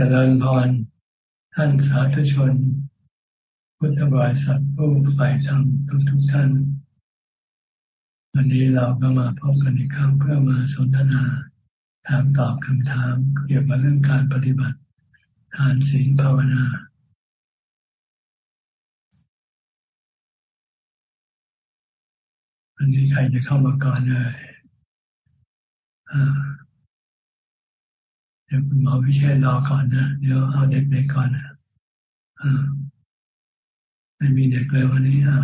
เจริญพร ท่านสาธุชน พุทธบริษัทผู้ฝ่ายธรรมทุกทุกท่าน วันนี้เราก็มาพบกันอีกครั้งเพื่อมาสนทนา ถามตอบคำถามเกี่ยวกับเรื่องการปฏิบัติ ทานศีลภาวนา วันนี้ใครจะเข้ามาก่อนเลย เดี๋ยวคุณหมอพิเชษรอก่อนนะ เดี๋ยวเอาเด็กๆก่อนนะไม่มีเด็กเลยวันนี้อ่า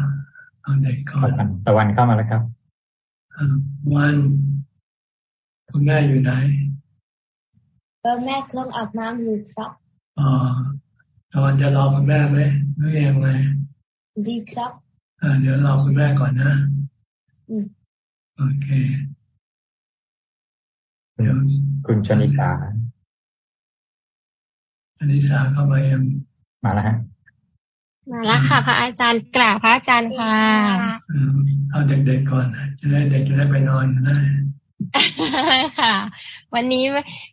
เอาเด็กก่อนตะวันเข้ามาแล้วครับวันคุณแม่อยู่ไหนแม่เครื่องอาบน้ำอยู่ครับอ๋อตะวันจะรอคุณแม่ไหมไม่ยังไงดีครับอ่าเดี๋ยวรอคุณแม่ก่อนนะโอเค เดี๋ยวคุณชนิกา ชนิสาเข้ามายังมาแล้วฮะมาแล้วค่ะ พระอาจารย์กราบพระอาจารย์ค่ะเอาเด็กๆก่อนจะได้เด็กจะได้ไปนอนได้ค่ะ วันนี้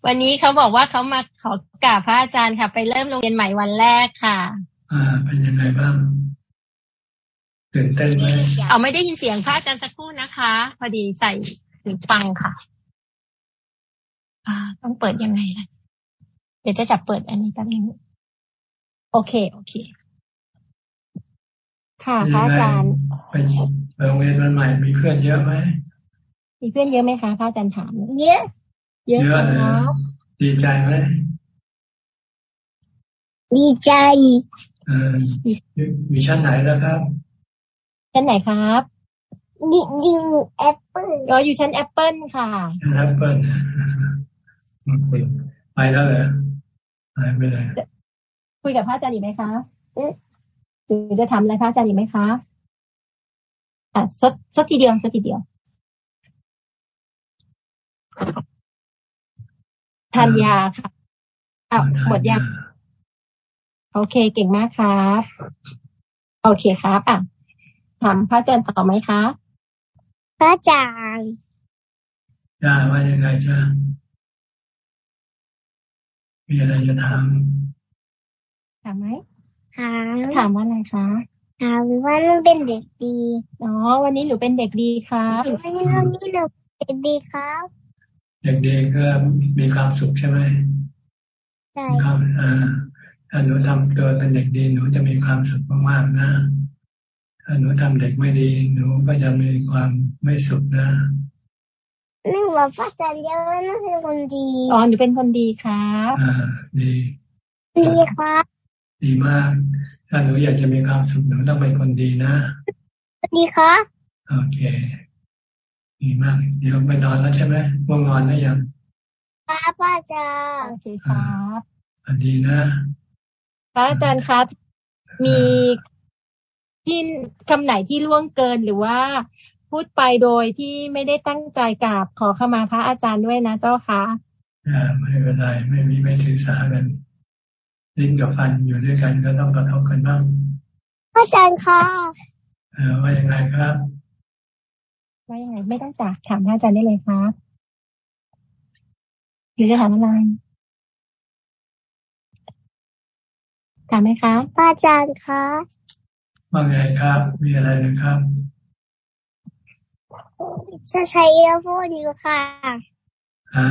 วันนี้เขาบอกว่าเขามาขอกราบพระอาจารย์ค่ะ ไปเริ่มโรงเรียนใหม่วันแรกค่ะ อ่า เป็นยังไงบ้างตื่นเต้นไหมเอาไม่ได้ยินเสียงพระอาจารย์สักครู่นะคะ พอดีใส่หูฟังค่ะ อ่า ต้องเปิดยังไงล่ะ เดี๋ยวจะจับเปิดอันนี้แป๊บนึงโอเค โอเค ค่ะพระอาจารย์ไปโรงเรียนวันใหม่มีเพื่อนเยอะไหมมีเพื่อนเยอะไหมคะพระอาจารย์ถามเยอะเยอะเนาะดีใจไหมดีใจเออมีชั้นไหนแล้วครับ ชั้นไหนครับดิดิแอปเปิลอ๋ออยู่ชั้นแอปเปิลค่ะแอปเปิลไป แล้วเหรอหายไปเลยคุยกับพระอาจารย์อีกไหมคะหรือจะทำอะไรพระอาจารย์อีกไหมคะอะสดสดทีเดียวสดทีเดียวทานยาค่ะอะหมดยาโอเค เก่งมากครับ โอเคครับ อะถามพระอาจารย์ต่อไหมคะพระอาจารย์จ้าว่ายังไงจ้า มีอะไรจะถามถามไหมถามถามว่าอะไรคะถามว่าหนูเป็นเด็กดีอ๋อวันนี้หนูเป็นเด็กดีครับวันนี้หนูเป็นเด็กดีครับ เด็กดีก็มีความสุขใช่ไหมใช่ครับอ่าถ้าหนูทำตัวเป็นเด็กดีหนูจะมีความสุขมากๆนะถ้าหนูทำเด็กไม่ดี หนูก็จะมีความไม่สุขนะ นึกว่าพ่อจะเรียกว่าหนูเป็นคนดีอ๋อหนูเป็นคนดีครับอ่าดีดีครับ ดีมาก ถ้าหนูอยากจะมีความสุขหนูต้องเป็นคนดีนะดีครับโอเคดีมาก เดี๋ยวไปนอนแล้วใช่ไหมว่างนอนได้ยังครับอาจารย์โอเคครับดีนะพระอาจารย์ครับมีที่คำไหนที่ล่วงเกินหรือว่า พูดไปโดยที่ไม่ได้ตั้งใจกราบขอเข้ามาพระอาจารย์ด้วยนะเจ้าค่ะอ่าไม่เป็นไรไม่มีไม่ถือสากันลิ้นกับฟันอยู่ด้วยกันก็ต้องกระทบกันบ้างอาจารย์ค่ะเออว่ายังไงครับว่ายังไงไม่ต้องจากถามพระอาจารย์ได้เลยครับหรือจะถามอะไรถามไหมคะพระอาจารย์คะว่าไงครับ มีอะไรนะครับ จะใช้เอฟโฟนอยู่ค่ะฮะ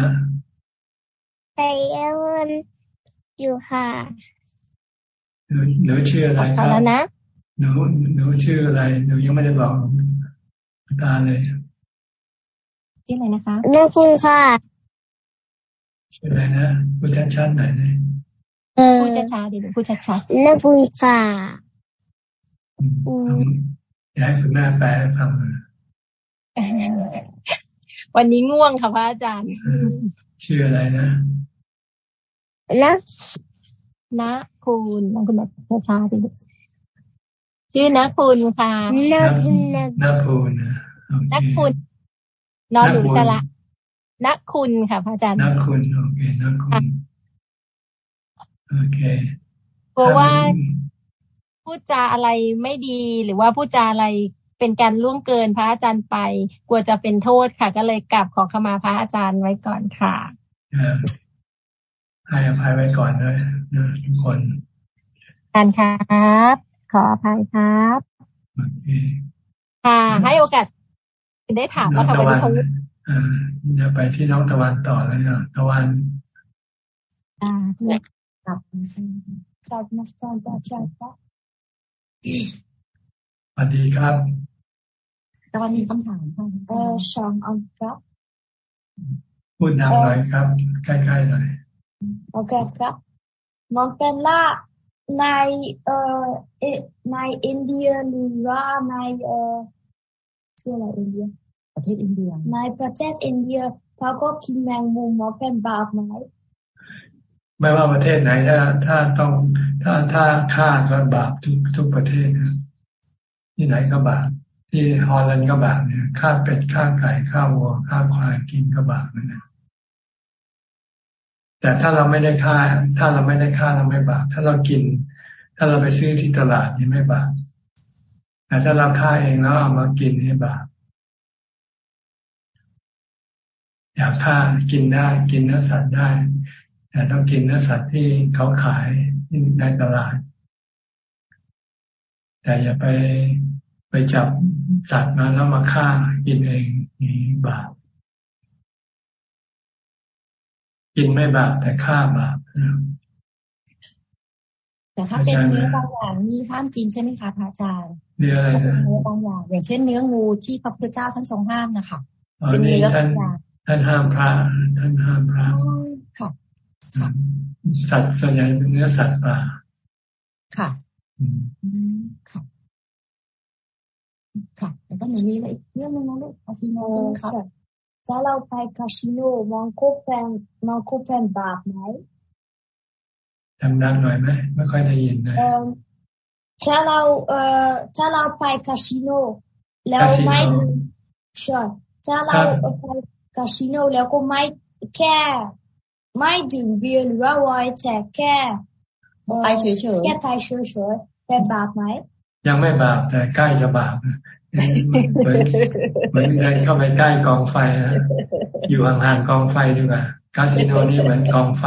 ใช้เอฟโฟนอยู่ค่ะหนูหนูชื่ออะไรครับแล้วนะหนูหนูชื่ออะไรหนูยังไม่ได้บอกตาเลยชื่ออะไรนะคะเรื่องคุณค่ะชื่ออะไรนะพูดชัดๆหน่อยเลยพูดช้าๆดิพูดชัดๆเรื่องคุณค่ะอยากให้คุณแม่แปลฟัง วันนี้ง่วงค่ะพระอาจารย์ ชื่ออะไรนะนะนะคุณนะคุณแบบช้าดิชื่อนะคุณค่ะนะคุณนะคุณนะคุณนอนอยู่สระนะคุณค่ะพระอาจารย์นะคุณโอเคนะคุณโอเคกลัวว่าพูดจาอะไรไม่ดีหรือว่าพูดจาอะไร เป็นการล่วงเกินพระอาจารย์ไป กลัวจะเป็นโทษค่ะ ก็เลยกลับขอขมาพระอาจารย์ไว้ก่อนค่ะให้อภัยไว้ก่อนเลยนะทุกคนกันครับ ขออภัยครับโอเคค่ะ ให้โอกาสได้ถามว่าทำไมเขาอ่าจะไปที่น้องตะวันต่อเลยนะตะวัน อ่าเนี่ยครับครับนักการจัดการครับสวัสดีครับ ตะวันมีคำถามค่ะเออสองอันครับพูดดังหน่อยครับ ใกล้ๆหน่อยโอเคครับมันเป็นละในเอ่อในอินเดียหรือว่าในเอ่อชื่ออะไรอินเดียประเทศอินเดียในประเทศอินเดียเขาก็กินแมงมุมมาเป็นบาปไหมไม่ว่าประเทศไหนถ้าถ้าต้องถ้าถ้าฆ่าก็บาปทุกทุกประเทศที่ไหนก็บาป ที่ฮอลแลนด์ก็บาปเนี่ยฆ่าเป็ดฆ่าไก่ฆ่าวัวฆ่าควายกินก็บาปนั่นแหะแต่ถ้าเราไม่ได้ฆ่า ถ้าเราไม่ได้ฆ่าเราไม่บาปถ้าเรากิน ถ้าเราไปซื้อที่ตลาดนี่ไม่บาปแต่ถ้าเราฆ่าเองแล้วเอามากินนี่บาปอยากฆ่ากินได้กินเนื้อสัตว์ได้ แต่ต้องกินเนื้อสัตว์ที่เขาขายในตลาด แต่อย่าไปไปจับ สัตว์มาแล้วมาฆ่ากินเองนี่บาปกินไม่บาปแต่ฆ่าบาปแต่ถ้าเป็นเนื้อบางอย่างนี่ห้ามกินใช่ไหมคะพระอาจารย์เนื้ออะไรนะเนื้อบางอย่างอย่างเช่นเนื้องูที่พระพุทธเจ้าท่านทรงห้ามนะคะเป็นเนื้อบางอย่างท่านห้ามพระท่านห้ามพระค่ะสัตว์ส่วนใหญ่เป็นเนื้อสัตว์ป่าค่ะค่ะ ค่ะแล้วก็หนูมีอะไรอีกเรื่องนึงนะลูกคาสิโนใช่ไหมคะถ้าเราไปคาสิโนมันก็เป็นมันก็เป็นบาปไหมดังๆหน่อยไหมไม่ค่อยได้ยินเลยถ้าเราเอ่อถ้าเราไปคาสิโนแล้วไม่ใช่ถ้าเราไปคาสิโนแล้วก็ไม่แค่ไม่ดื่มเบียร์หรือว่าไวน์แต่แค่ไปเฉยๆแค่ไปเฉยๆเป็นบาปไหม ยังไม่บาปแต่ใกล้จะบาปเหมือนเหมือนเดินเข้าไปใกล้กองไฟนะอยู่ห่างๆกองไฟดีกว่าคาสิโนนี่เหมือนกองไฟ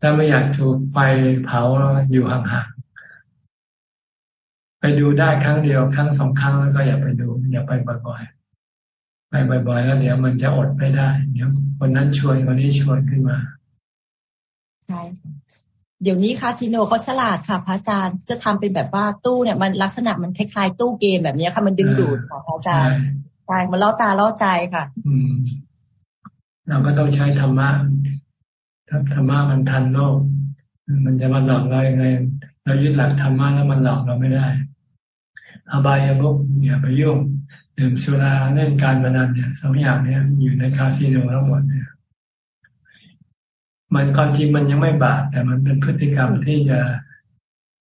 ถ้าไม่อยากถูกไฟเผาอยู่ห่างๆไปดูได้ครั้งเดียวครั้งสองครั้งแล้วก็อย่าไปดู อย่าไปบ่อยๆไปบ่อยๆแล้วเดี๋ยวมันจะอดไม่ได้ เดี๋ยวคนนั้นชวนคนนี้ชวนขึ้นมา ใช่ เดี๋ยวนี้คาสิโนเขาฉลาดค่ะพระอาจารย์จะทำเป็นแบบว่าตู้เนี่ยมันลักษณะมันคล้ายๆตู้เกมแบบนี้ค่ะ มันดึงดูดค่ะพระอาจารย์ใช่มันล่อตาล่อใจค่ะ อืมเราก็ต้องใช้ธรรมะถ้าธรรมะมันทันโลก มันจะมาหลอกเราอย่างไรเรายึดหลักธรรมะแล้วมันหลอกเราไม่ได้อบายมุกอย่าไปยุ่งดื่มสุราเล่นการพนันเนี่ยสองอย่างเนี้ยอยู่ในคาสิโนทั้งหมดเนี่ย มันความจริงมันยังไม่บาปแต่มันเป็นพฤติกรรมที่จะ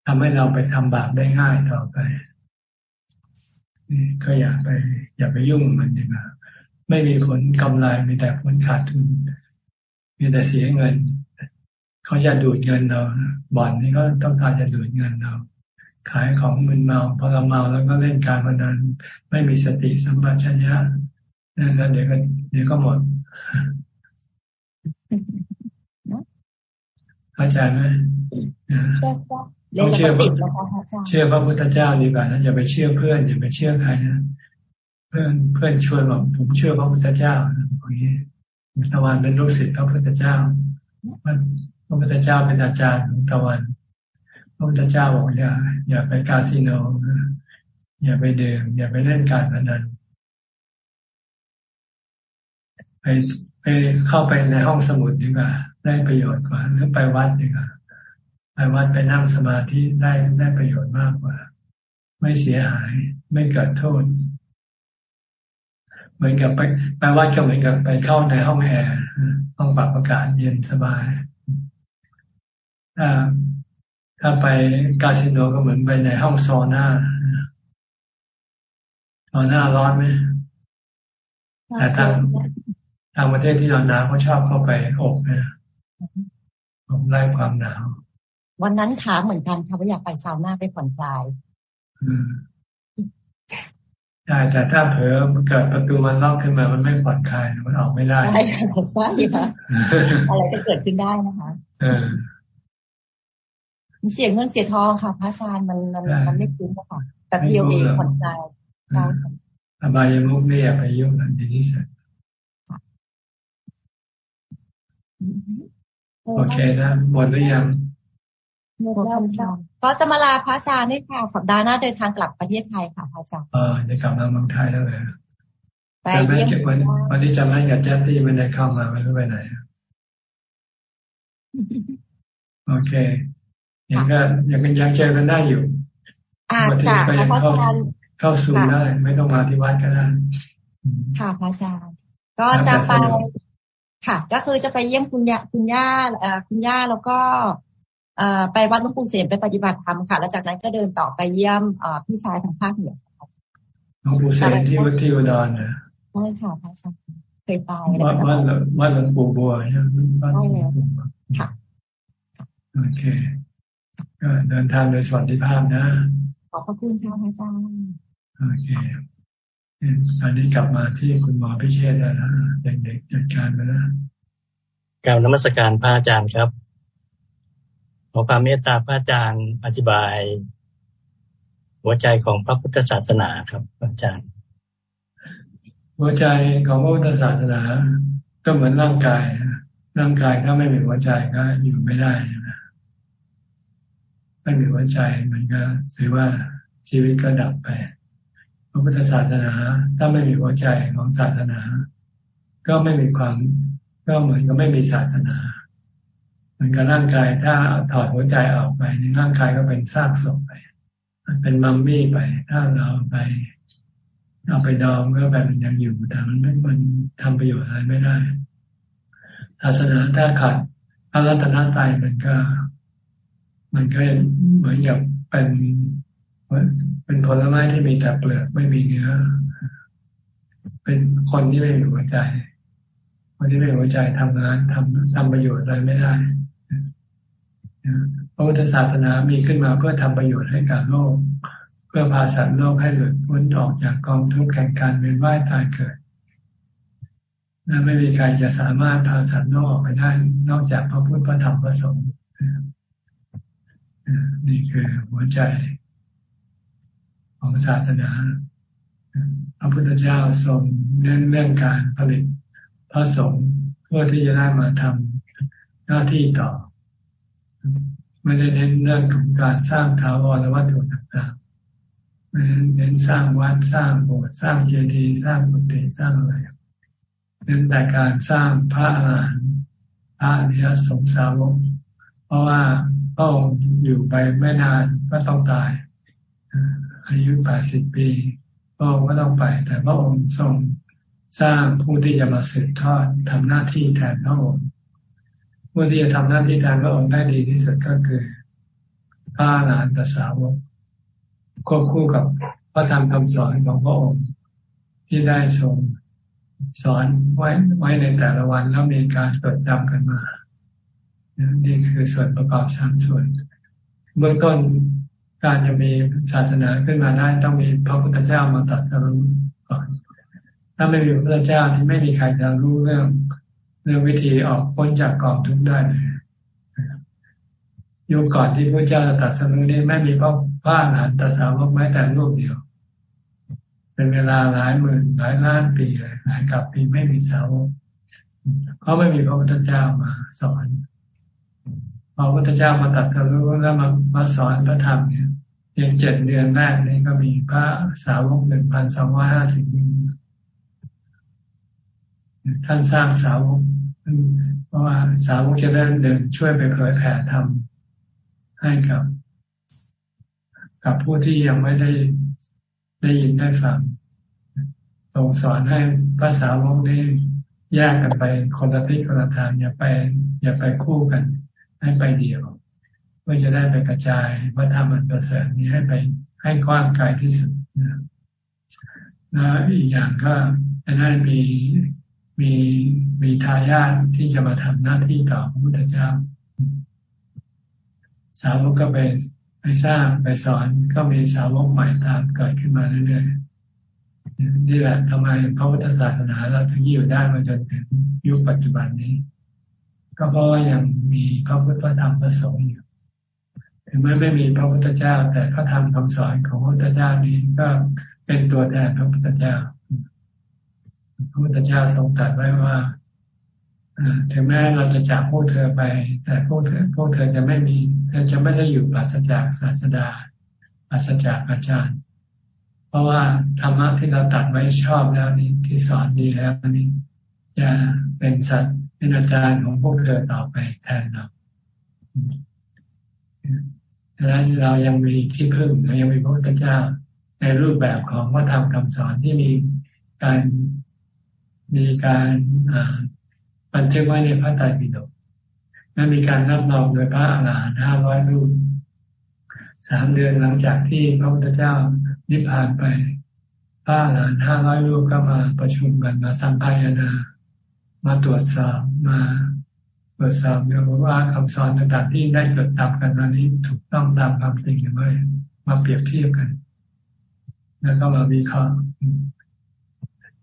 ทำให้เราไปทำบาปได้ง่ายต่อไปก็อย่าไป อย่าไปยุ่งมันดีกว่าไม่มีผลกำไรมีแต่ผลขาดทุน มีแต่เสียเงิน เขาจะดูดเงินเราบ่อนนี่ก็ต้องการจะดูดเงินเรา ขายของมึนเมาพอเราเมาแล้วก็เล่นการพนันไม่มีสติสัมปชัญญะนั่นแล้วเดี๋ยวก็เดี๋ยวก็หมด เข้าใจไหมต้องเชื่อเชื่อพระพุทธเจ้าดีกว่านะอย่าไปเชื่อเพื่อนอย่าไปเชื่อใครนะเพื่อนเพื่อนชวนบอกผมเชื่อพระพุทธเจ้าอย่างนี้ตะวันเป็นลูกศิษย์พระพุทธเจ้าพระพุทธเจ้าเป็นอาจารย์ของตะวันพระพุทธเจ้าบอกอย่าอย่าไปคาสิโนอย่าไปเดิมอย่าไปเล่นการพนันไปไปเข้าไปในห้องสมุดดีกว่า ได้ประโยชน์กว่าหรือไปวัดดีกว่าไปวัดไปนั่งสมาธิได้ได้ประโยชน์มากกว่า ไม่เสียหาย ไม่เกิดโทษ เหมือนกับไปไปวัดก็เหมือนกับไปเข้าในห้องแอร์ห้องปรับอากาศเย็นสบายถ้าถ้าไปคาสิโนก็เหมือนไปในห้องโซน่าโซน่าร้อนไหมแต่ทางทางประเทศที่เราหนาวเขาชอบเข้าไปอบนะ อบไล่ความหนาว วันนั้นถามเหมือนกันค่ะว่าอยากไปซาวน่าไปผ่อนคลายใช่แต่ถ้าเผลอเกิดประตูมันล็อกขึ้นมามันไม่ปลอดภัยมันออกไม่ได้ใช่ค่ะใช่ค่ะอะไรก็เกิดขึ้นได้นะคะเออมันเสียเงินเสียทองค่ะ พระอาจารย์มันมันมันไม่คุ้มค่ะแต่เดียวเองผ่อนคลายใช่ค่ะอบายมุกนี่อย่าไปยุ่งนันดีที่สุด โอเคนะหมดหรือยังหมดแล้วค่ะก็จะมาลาพระอาจารย์ด้วยค่ะสัปดาห์หน้าเดินทางกลับประเทศไทยค่ะพระอาจารย์อ่าจะกลับมาเมืองไทยแล้วเลยไปเยี่ยมวันวันนี้จำได้กับแจ๊สที่ไม่ได้เข้ามาไม่รู้ไปไหนโอเคยังก็ยังยังเจอกันได้อยู่อาจารย์พระอาจารย์เข้าสู่ได้ ไม่ต้องมาที่วัดก็ได้ค่ะพระอาจารย์ก็จะไป ค่ะ ก็คือจะไปเยี่ยมคุณย่าคุณย่าเอ่อคุณย่าแล้วก็ไปวัดหลวงปู่เสมไปปฏิบัติธรรมค่ะ แล้วจากนั้นก็เดินต่อไปเยี่ยมพี่ชายทางภาคเหนือหลวงปู่เสมที่วัดที่อุดรนะใช่ค่ะพระอาจารย์เคยไปวัดวัดวัดหลวงปู่บัวใช่ไหมใช่แล้วค่ะโอเคก็เดินทางโดยสวัสดิภาพนะ ขอบพระคุณค่ะอาจารย์โอเค ตอนนี้กลับมาที่คุณหมอพิเชษแล้วนะเด็กๆจัดการไปแล้วกล่าวนมัสการพระอาจารย์ครับ ขอความเมตตาพระอาจารย์อธิบาย หัวใจของพระพุทธศาสนาครับอาจารย์ หัวใจของพระพุทธศาสนา ก็เหมือนร่างกายร่างกายถ้าไม่มีหัวใจก็อยู่ไม่ได้นะไม่มีหัวใจมันก็ถือว่าชีวิตก็ดับไปพ ระพุทธศาสนา ถ้าไม่มีหัวใจของศาสนา ก็ไม่มีความก็เหมือนกับไม่มีศาสนา เหมือนกับร่างกายถ้าถอดหัวใจออกไปในร่างกายก็เป็นซากศพไปเป็นมัมมี่ไป ถ้าเราไปเอาไปดองก็แบบมันยังอยู่แต่มันไม่มันทำประโยชน์อะไรไม่ได้ศาสนาถ้าขาดพระรัตนตรัยมันก็ มันก็เหมือนกับเป็น เป็นผลไม้ที่มีแต่เปลือกไม่มีเนื้อ เป็นคนที่ไม่มีหัวใจ คนที่ไม่มีหัวใจทำงานทำทำประโยชน์อะไรไม่ได้พระพุทธศาสนามีขึ้นมาเพื่อทำประโยชน์ให้กับโลก เพื่อพาสัตว์โลกให้หลุดพ้นออกจากกองทุกข์แห่งการเวียนว่ายตายเกิดและไม่มีใครจะสามารถพาสัตว์โลกออกไปได้นอกจากพระพุทธพระธรรมพระสงฆ์นี่คือหัวใจ ของศาสนาพระพุทธเจ้าทรงเน้นเรื่องการผลิตพระสงฆ์เพื่อที่จะได้มาทำหน้าที่ต่อ ไม่ได้เน้นเรื่องของการสร้างถาวรวัตถุต่างๆไม่เน้นสร้างวัดสร้างโบสถ์สร้างเจดีย์สร้างกุฏิสร้างอะไรเน้นแต่การสร้างพระอรหันต์พระอริยสงสาวกเพราะว่าพระองค์อยู่ไปไม่นานก็ต้องตาย อายุแปดสิบปีพระองค์ก็ต้องไป แต่พระองค์ทรงสร้างผู้ที่จะมาสืบทอดทำหน้าที่แทนพระองค์ผู้ที่จะทำหน้าที่แทนพระองค์ได้ดีที่สุดก็คือพระหลานตสาวกควบคู่กับพระธรรมคำสอนของพระองค์ที่ได้ทรงสอนไว้ไว้ในแต่ละวันแล้วมีการจดจำกันมา นี่คือส่วนประกอบสามส่วนเบื้องต้น การจะมีศาสนาขึ้นมาได้ต้องมีพระพุทธเจ้ามาตัดสรุปก่อน ถ้าไม่มีพระพุทธเจ้านี่ไม่มีใครจะรู้เรื่องเรื่องวิธีออกพ้นจากกองทุกข์ได้เลยยุคก่อนที่พระเจ้าจะตัดสรุนี้ไม่มีพระพระอรหันตสาวกแม้แต่รูปเดียว เป็นเวลาหลายหมื่นหลายล้านปีเลยหลายกับปีไม่มีสาวกเพราะไม่มีพระพุทธเจ้ามาสอนพระพุทธเจ้ามาตัดสรุแล้วมามาสอนพระธรรมเนี่ย ยงเจ็ดเดือนแรกนี้ก็มีพระสาวกหนึ่งพันสองร้อยห้าสิบท่านสร้างสาวกเพราะว่าสาวกจะได้เดินช่วยไปเผยแผ่ธรรมให้กับ กับผู้ที่ยังไม่ได้ได้ยินได้ฟังทรงสอนให้ภาษาวกนี้แยกกันไปคนละทิศคนละทางอย่าไป อย่าไปคู่กัน ให้ไปเดียว เพื่อจะได้ไปกระจายพระธรรมอันประเสริฐนี้ให้ไปให้กว้างไกลที่สุดนะแล้วอีกอย่างก็จะได้มีมีมีทายาทที่จะมาทำหน้าที่ต่อพระพุทธเจ้า สาวกก็ไปไปสร้างไปสอนก็มีสาวกใหม่ตามเกิดขึ้นมาเรื่อยๆนี่แหละทำไมพระพุทธศาสนาเราถึงอยู่ได้มาจนถึงยุคปัจจุบันนี้ ก็เพราะว่ายังมีพระพุทธธรรมประสงค์อยู่ ถึงแม้ไม่มีพระพุทธเจ้า แต่พระธรรมคำสอนของพระพุทธเจ้านี้ก็เป็นตัวแทนพระพุทธเจ้า พระพุทธเจ้าทรงตรัสไว้ว่าถึงแม้เราจะจากพวกเธอไป แต่พวกเธอพวกเธอจะไม่มีเธอจะไม่ได้อยู่ปราศจากศาสดาปราศจากอาจารย์ เพราะว่าธรรมะที่เราตัดไว้ชอบแล้วนี้ที่สอนดีแล้วนี้จะเป็นสัตว์เป็นอาจารย์ของพวกเธอต่อไปแทนเรา ดังนั้นเรายังมีที่พึ่งเรายังมีพระพุทธเจ้าในรูปแบบของวัฒนธรรมคำสอนที่มีการมีการบันทึกไว้ในพระไตรปิฎกและมีการรับรองโดยพระอาหารหันต์ห้าร้อยรูปสามเดือนหลังจากที่พระพุทธเจ้านิพพานไป พระอาหารหันต์ห้าร้อยรูปก็มาประชุมกันมาสังฆายนา มาตรวจสอบมา ตรวจสอบเรื่องว่าคำสอนต่างๆที่ได้เกิดตามกันมานี้ถูกต้องตามความจริงหรือไม่มาเปรียบเทียบกัน แล้วก็มาวิเคราะห์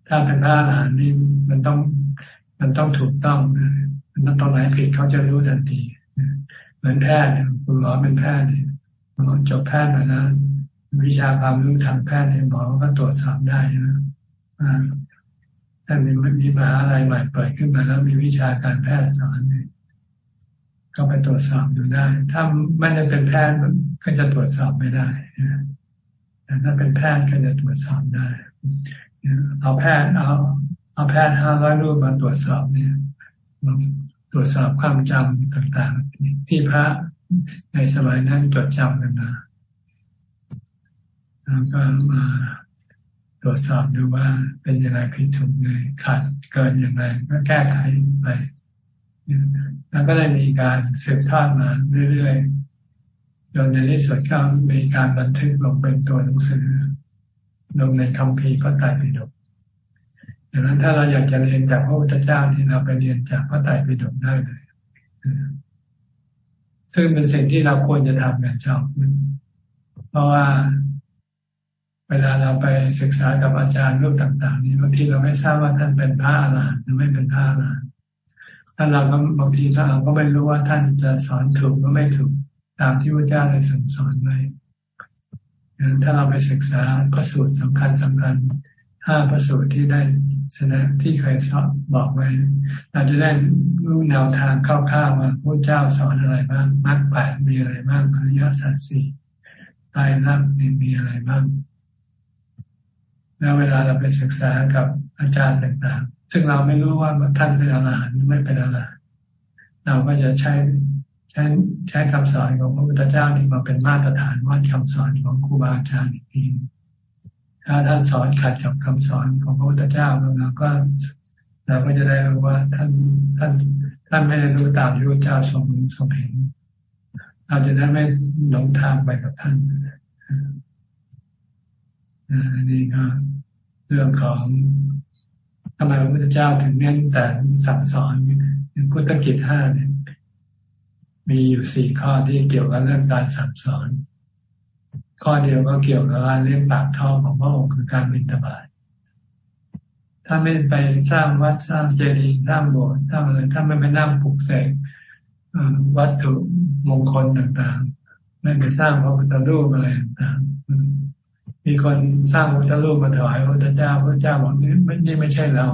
ถ้าเป็นพระอรหันต์นี่มันต้อง มันต้องถูกต้องมันตอนไหนผิดเขาจะรู้ทันทีเหมือนแพทย์คุณหมอเป็นแพทย์เนี่ยหมอจบแพทย์มาแล้ววิชาความรู้ทางแพทย์เนี่ยหมอก็ตรวจสอบได้นะ ถ้ามีมีมหาอะไรใหม่เปิดขึ้นมาแล้วมีวิชาการแพทย์สอนเนี่ยก็ไปตรวจสอบดูได้ ถ้าไม่ได้เป็นแพทย์ก็จะตรวจสอบไม่ได้แต่ถ้าเป็นแพทย์ก็จะตรวจสอบได้ เอาแพทย์เอาเอาแพทย์ห้าร้อยรูปมาตรวจสอบเนี่ยตรวจสอบความจำต่างๆ ที่พระในสมัยนั้นจดจำกันมาแล้วก็มา ตรวจสอบดูว่าเป็นยังไงผิดถูกเลยขาดเกินอย่างไรก็แก้ไขไปแล้วก็ได้มีการสืบทอดมาเรื่อยๆจนในที่สุดก็มีการบันทึกลงเป็นตัวหนังสือ ลงในคำพีพระไตรปิฎกดังนั้นถ้าเราอยากจะเรียนจากพระพุทธเจ้านี่เราไปเรียนจากพระไตรปิฎกได้เลยซึ่งเป็นสิ่งที่เราควรจะทำกันชอบเพราะว่า เวลาเราไปศึกษากับอาจารย์รูปต่าง ๆ นี้บางทีเราไม่ทราบว่าท่านเป็นพระอรหันต์หรือไม่เป็นพระอรหันต์ถ้าเราก็บางทีถ้าเราก็ไม่รู้ว่าท่านจะสอนถูกหรือไม่ถูกตามที่พระเจ้าได้สั่งสอนไว้ถ้าเราไปศึกษาพระสูตรสำคัญสำคัญห้าพระสูตรที่ได้แสดงที่เคยสอนบอกไว้ เราจะได้รู้แนวทางคร่าวๆว่าพระเจ้าสอนอะไรบ้างมรรคแปดมีอะไรบ้างอริยสัจสี่ตายรักมีอะไรบ้าง แล้วเวลาเราไปศึกษากับอาจารย์ต่างๆ ซึ่งเราไม่รู้ว่าท่านเป็นอรหันต์ไม่เป็นอรหันต์เราก็จะใช้ใช้ใช้คำสอนของพระพุทธเจ้านี่มาเป็นมาตรฐานวัดคำสอนของครูบาอาจารย์อีกทีถ้าท่านสอนขัดกับคำสอนของพระพุทธเจ้าเราก็เราก็จะได้รู้ว่าท่านท่านท่านไม่ได้รู้ตามที่พระเจ้าทรงทรงเห็นเราจะได้ไม่หลงทางไปกับท่าน นี่ก็เรื่องของทำไมพระพุทธเจ้าถึงเน้นแต่สั่งสอนพุทธกิจห้าเนี่ย มีอยู่สี่ข้อที่เกี่ยวกับเรื่องการสั่งสอน ข้อเดียวก็เกี่ยวกับการเลี้ยงปากท้องของพระองค์คือการบิณฑบาตถ้าไม่ไปสร้างวัดสร้างเจดีย์สร้างโบสถ์สร้างอะไรถ้าไม่ไปนั่งปลูกเสกวัตถุมงคลต่างๆ ไม่ไปสร้างพระพุทธรูปอะไรต่างๆ มีคนสร้างพระพุทธรูปมาถวายพระพุทธเจ้าพระเจ้าบอกนี่นี่ไม่ใช่เรา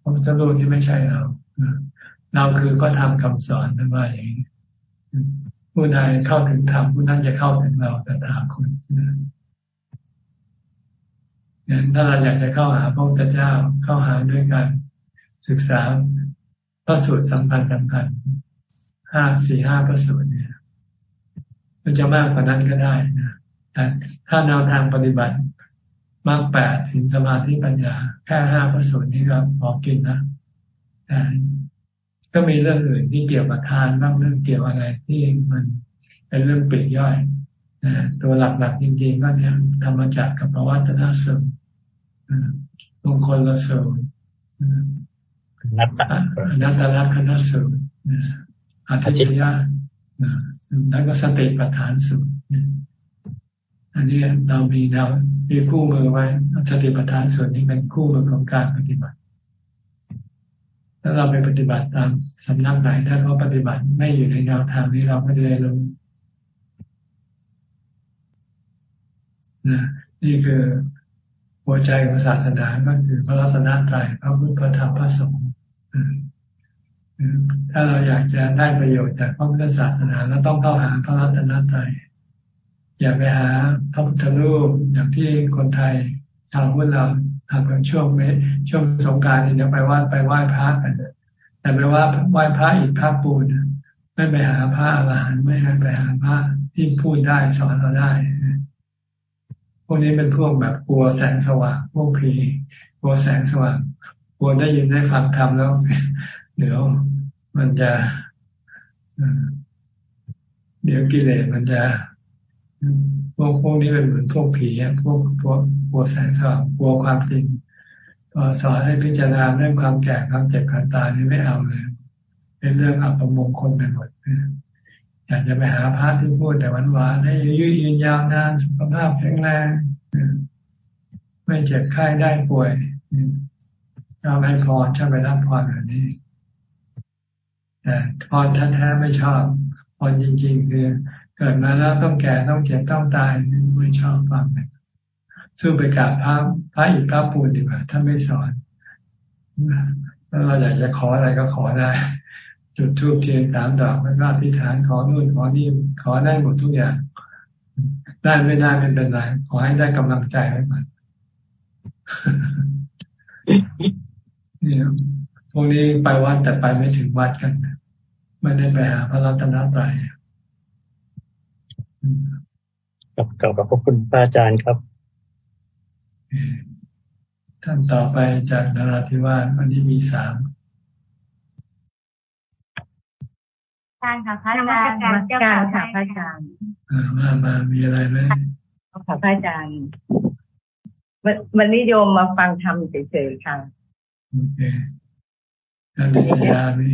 พระพุทธรูปนี่ไม่ใช่เราเราคือก็ทำคำสอนนั่นว่าอย่างนี้ผู้ใดเข้าถึงธรรมผู้นั้นจะเข้าถึงเราแต่ถาคนเนี่ยถ้าเราอยากจะเข้าหาพระพุทธเจ้าเข้าหาด้วยการศึกษาพระสูตรสำคัญสำคัญห้าสี่ห้าพระสูตรเนี่ยมันจะมากกว่านั้นก็ได้นะ แต่ถ้าแนวทางปฏิบัติมากแปดสินสมาธิปัญญา แค่ห้าพระสูตรนี้ก็พอกินนะแต่ก็มีเรื่องอื่นที่เกี่ยวกับทานบ้างเรื่องเกี่ยวอะไรที่มันเป็นเรื่องปลีกย่อยนะตัวหลักๆจริงๆก็เนี่ยธรรมจักรกับประวัตินาสมมงคลละสูตรนัตตะนัตตะลักษณสูตรอาทิตยะแล้วก็สติปัฏฐานสูตร อันนี้เรามีแนวมีคู่มือไว้สติปัฏฐานส่วนนี้เป็นคู่มือของการปฏิบัติถ้าเราไปปฏิบัติตามสำนักไหนถ้าเขาปฏิบัติไม่อยู่ในแนวทางนี้เราก็จะได้รู้นะนี่คือหัวใจของศาสนาก็คือพระรัตนตรัยพระพุทธพระธรรมพระสงฆ์ถ้าเราอยากจะได้ประโยชน์จากพระพุทธศาสนาเราต้องเข้าหาพระรัตนตรัย อย่าไปหาพระพุทธรูปอย่างที่คนไทยชาวพุทธเราทำกันช่วงเมช่วงสงการเนี่ยไปไหว้ไปไหว้พระกันแต่ไปว่าไหว้พระอิฐพระปูนไม่ไปหาพระอรหันต์ไม่ไปหาพระที่พูดได้สอนเราได้พวกนี้เป็นพวกแบบกลัวแสงสว่างพวกผีกลัวแสงสว่างกลัวได้ยินได้ฟังธรรมแล้วเดี๋ยวมันจะเดี๋ยวกิเลสมันจะ พวกพวกนี้เป็นเหมือนพวกผีพวกพวกกลัวแสงสว่างกลัวความจริงพอสอนให้พิจารณาเรื่องความแก่ความเจ็บความตายนี่ไม่เอาเลย เป็นเรื่องอัปมงคลไปหมดอยากจะไปหาพระที่พูดแต่วันวานให้ยืดยืนยาวนานสุขภาพแข็งแรงไม่เจ็บไข้ได้ป่วยชอบให้พรชอบไปรับพรแบบนี้แต่พรท่านแท้ไม่ชอบพรจริง ๆ คือ เกิดมาแล้วต้องแก่ต้องเจ็บต้องตายนี่ไม่ชอบฟังเลยสู้ไปกราบพระพระอิฐพระปูนดีกว่าท่านไม่สอนแล้วเราอยากจะขออะไรก็ขอได้จุดทูบเทียนสามดอกแล้วก็พิธานขอนู่นขอนี่ขอได้หมดทุกอย่าง ได้ไม่ได้ไม่เป็นไรขอให้ได้กำลังใจไว้ก่อนนี่พวกนี้ไปวัดแต่ไปไม่ถึงวัดกันไม่ได้ไปหาพระรัตนตรัย กับกับขอบคุณพระอาจารย์ครับท่านต่อไปจากนราธิวาสวันนี้มีสามการค่ะพระอาจารย์การค่ะพระอาจารย์มามามีอะไรไหมค่ะพระอาจารย์ วันนี้โยมมาฟังธรรมเฉยๆค่ะโอเคการดิษยามี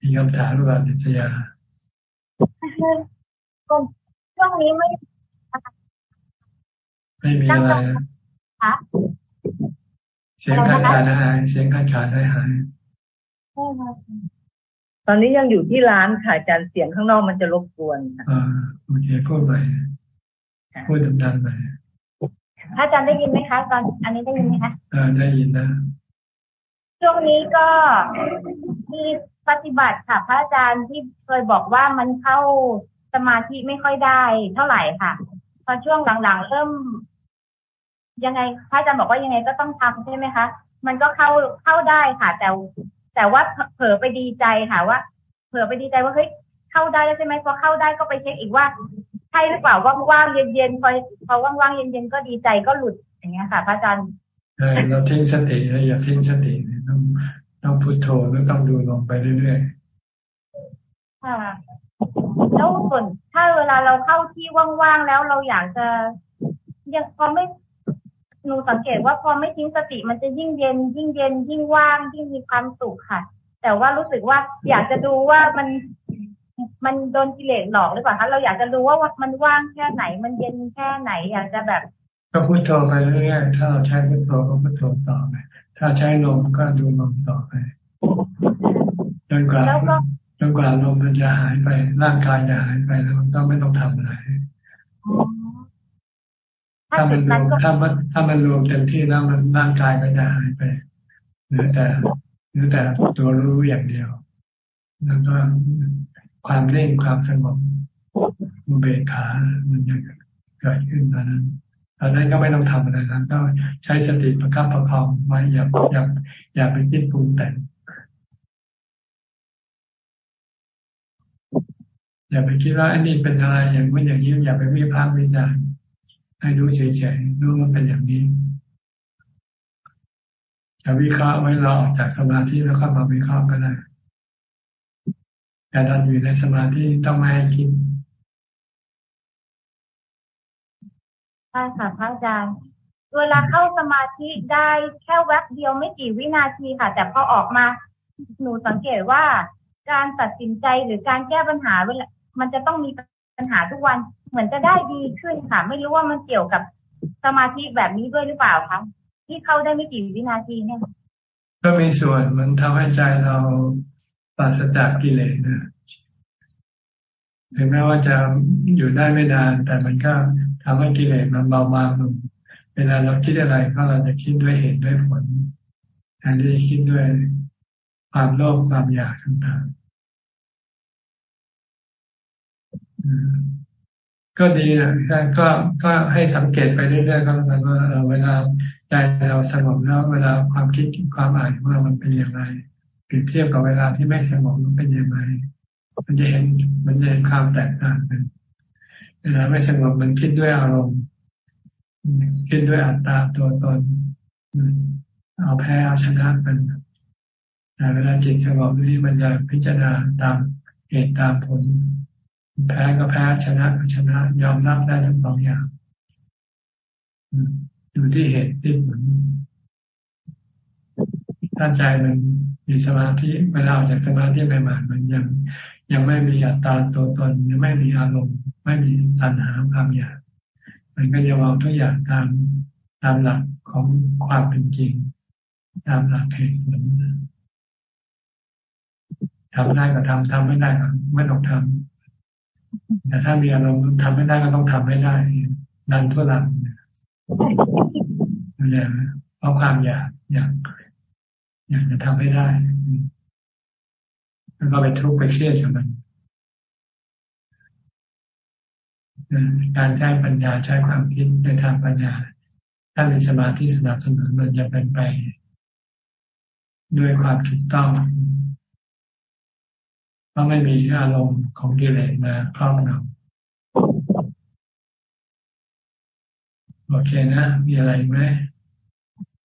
มีคำถามหรือเปล่าดิษยาช่วงนี้ไม่ ไม่มีอะไรนะเสียงขาดขาดหายเสียงขาดขาดหายหายตอนนี้ยังอยู่ที่ร้านค่ะอาจารย์เสียงข้างนอกมันจะรบกวนอ่าโอเคพูดไปพูดดังๆไปพระอาจารย์ได้ยินไหมคะ ตอน อันนี้ได้ยินไหมคะอ่าได้ยินนะช่วงนี้ก็ที่ ปฏิบัติค่ะ พระอาจารย์ที่เคยบอกว่ามันเข้าสมาธิไม่ค่อยได้เท่าไหร่ค่ะ พอช่วงหลังๆเริ่ม ยังไงพระอาจารย์บอกว่ายังไงก็ต้องทำใช่ไหมคะมันก็เข้าเข้าได้ค่ะ แต่แต่ว่าเผลอไปดีใจค่ะว่า เผลอไปดีใจว่าเฮ้ยเข้าได้แล้วใช่ไหมพอเข้าได้ก็ไปเช็คอีกว่าใช่หรือเปล่าว่างๆเย็นๆพอพอว่างๆเย็นๆก็ดีใจก็หลุดอย่างเงี้ยค่ะ พระอาจารย์ใช่เราทิ้งสติอย่าทิ้งสติต้อง ต้องพุทโธแล้วต้องดูลงไปเรื่อยๆค่ะแล้วส่วนถ้าเวลาเราเข้าที่ว่างๆแล้วเราอยากจะยังพอไม่หนูสังเกตว่าพอไม่ทิ้งสติมันจะยิ่งเย็น ยิ่งเย็น ยิ่งว่าง ยิ่งมีความสุขค่ะ แต่ว่ารู้สึกว่าอยากจะดูว่ามันมันโดนกิเลสหลอกหรือเปล่าคะเราอยากจะรู้ว่ามันว่างแค่ไหน มันเย็นแค่ไหน อยากจะแบบ ก็พุทโธไปเรื่อยๆ ถ้าเราใช้พุทโธก็พุทโธต่อไป ถ้าใช้ลมก็ดูลมต่อไปจนกว่าจนกว่าลมมันจะหายไป ร่างกายจะหายไปแล้วต้องไม่ต้องทำอะไร ถ้ามันรวมถ้ามันถ้ามันรวมเต็มที่แล้วมันร่างกายก็จะหายไปเหลือแต่เหลือแต่ตัวรู้อย่างเดียว แล้วก็ความเร่งความสงบมุเบกขามันจะเกิดขึ้นตอนนั้นต อันนั้นก็ไม่ต้องทำอะไรแล้วต้องใช้สติประคับประคองไว้อย่าอย่าอย่าไปคิดปรุงแต่งอย่าไปคิดว่าอันนี้เป็นอะไรอย่างนู้อย่างนี้อย่าไปวิพากษ์วิจารณ์ให้รู้เฉยๆรู้ว่าเป็นอย่างนี้จะวิเคราะห์ไว้รอออกจากสมาธิแล้วก็มาวิเคราะห์ก็ได้แต่ตอนอยู่ในสมาธิต้องไม่ให้คิด ใช่ค่ะพระอาจารย์เวลาเข้าสมาธิได้แค่แวบเดียวไม่กี่วินาทีค่ะ แต่พอออกมา หนูสังเกตว่า การตัดสินใจหรือการแก้ปัญหาเวลามันจะต้องมีปัญหาทุกวัน เหมือนจะได้ดีขึ้นค่ะ ไม่รู้ว่ามันเกี่ยวกับสมาธิแบบนี้ด้วยหรือเปล่าคะที่เข้าได้ไม่กี่วินาทีเนี่ย ก็มีส่วนมันทำให้ใจเราปราศจากกิเลสนะถึงแม้ว่าจะอยู่ได้ไม่นาน แต่มันก็ ทำให้กิเลสมันเบาบางลงเวลาเราคิดอะไรก็เราจะคิดด้วยเหตุด้วยผลแทนที่จะคิดด้วยความโลภความอยากต่างๆก็ดีนะก็ก็ให้สังเกตไปเรื่อยๆก็แล้วกันว่าเวลาใจเราสงบแล้วเวลาความคิดความอ่านว่ามันเป็นอย่างไรเปรียบเทียบกับเวลาที่ไม่สงบมันเป็นอย่างไรมันจะเห็นมันจะเห็นความแตกต่างกัน เวลาไม่สงบมันคิดด้วยอารมณ์ คิดด้วยอัตตาตัวตน เอาแพ้เอาชนะกันแต่เวลาจิตสงบนี่มันจะพิจารณาตามเหตุตามผล แพ้ก็แพ้ชนะก็ชนะ ยอมรับได้ทั้งสองอย่างอยู่ที่เหตุที่ผลถ้าใจมันมีสมาธิเวลาออกจากสมาธิใหม่ๆมันยัง ยังไม่มีอัตตาตัวตนยังไม่มีอารมณ์ ไม่มีตัณหาความอยาก มันก็จะมองทุกอย่างตามตามหลักของความเป็นจริง ตามหลักเหตุผลทำได้ก็ทำทำไม่ได้ก็ไม่ต้องทำแต่ถ้ามีอารมณ์ทำไม่ได้ก็ต้องทำให้ได้ดันทั่วหลังเนี่ยเพราะความอยากอยากอยากจะทำให้ได้ แล้วก็ไปทุกข์ไปเครียดกับมันการใช้ปัญญาใช้ความคิดในทางปัญญา ถ้ามีสมาธิสนับสนุนมันจะเป็นไป ด้วยความถูกต้องเพราะไม่มีอารมณ์ของกิเลสมาครอบงำโอเคนะ มีอะไรไหม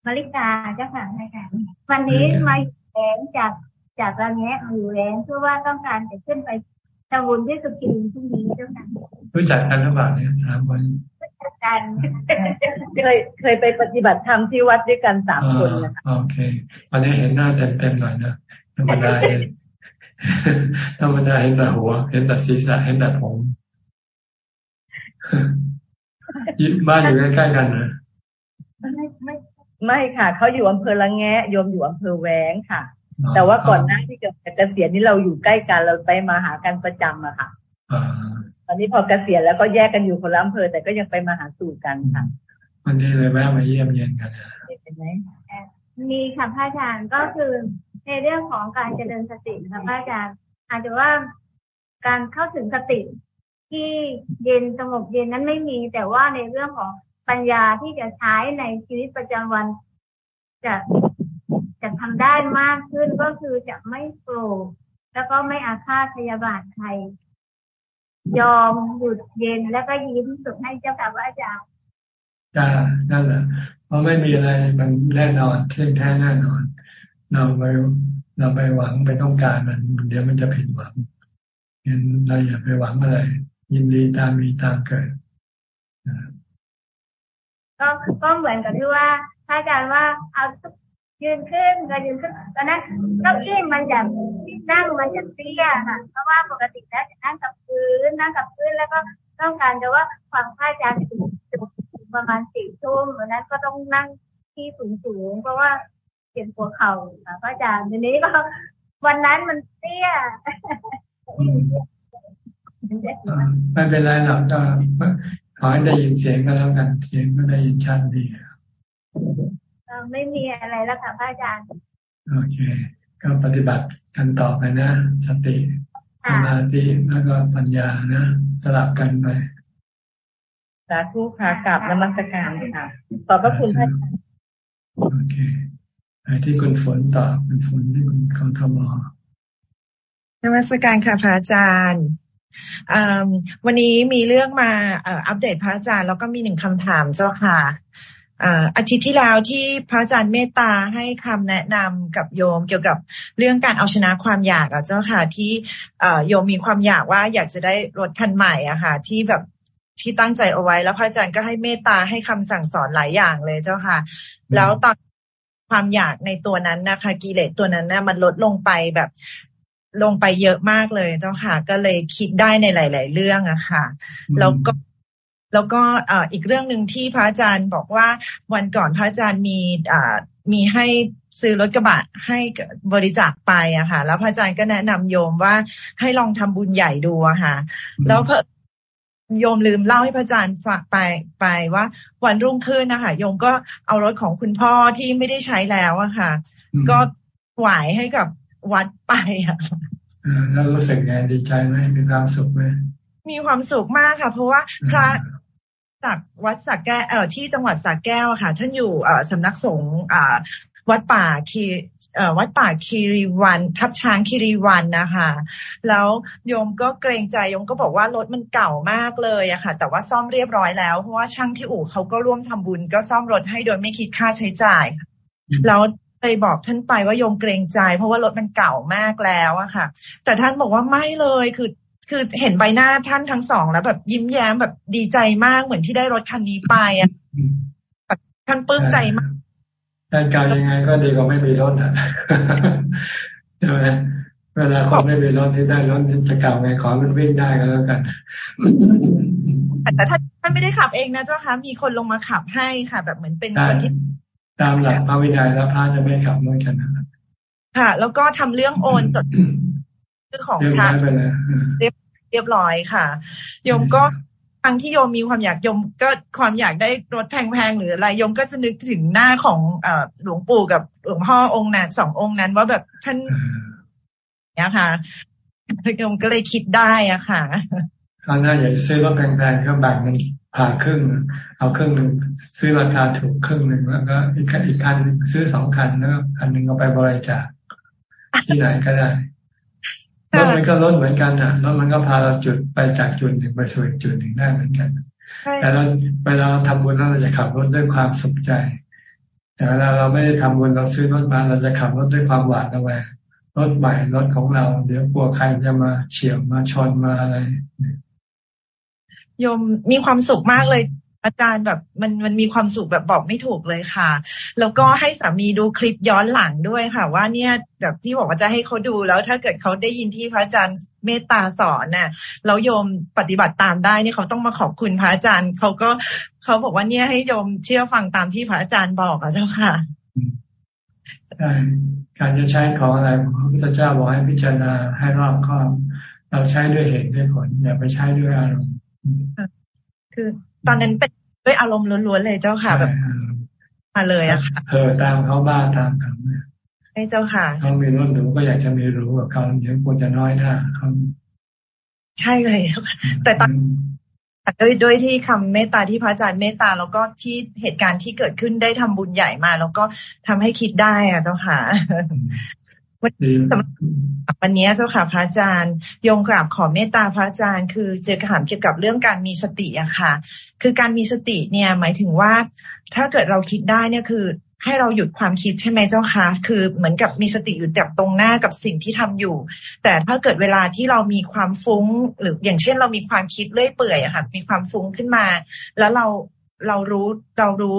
มาริกาเจ้าค่ะใช่ค่ะวันนี้มาแรงจาก จากระแงะอยู่แรงเพื่อว่าต้องการจะขึ้นไปทำบุญที่สุกินพรุ่งนี้เจ้าค่ะรู้จักกันหรือเปล่าเนี่ยถามวันรู้จักกันเคยเคยไปปฏิบัติธรรมที่วัดด้วยกันสามคนนะคะโอเควันนี้เห็นหน้าเต็มๆหน่อยนะธรรมดาเห็นธรรมดาเห็นแต่หัว เห็นแต่ศีรษะเห็นแต่ผมยิบบ้านอยู่ใกล้ๆกันนะไม่ไม่ไม่ค่ะเขาอยู่อำเภอละแงะโยมอยู่อำเภอแวงค่ะ แต่ว่าก่อนหน้าที่จะเกษียณนี่เราอยู่ใกล้กันเราไปมาหากันประจำอะค่ะตอนนี้พอเกษียณแล้วก็แยกกันอยู่คนละอำเภอแต่ก็ยังไปมาหาสู่กันค่ะวันนี้เลยแวะมาเยี่ยมเยียนกันเห็นไหมมีค่ะพระอาจารย์ก็คือในเรื่องของการเจริญสติค่ะพระอาจารย์ อาจจะว่าการเข้าถึงสติที่เย็นสงบเย็นนั้นไม่มี แต่ว่าในเรื่องของปัญญาที่จะใช้ในชีวิตประจำวัน จะ จะทำได้มากขึ้นก็คือจะไม่โกรธแล้วก็ไม่อาฆาตพยาบาทใครยอมหยุดเย็นแล้วก็ยิ้มสุดให้เจ้าค่ะว่าอาจารย์จ้านั่นแหละเพราะไม่มีอะไรมันแน่นอนเที่ยงแท้แน่นอน เราไปเราไปหวังไปต้องการมันเดี๋ยวมันจะผิดหวังเห็นเราอย่าไปหวังอะไร ยินดีตามมีตามเกิดก็ก็เหมือนกับที่ว่าถ้าอาจารย์ว่าเอา ยืนขึ้นก็ยืนขึ้นตอนนั้นเก้าอี้มันจะนั่งมันจะเตี้ยค่ะ เพราะว่าปกติแล้วจะนั่งกับพื้นนั่งกับพื้นแล้วก็ต้องการแต่ว่าความพระอาจารย์สูงประมาณสี่ทุ่มวันนั้นก็ต้องนั่งที่สูงสูงเพราะว่าเปลี่ยนหัวเข่าค่ะพระอาจารย์ทีนี้ก็วันนั้นมันเตี้ยไม่เป็นไรหรอกก็ขอให้ได้ยินเสียงก็แล้วกันเสียงก็ได้ยินชัดดี ไม่มีอะไรแล้วค่ะพระอาจารย์ โอเค ก็ปฏิบัติกันต่อไปนะ สติสมาธิแล้วก็ปัญญานะ สลับกันไปสาธุค่ะกลับนมัสการค่ะขอบพระคุณพระอาจารย์โอเคไปที่คุณฝนต่อคุณฝนที่คุณคำทมนมัสการค่ะพระอาจารย์วันนี้มีเรื่องมาอัปเดตพระอาจารย์ แล้วก็มีหนึ่งคำถามเจ้าค่ะ อาทิตย์ที่แล้วที่พระอาจารย์เมตตาให้คำแนะนำกับโยมเกี่ยวกับเรื่องการเอาชนะความอยากอะเจ้าค่ะที่โยมมีความอยากว่าอยากจะได้รถคันใหม่อะค่ะ ที่แบบที่ตั้งใจเอาไว้แล้วพระอาจารย์ก็ให้เมตตาให้คำสั่งสอนหลายอย่างเลยเจ้าค่ะ แล้วตอนความอยากในตัวนั้นนะคะกิเลสตัวนั้นนะมันลดลงไปแบบลงไปเยอะมากเลยเจ้าค่ะ ก็เลยคิดได้ในหลาย ๆ เรื่องอะค่ะแล้วก็ แล้วก็อีกเรื่องหนึ่งที่พระอาจารย์บอกว่าวันก่อนพระอาจารย์มีมีให้ซื้อรถกระบะให้บริจาคไปอะค่ะ แล้วพระอาจารย์ก็แนะนำโยมว่าให้ลองทำบุญใหญ่ดูอะค่ะ แล้วพระโยมลืมเล่าให้พระอาจารย์ฝากไปไปว่า วันรุ่งขึ้นนะคะโยมก็เอารถของคุณพ่อที่ไม่ได้ใช้แล้วอะค่ะ ก็หวายให้กับวัดไปอะแล้วรู้สึกไงดีใจไหมมีความสุขไหมมีความสุขมากค่ะ เพราะว่าพระ จากวัดสักแก้วเอ่อที่จังหวัดสักแก้วค่ะ ท่านอยู่เอ่อสำนักสงฆ์อ่าวัดป่าคีเอ่อวัดป่าคีรีวัน ทับช้างคีรีวันนะคะ แล้วโยมก็เกรงใจโยมก็บอกว่ารถมันเก่ามากเลยอะค่ะ แต่ว่าซ่อมเรียบร้อยแล้วเพราะว่าช่างที่อู่เขาก็ร่วมทำบุญ ก็ซ่อมรถให้โดยไม่คิดค่าใช้จ่ายแล้วเลยบอกท่านไปว่าโยมเกรงใจ เพราะว่ารถมันเก่ามากแล้วอะค่ะ แต่ท่านบอกว่าไม่เลยคือ คือเห็นใบหน้าท่านทั้งสองแล้วแบบยิ้มแย้มแบบดีใจมากเหมือนที่ได้รถคันนี้ไปอะแบบท่านปลื้มใจมากการการยังไงก็ดีกว่าไม่มีรถอะใช่ไหมเวลาคนไม่มีรถที่ได้รถนี้จะกล่าวไงขอมันวิ่งได้ก็แล้วกัน แต่ท่านท่านไม่ได้ขับเองนะเจ้าค่ะมีคนลงมาขับให้ค่ะ แบบเหมือนเป็นคนที่ตามหลักพระวินัยแล้วพระจะไม่ขับรถกันนะค่ะ แล้วก็ทำเรื่องโอนจด คือของพระเรียบเรียบร้อยค่ะ โยมก็ครั้งที่โยมมีความอยากโยมก็ความอยากได้รถแพงๆหรืออะไรโยมก็จะนึกถึงหน้าของอหลวงปู่กับหลวงพ่อองค์นั้นสององค์นั้น ว่าแบบท่านเนี่ยค่ะโยมก็เลยคิดได้อะค่ะคราวหน้าอยากซื้อรถแพงๆก็แบ่งมันผ่าครึ่ง เอาครึ่งหนึ่งซื้อราคาถูกครึ่งหนึ่งแล้วก็อีกอีกคันซื้อสองคันแล้วคันหนึ่งเอาไปบริจาคที่ไหนก็ได้ รถมันก็รถเหมือนกันอะรถมันก็พาเราจุดไปจากจุดหนึ่งไปสู่อีกจุดหนึ่งได้เหมือนกันแต่เราเวลาเราทำบุญแล้วเราจะขับรถด้วยความสุขใจ แต่เวลาเราไม่ได้ทำบุญเราซื้อรถมาเราจะขับรถด้วยความหวาดระแวงรถใหม่รถของเรา เดี๋ยวกลัวใครจะมาเฉียวมาชนมาอะไรโยมมีความสุขมากเลย อาจารย์แบบมันมันมีความสุขแบบบอกไม่ถูกเลยค่ะ แล้วก็ให้สามีดูคลิปย้อนหลังด้วยค่ะ ว่าเนี่ยแบบที่บอกว่าจะให้เขาดูแล้วถ้าเกิดเขาได้ยินที่พระอาจารย์เมตตาสอนน่ะแล้วโยมปฏิบัติตามได้เนี่ยเขาต้องมาขอบคุณพระอาจารย์เขาก็เขาบอกว่าเนี่ยให้โยมเชื่อฟังตามที่พระอาจารย์บอกอะเจ้าค่ะการจะใช้ของอะไรพระพุทธเจ้าบอกให้พิจารณาให้รอบคอบ เราใช้ด้วยเหตุด้วยผลอย่าไปใช้ด้วยอารมณ์คือตอนนั้นเป็น ด้วยอารมณ์ล้วนๆเลยเจ้าค่ะแบบมาเลยอะค่ะเออตามเขาบ้าตามเขาให้เจ้าค่ะเขามีรถหรูก็อยากจะมีรู้กับเขาเดี๋ยวควรจะน้อยหน้าเขาใช่เลยเจ้าค่ะ แต่ตอนด้วยด้วยที่คำเมตตาที่พระอาจารย์เมตตาแล้วก็ที่เหตุการณ์ที่เกิดขึ้นได้ทำบุญใหญ่มา แล้วก็ทำให้คิดได้อะเจ้าค่ะ วันนี้เจ้าค่ะพระอาจารย์ยงกราบขอเมตตาพระอาจารย์ คือเจอคำถามเกี่ยวกับเรื่องการมีสติอะค่ะ คือการมีสติเนี่ยหมายถึงว่า ถ้าเกิดเราคิดได้เนี่ยคือ ให้เราหยุดความคิดใช่ไหมเจ้าค่ะคือเหมือนกับมีสติอยู่แบบตรงหน้ากับสิ่งที่ทำอยู่ แต่ถ้าเกิดเวลาที่เรามีความฟุ้ง หรืออย่างเช่นเรามีความคิดเลื่อยเปื่อยอะค่ะมีความฟุ้งขึ้นมา แล้วเราเรารู้เรารู้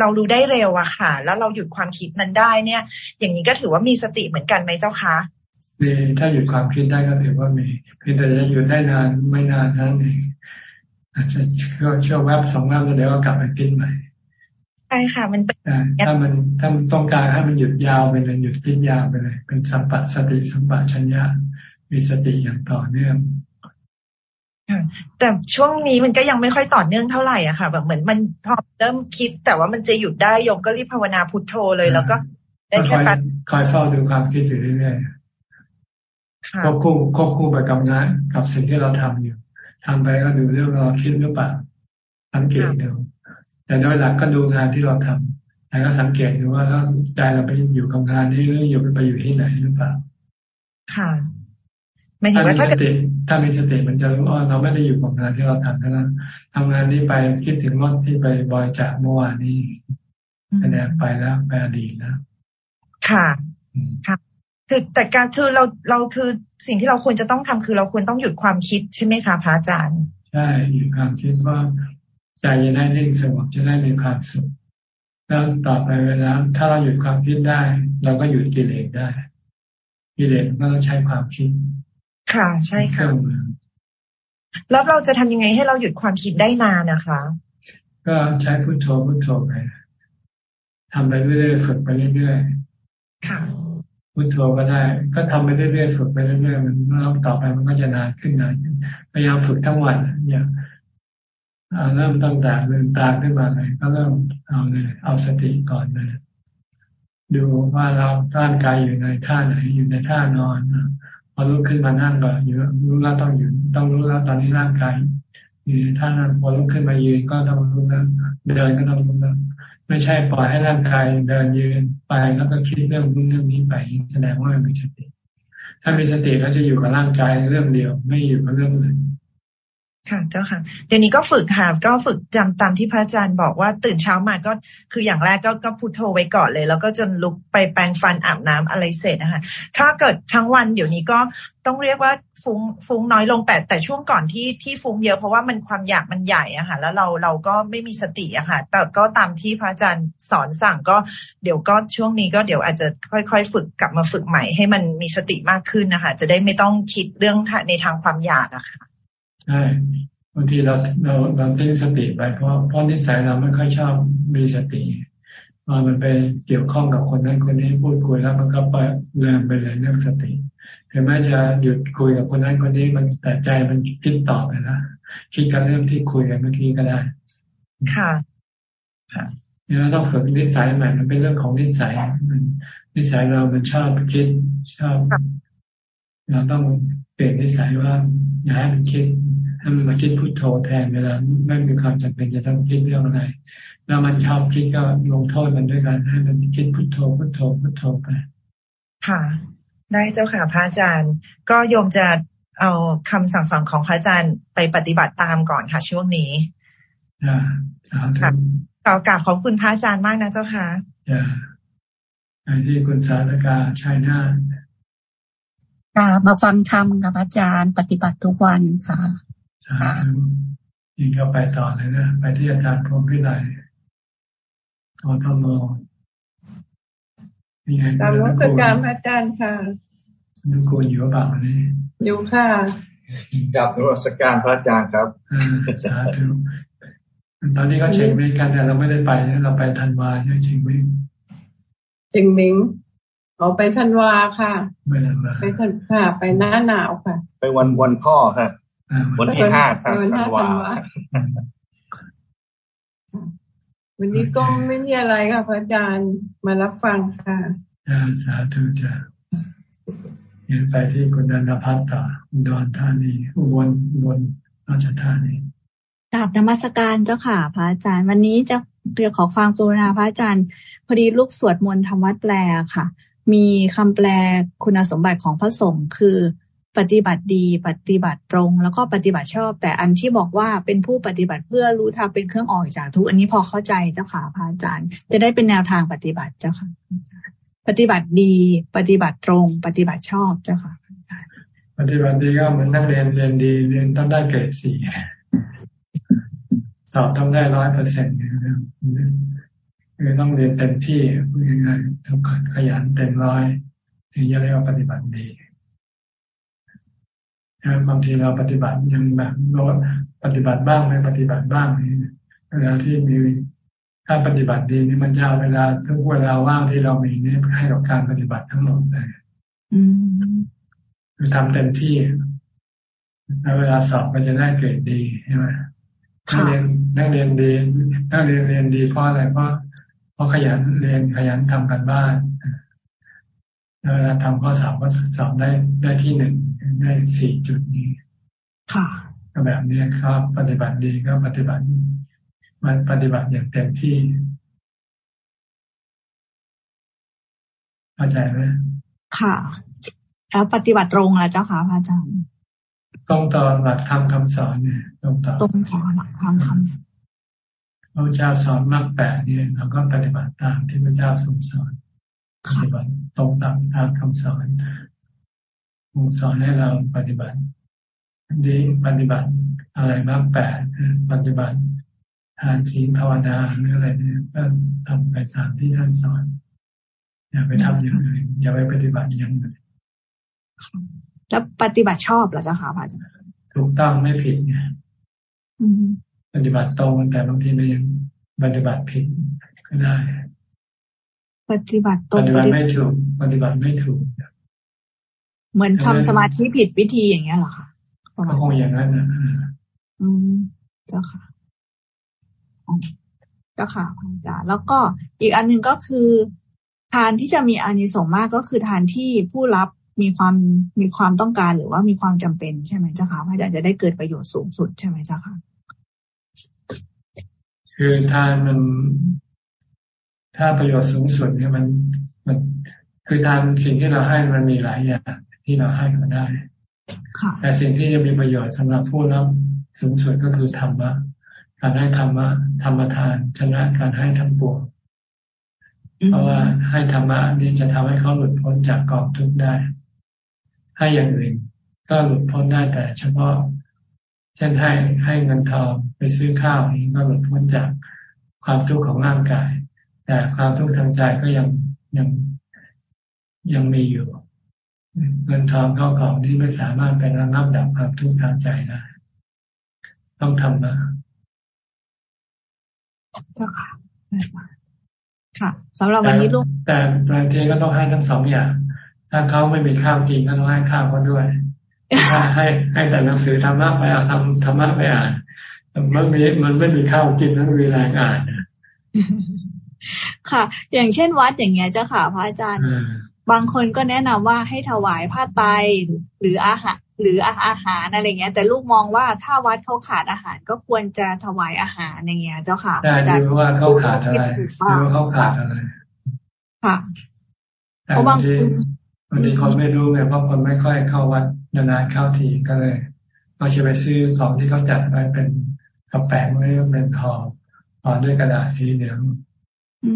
เรารู้ได้เร็วอะค่ะ แล้วเราหยุดความคิดนั้นได้เนี่ย อย่างนี้ก็ถือว่ามีสติเหมือนกันไหมเจ้าคะมีถ้าหยุดความคิดได้ก็ถือว่ามีเพียงแต่จะหยุดได้นานไม่นานทั้งนี้อาจจะช่วช่วงแวบสองแวบแล้วเดี๋ยวก็กลับไปคิดใหม่ใช่ค่ะ มันถ้ามันถ้ามันต้องการให้มันหยุดยาวไปเลยหยุดคิดยาวไปเลย เป็นสัมปัสติสัมปชัญญะมีสติอย่างต่อเนื่อง แต่ช่วงนี้มันก็ยังไม่ค่อยต่อเนื่องเท่าไหร่อะค่ะ แบบเหมือนมันพอเริ่มคิด แต่ว่ามันจะหยุดได้ยมก็รีบภาวนาพุทโธเลย แล้วก็ได้แค่คอยเฝ้าดูความคิดอยู่เรื่อยๆควบคู่ควบคู่ไปกับงานกับสิ่งที่เราทำอยู่ทำไปก็ดูเรื่องเราคิดหรือเปล่าสังเกตดูแต่โดยหลักก็ดูงานที่เราทำแต่ก็สังเกตดูว่าแล้วใจเราไปอยู่กับงานนี้หรืออยู่ไปอยู่ที่ไหนหรือเปล่าค่ะ ไม่ถึงว่าถ้าสติถ้ามีสติมันจะรู้ว่าเราไม่ได้อยู่กับงานที่เราทำเท่านั้นทำงานนี้ไปคิดถึงรถที่ไปบอยจากเมื่อวานนี้แสดงไปแล้วไปอดีตแล้วค่ะ ค่ะ คือแต่การคือเราเราคือสิ่งที่เราควรจะต้องทำคือเราควรต้องหยุดความคิดใช่ไหมคะพระอาจารย์ ใช่หยุดความคิดว่าใจจะได้นิ่งสงบจะได้มีความสุขแล้วต่อไปเวลาถ้าเราหยุดความคิดได้ เราก็หยุดกิเลสได้กิเลสก็ต้องใช้ความคิด ค่ะ ใช่ค่ะ แล้วเราจะทำยังไงให้เราหยุดความคิดได้นานนะคะ ก็ใช้พุทโธพุทโธไปทำไปเรื่อยๆฝึกไปเรื่อยๆค่ะพุทโธก็ได้ ก็ทำไปเรื่อยๆฝึกไปเรื่อยๆมันแล้วต่อไปมันก็จะนานขึ้นนานพยายามฝึกทั้งวันอย่างเริ่มตั้งแต่ลืมตาขึ้นมาเลยก็เริ่มเอาเลยเอาสติก่อนเลยดูว่าเราร่างกายอยู่ในท่าไหนอยู่ในท่านอน พอลุกขึ้นมานั่งก็อยู่รู้แล้วต้องอยู่ต้องรู้แล้วตอนนี้ร่างกายอยู่ในท่านั้นพอลุกขึ้นมายืนก็ต้องรู้แล้วเดินก็ต้องรู้แล้วไม่ใช่ปล่อยให้ร่างกายเดินยืนไปแล้วก็คิดเรื่องนู้นเรื่องนี้ไปแสดงว่าไม่มีสติถ้ามีสติก็จะอยู่กับร่างกายเรื่องเดียว ไม่อยู่กับเรื่องอื่น ค่ะเจ้าค่ะ เดี๋ยวนี้ก็ฝึกค่ะ ก็ฝึกจำตามที่พระอาจารย์บอกว่าตื่นเช้ามาก็คืออย่างแรกก็ก็พูดโทไว้ก่อนเลย แล้วก็จนลุกไปแปรงฟันอาบน้ำอะไรเสร็จนะคะถ้าเกิดทั้งวันเดี๋ยวนี้ก็ต้องเรียกว่าฟุ้งฟุ้งน้อยลงแต่แต่ช่วงก่อนที่ที่ฟุ้งเยอะเพราะว่ามันความอยากมันใหญ่อะค่ะ แล้วเราเราก็ไม่มีสติอะค่ะ แต่ก็ตามที่พระอาจารย์สอนสั่งก็เดี๋ยวก็ช่วงนี้ก็เดี๋ยวอาจจะค่อยๆ ฝึกกลับมาฝึกใหม่ให้มันมีสติมากขึ้นนะคะ จะได้ไม่ต้องคิดเรื่องในทางความอยากอะค่ะ ใช่บางทีเราเราเราทิ้งสติไปเพราะเพราะนิสัยเราไม่ค่อยชอบมีสติพอมันไปเกี่ยวข้องกับคนนั้นคนนี้พูดคุยแล้วมันก็ไปเลื่อนไปเลยเรื่องสติถึงแม้จะหยุดคุยกับคนนั้นคนนี้มันแต่ใจมันคิดต่อไปแล้วคิดกันเรื่องที่คุยกันเมื่อกี้ก็ได้ ค่ะ ค่ะเนี่ยเราต้องฝึกนิสัยใหม่มันเป็นเรื่องของนิสัยมันนิสัยเรามันชอบคิดชอบเราต้องเปลี่ยนนิสัยว่าอย่าให้มันคิด ให้มันมาคิดพุโทโธแทนเวลาไม่มีความจำเป็นจะต้องคิดเรื่องอะไรแล้วมันชอบคิดก็ลงโทษมันด้วยกันให้มันคิดพุโทโธพุโทโธพุโทโธไปค่ะ ได้เจ้าค่ะพระอาจารย์ ก็โยมจะเอาคำสั่งสอนของพระอาจารย์ไปปฏิบัติตามก่อนค่ะ ช่วงนี้อ่าค่ะขอกราบขอบคุณพระอาจารย์มากนะเจ้าค่ะอ่าไอ้ที่คุณสารกาชัยนาค่ะมาฟังธรรมกับอาจารย์ปฏิบัติทุกวันค่ะ สาธุยิงก็ไปต่อเลยนะ ไปที่อาจารย์พรมพิไลกทมนี่ไงตามรัชการอาจารย์ค่ะนุกูลอยู่เปล่านี้ อยู่ค่ะกับรัชการพระอาจารย์ครับสาธุตอนนี้ก็เช็คมิกันแต่เราไม่ได้ไปเราไปทันวาใช่เช็คมิเช็คมิงออกไปทันวาค่ะ ไปทันวาไปทันค่ะ ไปหน้าหนาวค่ะ ไปวันวันพ่อค่ะ วันที่ห้าธันวาวันนี้ก็ไม่มีอะไรค่ะพระอาจารย์มารับฟังค่ะสาธุจ้าเห็นไปที่คุณดันพัฒน์ต่ออุดรธานีอุบลอุบลราชธานีกราบนมัสการเจ้าค่ะ พระอาจารย์ วันนี้จะเรียกขอความกรุณาพระอาจารย์ พอดีลูกสวดมนต์ทำวัดแปลค่ะ มีคำแปลคุณสมบัติของพระสงฆ์คือ ปฏิบัติดีปฏิบัติตรง แล้วก็ปฏิบัติชอบ แต่อันที่บอกว่าเป็นผู้ปฏิบัติเพื่อรู้ทางเป็นเครื่องออกจากทุกอันนี้พอเข้าใจเจ้าค่ะพระอาจารย์ จะได้เป็นแนวทางปฏิบัติเจ้าค่ะ ปฏิบัติดี ปฏิบัติตรง ปฏิบัติชอบเจ้าค่ะปฏิบัติดีก็เหมือนนักเรียนเรียนดีเรียนต้องได้เกรดสี่สอบต้องได้ร้อยเปอร์เซ็นต์คือต้องเรียนเต็มที่พูดง่ายๆทุกขยันเต็มร้อยถึงจะเรียกว่าปฏิบัติดี บางทีเราปฏิบัติยังแบบโน้ปฏิบัติบ้างไม่ปฏิบัติบ้างนี่เวลาที่มีถ้าปฏิบัติดีนี่มันจะเอาเวลาทุกเวลาว่างที่เรามีนี่ให้กับการปฏิบัติทั้งหมดเลยคือทำเต็มที่แล้วเวลาสอบก็จะได้เกรดดีใช่ไหมนักเรียนนักเรียนดีนักเรียนเรียนดีเพราะอะไรเพราะเพราะขยันเรียนขยันทำกันบ้านแล้วเวลาทำข้อสอบก็สอบได้ได้ที่หนึ่ง ได้สี่จุดนี้ ค่ะก็แบบนี้ครับ ปฏิบัติดีก็ปฏิบัติมันปฏิบัติอย่างเต็มที่เข้าใจไหมค่ะ แล้วปฏิบัติตรงแล้วเจ้าค่ะพระอาจารย์ตรงต่อหลักธรรมคำสอนเนี่ยตรงต่อตรงต่อหลักธรรมคำสอนพระเจ้าสอนมากแปดเนี่ยเราก็ปฏิบัติตามที่พระเจ้าทรงสอนปฏิบัติตรงตามตามคำสอน คงสอนให้เราปฏิบัติดีปฏิบัติอะไรบ้างแปดปฏิบัติทานศีลภาวนาหรืออะไรเนี่ยก็ทำไปตามที่ท่านสอน อย่าไปทำอย่างอื่นอย่าไปปฏิบัติอย่างอื่นแล้วปฏิบัติชอบเหรอเจ้าค่ะพระอาจารย์ถูกต้องไม่ผิดไงปฏิบัติตรงแต่บางทีมันยังปฏิบัติผิดก็ได้ ปฏิบัติตรงปฏิบัติไม่ถูก ปฏิบัติไม่ถูก เหมือนทำสมาธิผิดวิธีอย่างเงี้ยเหรอคะก็คงอย่างนั้นนะอืมเจ้าค่ะเจ้าค่ะอาจารย์แล้วก็อีกอันหนึ่งก็คือ ทานที่จะมีอานิสงส์มากก็คือทานที่ผู้รับมีความมีความต้องการหรือว่ามีความจำเป็นใช่ไหมเจ้าค่ะพระอาจารย์จะได้เกิดประโยชน์สูงสุดใช่ไหมเจ้าค่ะคือทานมัน ถ้าประโยชน์สูงสุดเนี่ยมันมันคือทานสิ่งที่เราให้มันมีหลายอย่าง ที่เราให้ก็ได้แต่สิ่งที่จะมีประโยชน์สำหรับผู้รับสูงสุดก็คือธรรมะการให้ธรรมะธรรมทานชนะการให้ทั้งปวงเพราะว่าให้ธรรมะนี้จะทำให้เขาหลุดพ้นจากกองทุกข์ได้ ให้อย่างอื่นก็หลุดพ้นได้แต่เฉพาะ เช่นให้ให้เงินทองไปซื้อข้าวนี้ก็หลุดพ้นจากความทุกข์ของร่างกาย แต่ความทุกข์ทางใจก็ยังยังยังมีอยู่ เงินทองเข้าของนี้ไม่สามารถไประงับดับความทุกข์ทางใจได้ต้องทำนะก็ค่ะค่ะสำหรับวันนี้ลูกแต่บางทีก็ต้องให้ทั้งสองอย่าง ถ้าเขาไม่มีข้าวกินก็ต้องให้ข้าวเขาด้วยถ้าให้ให้แต่หนังสือธรรมะไปอ่านทำธรรมะไปอ่านมันมีมันไม่มีข้าวกินแล้วมีแรงอ่านค่ะ อย่างเช่นวัดอย่างเงี้ยเจ้าค่ะพระอาจารย์ บางคนก็แนะนำว่าให้ถวายผ้าไตหรืออาหารหรืออาหารอะไรเงี้ย แต่ลูกมองว่าถ้าวัดเขาขาดอาหารก็ควรจะถวายอาหารอย่างเงี้ย เจ้าค่ะใช่ดูว่าเขาขาดอะไรดูว่าเขาขาดอะไร ค่ะเพราะบางทีบางทีคนไม่รู้ไงเพราะคนไม่ค่อยเข้าวัดนานๆเข้าทีก็เลยเราจะไปซื้อของที่เขาจัดไว้เป็นกระแปงไว้เป็นห่อห่อด้วยกระดาษสีเหลืองอื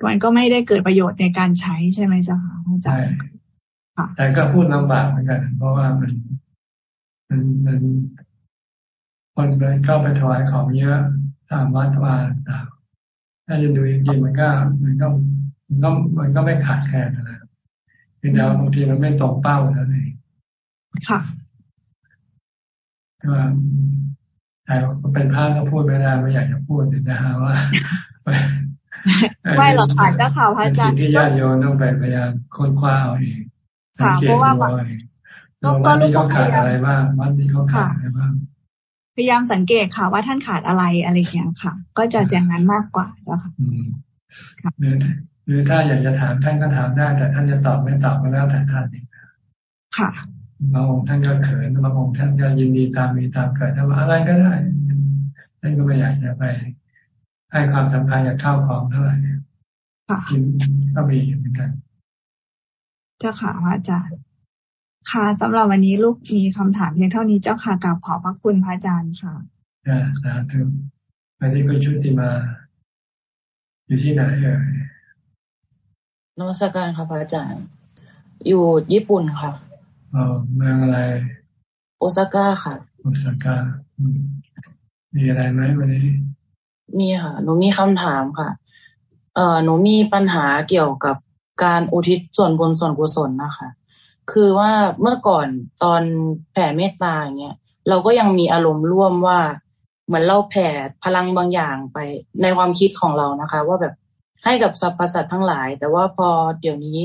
มมันก็ไม่ได้เกิดประโยชน์ในการใช้ใช่ไหมเจ้าค่ะอาจารย์แต่ก็พูดลำบากเหมือนกัน เพราะว่ามันมันมันคนไปเข้าไปถวายของเยอะตามวัดวาต่างถ้าจะดูจริงๆมันก็มันก็มันก็มันก็ไม่ขาดแคลนอะไรเพียงแต่บางทีมันไม่ตรงเป้าแล้วเองค่ะว่าแต่เป็นพระก็พูดไม่ได้ไม่อยากจะพูดนะฮะว่า ไม่หรอกค่ะเจ้าข่าวพระอาจารย์ที่ญาติโยมต้องไปพยายามค้นคว้าเอาเองค่ะเพราะว่าก็ลูกเขาขาดอะไรบ้างวัดนี้เขาขาดอะไรบ้างพยายามสังเกตค่ะ ว่าท่านขาดอะไรอะไรอย่างเงี้ยค่ะ ก็จะอย่างนั้นมากกว่าเจ้าค่ะหรือถ้าอยากจะถามท่านก็ถามได้ แต่ท่านจะตอบไม่ตอบก็แล้วแต่ท่านเองค่ะบางองค์ท่านก็เขินบางองค์ท่านก็ยินดีตามมีตามเกิดทำอะไรก็ได้ท่านก็ไม่อยากจะไป ให้ความสำคัญกับข้าวของเท่าไหร่กินก็มีเหมือนกันเจ้าค่ะพระอาจารย์ค่ะสำหรับวันนี้ลูกมีคำถามเพียงเท่านี้เจ้าค่ะกราบขอบพระคุณพระอาจารย์ค่ะอ่าสาธุอันนี้คุณชุติมา อยู่ที่ไหนเอ่ยนวัตการค่ะพระอาจารย์ อยู่ญี่ปุ่นค่ะอ๋อเมืองอะไร โอซาก้าค่ะ โอซาก้ามีอะไรไหมวันนี้ มีค่ะ หนูมีคำถามค่ะ เอ่อหนูมีปัญหาเกี่ยวกับการอุทิศส่วนบุญส่วนกุศลนะคะ คือว่าเมื่อก่อนตอนแผ่เมตตาอย่างเงี้ยเราก็ยังมีอารมณ์ร่วมว่าเหมือนเราแผ่พลังบางอย่างไปในความคิดของเรานะคะ ว่าแบบให้กับสรรพสัตว์ทั้งหลาย แต่ว่าพอเดี๋ยวนี้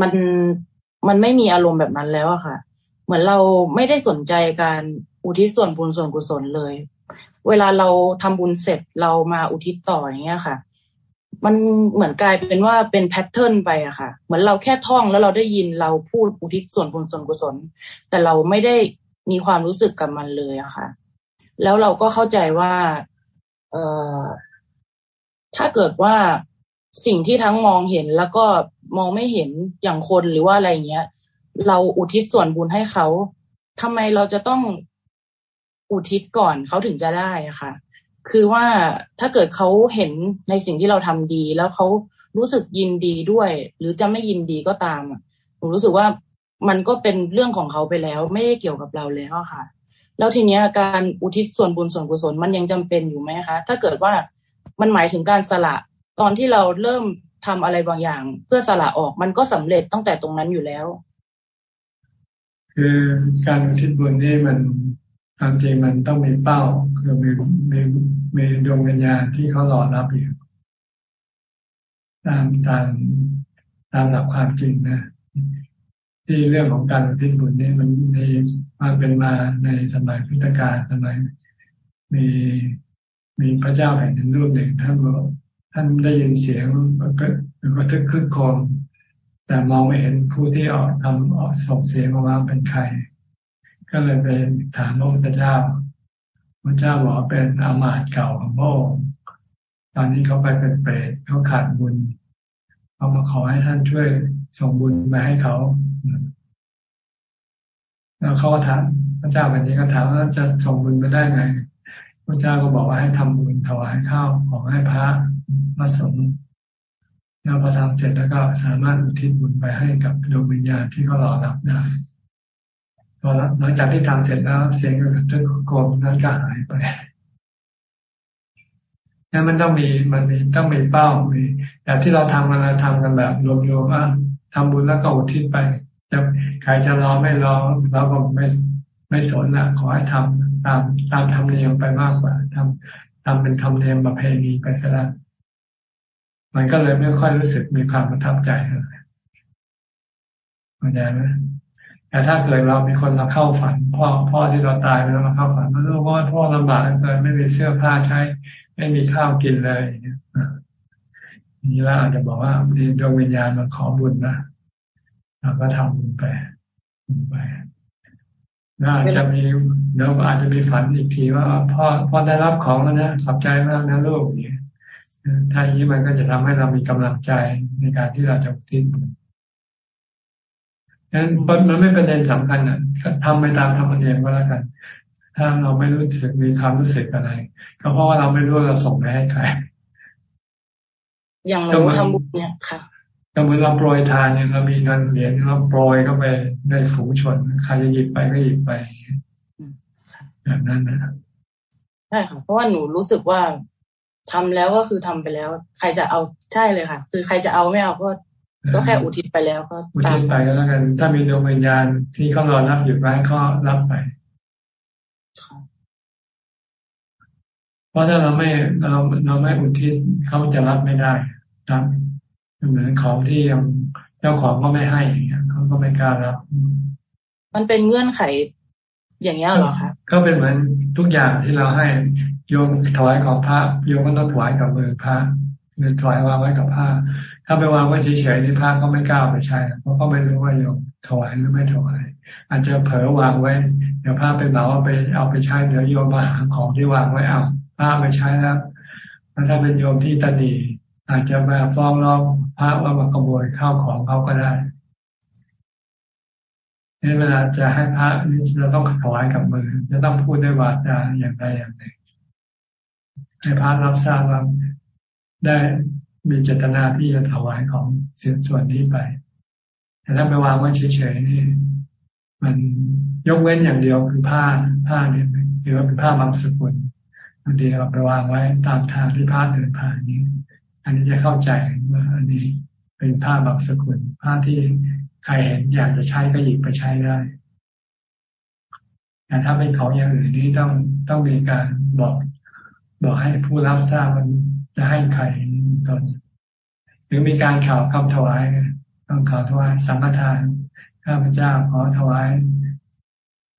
มันมันไม่มีอารมณ์แบบนั้นแล้วอะค่ะ เหมือนเราไม่ได้สนใจการอุทิศส่วนบุญส่วนกุศลเลย เวลาเราทำบุญเสร็จเรามาอุทิศต่ออย่างเงี้ยค่ะ มันเหมือนกลายเป็นว่าเป็นแพทเทิร์นไปอะค่ะ เหมือนเราแค่ท่องแล้วเราได้ยินเราพูดอุทิศส่วนบุญส่วนกุศล แต่เราไม่ได้มีความรู้สึกกับมันเลยอะค่ะ แล้วเราก็เข้าใจว่า เอ่อถ้าเกิดว่าสิ่งที่ทั้งมองเห็นแล้วก็มองไม่เห็นอย่างคนหรือว่าอะไรเงี้ย เราอุทิศส่วนบุญให้เขาทำไมเราจะต้อง อุทิศก่อนเขาถึงจะได้อะค่ะ คือว่าถ้าเกิดเขาเห็นในสิ่งที่เราทำดี แล้วเขารู้สึกยินดีด้วย หรือจะไม่ยินดีก็ตามผมรู้สึกว่ามันก็เป็นเรื่องของเขาไปแล้ว ไม่ได้เกี่ยวกับเราแล้วค่ะ แล้วทีนี้การอุทิศส่วนบุญส่วนกุศลมันยังจำเป็นอยู่ไหมคะถ้าเกิดว่ามันหมายถึงการสละตอนที่เราเริ่มทำอะไรบางอย่าง เพื่อสละออกมันก็สำเร็จตั้งแต่ตรงนั้นอยู่แล้ว คือการอุทิศบุญนี่มัน ความจริงมันต้องมีเป้า คือมีมีมีดวงวิญญาณที่เขารอรับอยู่ตามตามตามหลักความจริงนะ ที่เรื่องของการอุทิศบุญนี่มันมีมาเป็นมาในสมัยพุทธกาลสมัย มีมีพระเจ้าแผ่นดินรูปหนึ่งท่านบอกท่านได้ยินเสียงก็ก็ทึกคึกโคมแต่มองไม่เห็นผู้ที่ออกทำออกส่งเสียงออกมาเป็นใคร ก็เลยไปถามพระพุทธเจ้าพระเจ้าบอกเป็นอามาตย์เก่าของพระองค์ตอนนี้เขาไปเป็นเปรตเขาขาดบุญเขามาขอให้ท่านช่วยส่งบุญมาให้เขาแล้วเขาก็ถามพระเจ้าแบบนี้ก็ถามว่าจะส่งบุญมาได้ไงพระเจ้าก็บอกว่าให้ทำบุญถวายข้าวของให้พระพระสงฆ์แล้วพอทำเสร็จแล้วก็สามารถอุทิศบุญไปให้กับดวงวิญญาณที่เขารอรับได้ พอหลังจากที่ทำเสร็จแล้ว เสียงกระทึกโกรธนั้นก็หายไปนั่นมันต้องมีมันมีต้องมีเป้ามีแต่ที่เราทำกันเราทำกันแบบรวมๆว่าทำบุญแล้วก็อุทิศไปจะใครจะรอไม่รอเราก็ไม่ไม่สนละขอให้ทำตามตามธรรมเนียมไปมากกว่าทำทำเป็นธรรมเนียมประเพณีไปซะล้วมันก็เลยไม่ค่อยรู้สึกมีความประทับใจเลยเข้าใจไหม แต่ถ้าเกิดเรามีคนมาเข้าฝันพ่อพ่อที่เราตายไปแล้วมาเข้าฝันว่าลูกพ่อพ่อลำบากเกินไม่มีเสื้อผ้าใช้ ไม่มีข้าวกินเลยนี่แล้วอาจจะบอกว่ามีดวงวิญญาณมาขอบุญนะเราก็ทำบุญไปบุญไปน่าจะมีเดี๋ยวอาจจะมีฝันอีกทีว่าพ่อพ่อได้รับของแล้วนะขอบใจมากนะลูกเนี่ยถ้าอย่างนี้มันก็จะทำให้เรามีกำลังใจในการที่เราจะทิ้ง นั้นมันไม่เป็นเด็นสำคัญอะทำไปตามธรรมเนียมก็แล้วกัน ถ้าเราไม่รู้สึกมีความรู้สึกอะไร ก็เพราะว่าเราไม่รู้เราส่งไปให้ใคร อย่างเราทำบุญเนี่ยค่ะก็เหมือนเราโปรยทานเนี่ยเรามีเงินเหรียญเราโปรยเข้าไปในฝูงชนใครจะหยิบไปก็หยิบไปแบบนั้นนะใช่ค่ะเพราะว่าหนูรู้สึกว่าทำแล้วก็คือทำไปแล้ว ใครจะเอาใช่เลยค่ะ คือใครจะเอาไม่เอาก็ ก็แค่อุทิศไปแล้วก็อุทิศไปก็แล้วกัน ถ้ามีดวงวิญญาณที่เขารอรับอยู่ไว้ก็รับไปเพราะถ้าเราไม่เราเราไม่อุทิศเขาจะรับไม่ได้ครับเหมือนของที่ยังเจ้าของก็ไม่ให้เขาก็ไม่กล้ารับ มันเป็นเงื่อนไขอย่างนี้เหรอคะก็เป็นเหมือนทุกอย่างที่เราให้โยมถวายของพระโยมก็ต้องถวายกับมือพระหรือถวายวางไว้กับผ้า ถ้าไปวางไว้เฉยๆนี่พระก็ไม่กล้าไปใช้เพราะก็ไม่รู้ว่าโยมถวายหรือไม่ถวาย อาจจะเผลอวางไว้ เดี๋ยวพระไปเหมาไปเอาไปใช้เดี๋ยวโยมมาหาของที่วางไว้เอาพระไปใช้แล้วถ้าเป็นโยมที่ตันดีอาจจะมาฟ้องร้องพระว่ามาขโมยข้าวของเขาก็ได้นี่เวลาจะให้พระเราต้องถวายกับมือจะต้องพูดด้วยวาจาอย่างใดอย่างหนึ่งให้พระรับทราบว่าได้ มีเจตนาที่จะถวายของเสียส่วนนี้ไป แต่ถ้าไปวางไว้เฉยๆนี่ มันยกเว้นอย่างเดียวคือผ้าผ้าเนี่ยถือว่าเป็นผ้าบางสกุลบางทีเราไปวางไว้ตามทางที่ผ้าเดินผ่านนี้ อันนี้จะเข้าใจว่าอันนี้เป็นผ้าบางสกุลผ้าที่ใครเห็นอยากจะใช้ก็หยิบไปใช้ได้แต่ถ้าเป็นของอย่างอื่นนี่ต้องต้องมีการบอก บอกให้ผู้รับทราบมัน จะให้ใครตนหรือมีการข่าวคำถวายต้องข่าวถวายสังฆทานข้าพเจ้าขอถวาย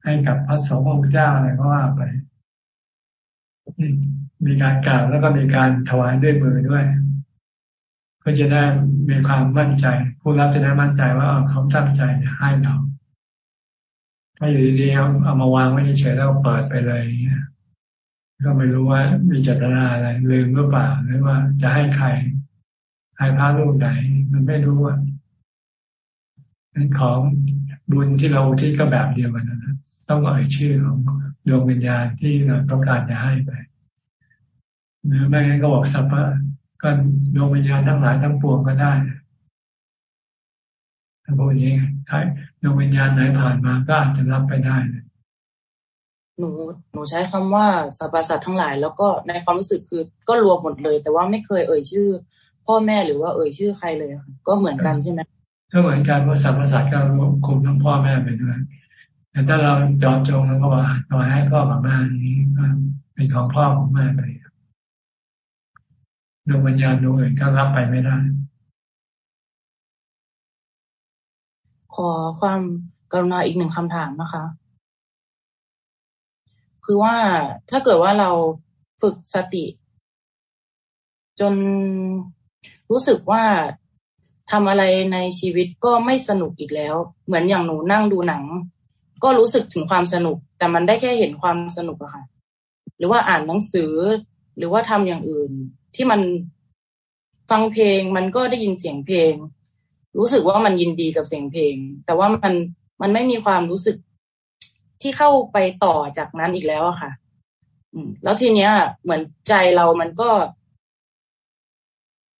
ให้กับพระสงฆ์องค์เจ้าอะไรก็ว่าไป มีการกล่าวแล้วก็มีการถวายด้วยมือด้วยเพื่อจะได้มีความมั่นใจ ผู้รับจะได้มั่นใจว่าเขาตั้งใจให้เราถ้าอยู่ดีๆเอามาวางไว้เฉยแล้วเปิดไปเลย ก็ไม่รู้ว่ามีเจตนาอะไรลืมหรือเปล่าหรือว่าจะให้ใครให้พระรูปไหน มันไม่รู้ว่านั้นของบุญที่เราที่ก็แบบเดียวกันนะต้องเอ่ยชื่อของดวงวิญญาณที่เราต้องการจะให้ไปหรือไม่งั้นก็บอกสัพพะก็ดวงวิญญาณทั้งหลายทั้งปวงก็ได้ถ้าพูดอย่างนี้ใครดวงวิญญาณไหนผ่านมาก็อาจจะรับไปได้ หนูหนูใช้คำว่าสรรพสัตว์ทั้งหลาย แล้วก็ในความรู้สึกคือก็รวมหมดเลย แต่ว่าไม่เคยเอ่ยชื่อ พ่อแม่หรือว่าเอ่ยชื่อใครเลยค่ะก็เหมือนกันใช่ไหมก็เหมือนกันเพราะสัมภาษาก็คุมทั้งพ่อแม่ไปด้วยแต่ถ้าเราจอจงแล้วก็ว่าเราให้พ่อกับแม่นี้เป็นของพ่อของแม่ไปดวงวิญญาณดวงอื่นก็รับไปไม่ได้ ขอความกรุณาอีกหนึ่งคำถามนะคะ คือว่าถ้าเกิดว่าเราฝึกสติ จนรู้สึกว่าทำอะไรในชีวิตก็ไม่สนุกอีกแล้ว เหมือนอย่างหนูนั่งดูหนัง ก็รู้สึกถึงความสนุก แต่มันได้แค่เห็นความสนุกอะค่ะ หรือว่าอ่านหนังสือ หรือว่าทำอย่างอื่น ที่มันฟังเพลง มันก็ได้ยินเสียงเพลง รู้สึกว่ามันยินดีกับเสียงเพลง แต่ว่ามันมันไม่มีความรู้สึก ที่เข้าไปต่อจากนั้นอีกแล้วอะค่ะ อืม แล้วทีเนี้ย เหมือนใจเรามันก็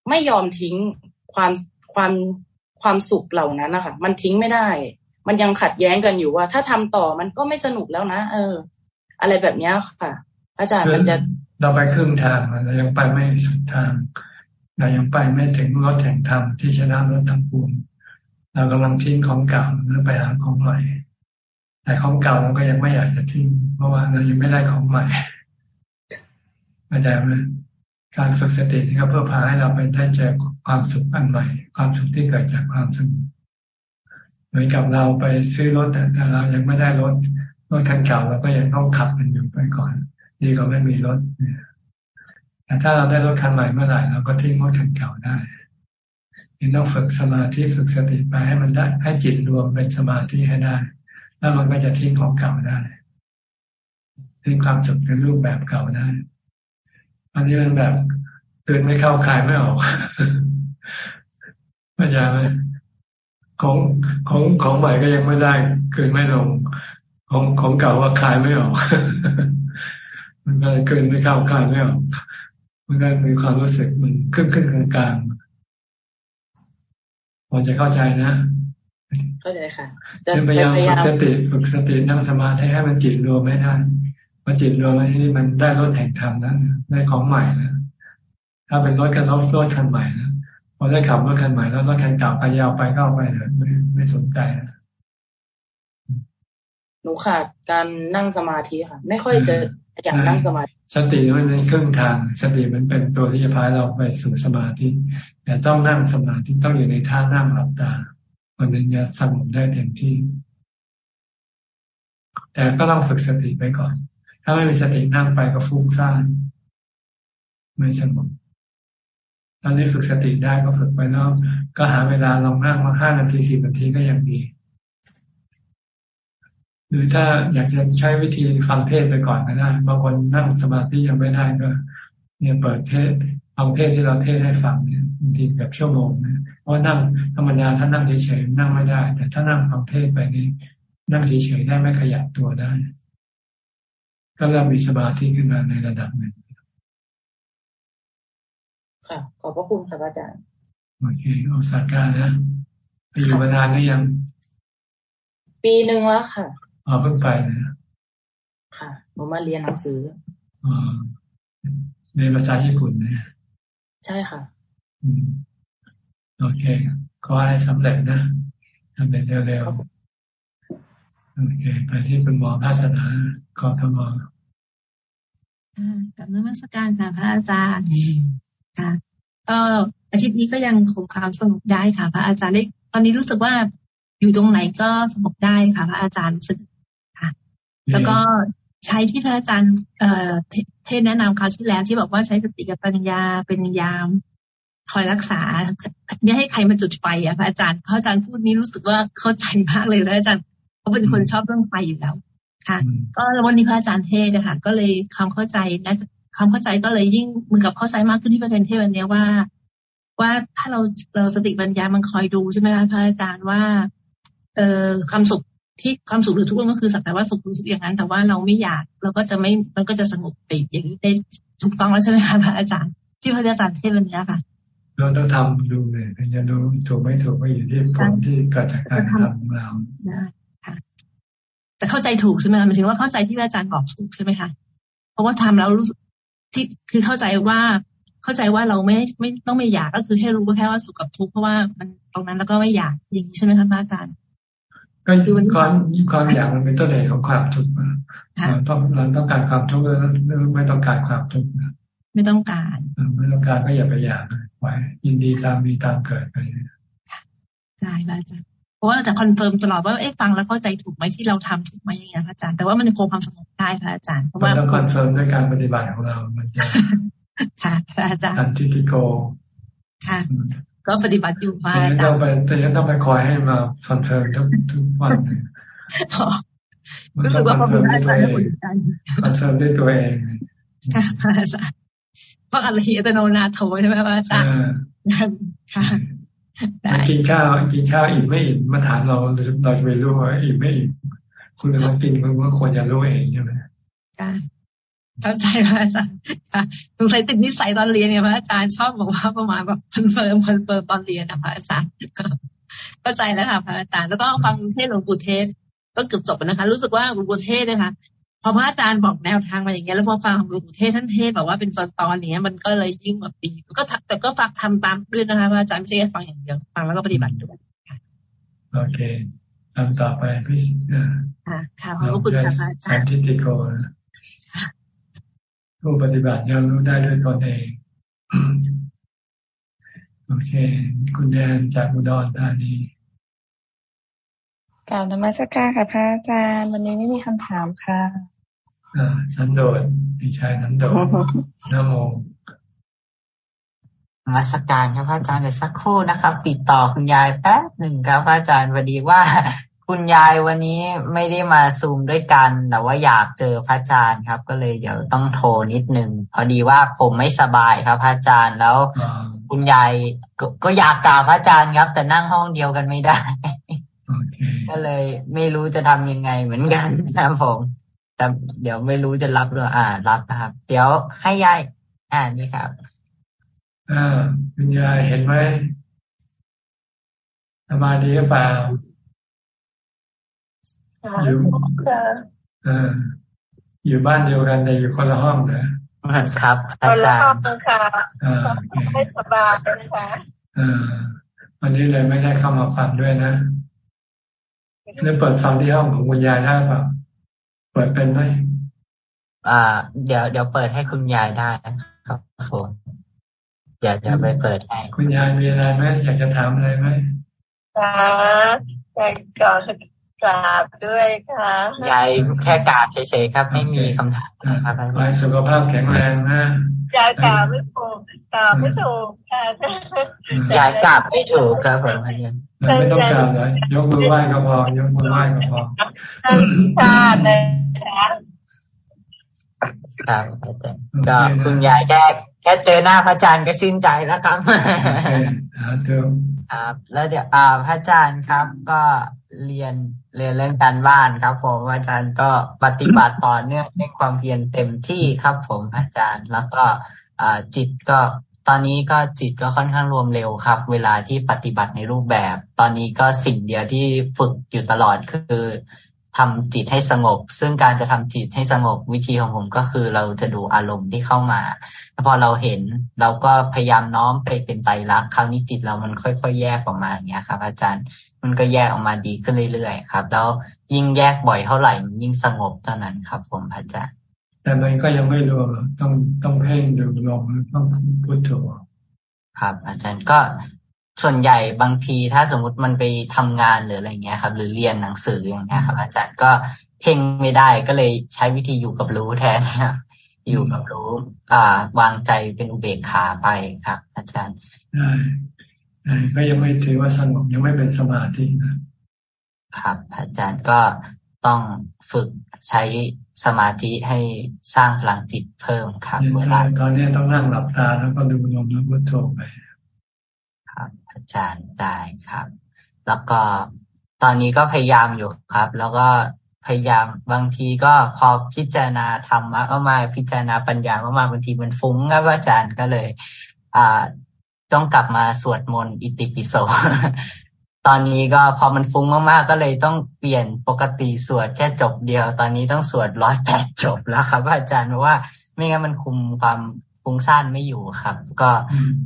ไม่ยอมทิ้งความความความสุขเหล่านั้นนะคะมันทิ้งไม่ได้ มันยังขัดแย้งกันอยู่ว่า ถ้าทำต่อมันก็ไม่สนุกแล้วนะเออ อะไรแบบเนี้ยค่ะ อาจารย์มันจะเราไปครึ่งทางเรายังไปไม่สุดทางเรายังไปไม่ถึงรถแห่งธรรมที่ชนะรถทั้งปวงเรากำลังทิ้งของเก่าแล้วไปหาของใหม่ แต่ของเก่าเราก็ยังไม่อยากจะทิ้งเพราะว่าเรายังไม่ได้ของใหม่ม่ได้ไหมการฝึกสติก็เพื่อพาให้เราไปได้เจอความสุขอันใหม่ ความสุขที่เกิดจากความสงบเหมือนกับเราไปซื้อรถแต่เรายังไม่ได้รถรถคันเก่าเราก็ยังต้องขับมันอยู่ไปก่อน ดีกว่าไม่มีรถแต่ถ้าเราได้รถคันใหม่เมื่อไหร่เราก็ทิ้งรถคันเก่าได้ยังต้องฝึกสมาธิฝึกสติไปให้มันได้ให้จิตรวมเป็นสมาธิให้ได้ แล้วมันก็จะทิ้งของเก่าได้ทิ้งความสุขในรูปแบบเก่าได้ อันนี้มันแบบเกินไม่เข้าคายไม่ออกไม่ยากไหมของของของใหม่ก็ยังไม่ได้เกินไม่ลง ของของเก่าว่าคายไม่ออก มันก็เลยเกินไม่เข้าคายไม่ออกมันก็มีความรู้สึกมันขึ้นขึ้นกลางกลางพอจะเข้าใจนะ เข้าใจค่ะพยายามฝึกสติฝึกสตินั่งสมาธิให้มันจิตรวมไม่ได้พอจิตรวมแล้วที่นี่มันได้รถแห่งธรรมนั้นได้ของใหม่นะถ้าเป็นรถกันรถรถคันใหม่นะพอได้ขับรถคันใหม่แล้วรถคันเก่าไปยาวไปเข้าไปเลยไม่ไม่สนใจนะหนูขาดการนั่งสมาธิค่ะ ไม่ค่อยจะอยากนั่งสมาธิสติมันเป็นเครื่องทางสติมันเป็นตัวที่จะพาเราไปสู่สมาธิแต่ต้องนั่งสมาธิต้องอยู่ในท่านั่งหลับตา มันถึงจะสงบได้เต็มที่ แต่ก็ต้องฝึกสติไปก่อน ถ้าไม่มีสตินั่งไปก็ฟุ้งซ่านไม่สงบตอนนี้ฝึกสติได้ก็ฝึกไปแล้วก็หาเวลาลองนั่งมาห้านาทีสิบนาทีก็ยังดีหรือถ้าอยากจะใช้วิธีฟังเทศไปก่อนก็ได้บางคนนั่งสมาธิยังไม่ได้ก็ เนี่ยเปิดเทศ ฟังเทศที่เราเทศให้ฟังเนี่ยบางทีแบบชั่วโมงนะเพราะนั่งธรรมดาถ้านั่งเฉยๆนั่งไม่ได้ แต่ถ้านั่งฟังเทศไปนี่นั่งเฉยๆได้ไม่ขยับตัวได้ ก็เริ่มมีสมาธิขึ้นมาในระดับหนึ่งค่ะขอบพระคุณค่ะอาจารย์โอเคโอสาการนะไปอยู่มานานหรือยัง ปีหนึ่งแล้วค่ะอ๋อเพิ่งไปนะค่ะหนูมาเรียนหนังสืออ๋อในภาษาญี่ปุ่นนะ ใช่ค่ะอืมโอเคขอให้สำเร็จนะสำเร็จเร็วๆโอเคไปที่คุณหมอภาสนากรทมกับนมัสการค่ะพระอาจารย์ค่ะก็อาทิตย์นี้ก็ยังคงความสงบได้ค่ะ พระอาจารย์ได้ตอนนี้รู้สึกว่าอยู่ตรงไหนก็สงบได้ค่ะ พระอาจารย์รู้สึกค่ะ แล้วก็ใช้ที่พระอาจารย์เอ่อ เทศแนะนำคราวที่แล้วที่บอกว่าใช้สติกับปัญญาเป็นยามคอยรักษาไม่ให้ใครมาจุดไฟอะพระอาจารย์พระอาจารย์พูดนี้รู้สึกว่าเข้าใจมากเลยพระอาจารย์เขาเป็นคนชอบเรื่องไฟอยู่แล้ว ค่ะ ก็วันนี้พระอาจารย์เทศนะคะก็เลยความเข้าใจและความเข้าใจก็เลยยิ่งมือกับเข้าใจมากขึ้นที่ประเด็นเทศวันนี้ว่า ว่าถ้าเราเราสติปัญญามันคอยดูใช่ไหมคะพระอาจารย์ว่า เอ่อความสุข ที่ความสุขหรือทุกข์ก็คือสักแต่ว่าสุขหรือทุกข์อย่างนั้น แต่ว่าเราไม่อยากเราก็จะไม่มันก็จะสงบไปอย่างนี้ได้ถูกต้องแล้วใช่ไหมคะพระอาจารย์ ที่พระอาจารย์เทศวันนี้ค่ะเราต้องทำดูเลยจะดูถูกไม่ถูกก็อยู่ที่ผลที่เกิดจากการทำของเราแต่เข้าใจถูกใช่ไหมหมายถึงว่าเข้าใจที่อาจารย์บอกถูกใช่ไหมคะเพราะว่าทำแล้วรู้สึกที่คือเข้าใจว่าเข้าใจว่าเราไม่ไม่ต้องไม่อยากก็คือให้รู้แค่ว่าสุขกับทุกข์เพราะว่ามันตรงนั้นแล้วก็ไม่อยากยิงใช่ไหมคะพระอาจารย์ ก็ความความอยากมันเป็นต้นเหตุของความทุกข์เราต้องเราต้องการความทุกข์แล้วไม่ต้องการความทุกข์ไม่ต้องการไม่ต้องการก็อย่าไปอยากไว้ยินดีตามมีตามเกิดไปได้พระอาจารย์เพราะว่าจะ confirm ตลอดว่าเอ๊ะฟังแล้วเข้าใจถูกไหมที่เราทำถูกไหมอย่างเงี้ยพระอาจารย์แต่ว่ามันโคความสงบได้พระอาจารย์เพราะว่าต้อง confirm ด้วยการปฏิบัติของเรามันจะค่ะพระอาจารย์สันทิฏฐิโกค่ะ ก็ปฏิบัติอยู่พระอาจารย์ต้องไปแต่ยังต้องไปคอยให้มาconfirm ทุกทุกวันรู้สึกว่าพอมีได้ไป confirm ด้วยตัวเองค่ะพระอาจารย์เพราะอะไรอัตตโนนาโถใช่ไหมพระอาจารย์ค่ะกินข้าวกินข้าวอิ่มไม่อิ่มมาถามเราเราจะไปรู้ว่าอิ่มไม่อิ่มคุณลองกินคุณก็ควรจะรู้เองใช่ไหม เข้าใจพระอาจารย์ค่ะสงสัยติดนิสัยตอนเรียนเนี่ยพระอาจารย์ชอบบอกว่าประมาณแบบ confirm confirm ตอนเรียนนะพระอาจารย์เข้าใจแล้วค่ะพระอาจารย์แล้วก็ฟังเทศหลวงปู่เทศ ก็เกือบจบนะคะ รู้สึกว่าหลวงปู่เทศนะคะพอพระอาจารย์บอกแนวทางมาอย่างเงี้ยแล้วพอฟังหลวงปู่เทศท่านเทศแบบว่าเป็นตอนตอนนี้มันก็เลยยิ่งแบบดีก็แต่ก็ฟังทำตามด้วยนะคะพระอาจารย์ไม่ใช่ฟังอย่างเดียวฟังแล้วก็ปฏิบัติด้วยโอเคทำต่อไปพี่ค่ะค่ะขอบคุณค่ะอาจารย์ทิติโก ผู้ปฏิบัติยังรู้ได้ด้วยตนเอง โอเค คุณแดนจากอุดรธานีกล่าวนมัสการค่ะพระอาจารย์วันนี้ไม่มีคำถามค่ะอ่าสันโดษพี่ชายสันโดษนโมมัสการครับพระอาจารย์เดี๋ยวสักครู่นะครับ ติดต่อคุณยายแป๊บหนึ่งครับพระอาจารย์พอดีว่า คุณยายวันนี้ไม่ได้มาซูมด้วยกัน แต่ว่าอยากเจอพระอาจารย์ครับ ก็เลยเดี๋ยวต้องโทรนิดนึงพอดีว่าผมไม่สบายครับพระอาจารย์แล้ว คุณยายกก็อยากกราบพระอาจารย์ครับ แต่นั่งห้องเดียวกันไม่ได้ ก็เลยไม่รู้จะทำยังไงเหมือนกันนะผมแต่เดี๋ยวไม่รู้จะรับหรืออ่ารับนะครับ เดี๋ยวให้ยายอ่านี่ครับอ่าคุณยายเห็นไหมสบายดีหรือเปล่า อยู่ออยู่บ้านเดียวกันแต่อยู่คนละห้องนะครับคนละห้องค่ะไม่สบายนะคะวันนี้เลยไม่ได้เข้ามาฟังด้วยนะหรือเปิดฟังที่ห้องของคุณยายได้ป่ะเปิดเป็นไหมอ่า เดี๋ยวเดี๋ยวเปิดให้คุณยายได้ครับผมอยากจะไปเปิดให้คุณยายมีอะไรไหมอยากจะถามอะไรไหมค่ะอยากก่อ กราบด้วยค่ะยายแค่กราบเฉยๆครับ ไม่มีคำถามครับขอให้สุขภาพแข็งแรงนะยายกราบไม่ถูกกราบไม่ถูกค่ะยายกราบไม่ถูกครับผมอาจารย์ไม่ต้องกราบเลยยกมือไหว้ก็พอยกมือไหว้ก็พอค่ะเลยครับอาจารย์ก็คุณยายแค่แค่เจอหน้าพระอาจารย์ก็ชื่นใจแล้วครับครับแล้วเดี๋ยวอ่าพระอาจารย์ครับ ก็ เรียนเรียนเรื่องการบ้านครับ ผมอาจารย์ก็ปฏิบัติต่อเนื่องในความเพียรเต็มที่ครับผมอาจารย์ แล้วก็จิตก็ตอนนี้ก็จิตก็ค่อนข้างรวมเร็วครับ เวลาที่ปฏิบัติในรูปแบบ ตอนนี้ก็สิ่งเดียวที่ฝึกอยู่ตลอดคือทำจิตให้สงบ ซึ่งการจะทำจิตให้สงบวิธีของผมก็คือเราจะดูอารมณ์ที่เข้ามาพอเราเห็นเราก็พยายามน้อมไปเป็นไตรลักษณ์คราวนี้จิตเรามันค่อย ๆ แยกออกมาอย่างเงี้ยครับ อาจารย์ มันก็แยกออกมาดีขึ้นเรื่อยๆครับ แล้วยิ่งแยกบ่อยเท่าไหร่มันยิ่งสงบเท่านั้นครับ ผมอาจารย์แต่มันก็ยังไม่รวมต้องต้องเพ่งดูลมต้องพุทโธครับ อาจารย์ก็ส่วนใหญ่บางทีถ้าสมมุติมันไปทำงานหรืออะไรเงี้ยครับ หรือเรียนหนังสืออย่างเงี้ยครับ อาจารย์ก็เพ่งไม่ได้ก็เลยใช้วิธีอยู่กับรู้แทนอยู่กับรู้ อ่า วางใจเป็นอุเบกขาไปครับ อาจารย์ใช่ ก็ยังไม่ถือว่าสงบยังไม่เป็นสมาธินะครับอาจารย์ก็ต้องฝึกใช้สมาธิให้สร้างพลังจิตเพิ่มครับเวลาตอนนี้ต้องนั่งหลับตาแล้วก็ดูลมแล้วพุทโธไปครับ อาจารย์ได้ครับ แล้วก็ตอนนี้ก็พยายามอยู่ครับ แล้วก็พยายามบางทีก็พอพิจารณาธรรมะก็มาพิจารณาปัญญาก็มาบางทีมันฟุ้งครับอาจารย์ก็เลย อ่า ต้องกลับมาสวดมนต์อิติปิโส ตอนนี้ก็พอมันฟุ้งมากๆ ก็เลยต้องเปลี่ยนปกติสวดแค่จบเดียว ตอนนี้ต้องสวดร้อยแปดจบแล้วครับ อาจารย์เพราะว่าไม่งั้นมันคุมความฟฟุ้งซ่านไม่อยู่ครับ ก็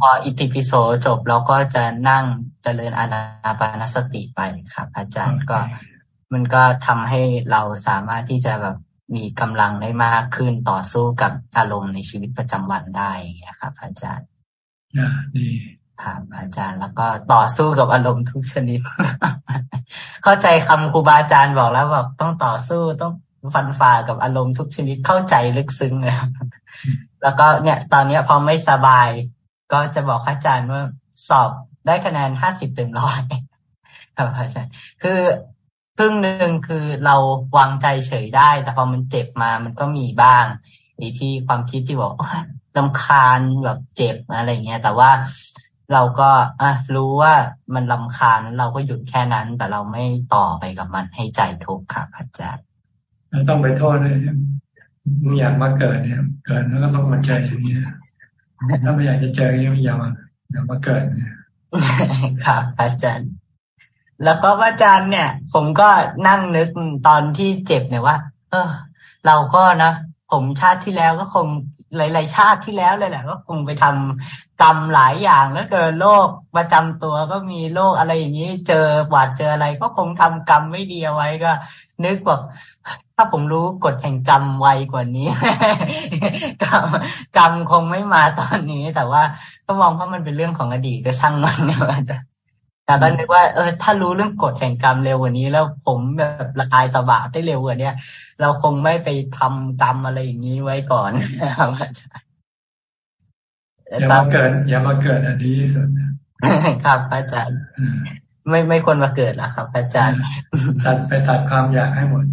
พออิติปิโสจบเราก็จะนั่งเจริญอานาปานสติไปครับ อาจารย์ก็มันก็ทำให้เราสามารถที่จะแบบมีกำลังได้มากขึ้นต่อสู้กับอารมณ์ในชีวิตประจำวันได้ครับ อาจารย์ ดีครับอาจารย์แล้วก็ต่อสู้กับอารมณ์ทุกชนิด เข้าใจคำครูบาอาจารย์บอกแล้วแบบต้องต่อสู้ต้องฟันฝ่ากับอารมณ์ทุกชนิดเข้าใจลึกซึ้งเลยแล้วก็เนี่ย ตอนนี้พอไม่สบาย ก็จะบอกอาจารย์ว่าสอบได้คะแนนห้าสิบเต็มร้อยครับอาจารย์คือครึ่งหนึ่งคือเราวางใจเฉยได้ แต่พอมันเจ็บมามันก็มีบ้างอีที่ความคิดที่บอก ลำคาญแบบเจ็บอะไรเงี้ย แต่ว่าเราก็อะรู้ว่ามันลำคาญนั้นเราก็หยุดแค่นั้น แต่เราไม่ต่อไปกับมันให้ใจทุกข์ครับอาจารย์ต้องไปโทษเลยมึงอยากมาเกิดเนี่ย เกิดแล้วก็ต้องมาเจออย่างนี้ถ้าไม่อยากจะเจอยังไม่อยากมาอยากมาเกิดเนี่ยครับอาจารย์ แล้วก็อาจารย์เนี่ย ผมก็นั่งนึกตอนที่เจ็บเนี่ยว่า เออ เราก็นะผมชาติที่แล้วก็คง หลาย ๆ ชาติที่แล้วเลยแหละก็คงไปทำกรรมหลายอย่างแล้วเกิดโรคประจำตัวก็มีโรคอะไรอย่างนี้ เจอหวาดเจออะไร ก็คงทำกรรมไม่ดีเอาไว้ก็ นึกว่าถ้าผมรู้กฎแห่งกรรมไวกว่านี้กรรมกรรมคงไม่มาตอนนี้ แต่ว่าก็มองเพราะมันเป็นเรื่องของอดีตก็ช่างมันเนี่ยว่าจะ แต่ก็นึกว่าเออถ้ารู้เรื่องกฎแห่งกรรมเร็วกว่านี้ แล้วผมแบบละอายตบาได้เร็วกว่าเนี้ยเราคงไม่ไปทำกรรมอะไรอย่างนี้ไว้ก่อนครับอาจารย์อย่ามาเกิด อย่ามาเกิดอันดีสุดครับ อาจารย์ ไม่ไม่ควรมาเกิดนะครับ อาจารย์ตัดไปตัดความอยากให้หมด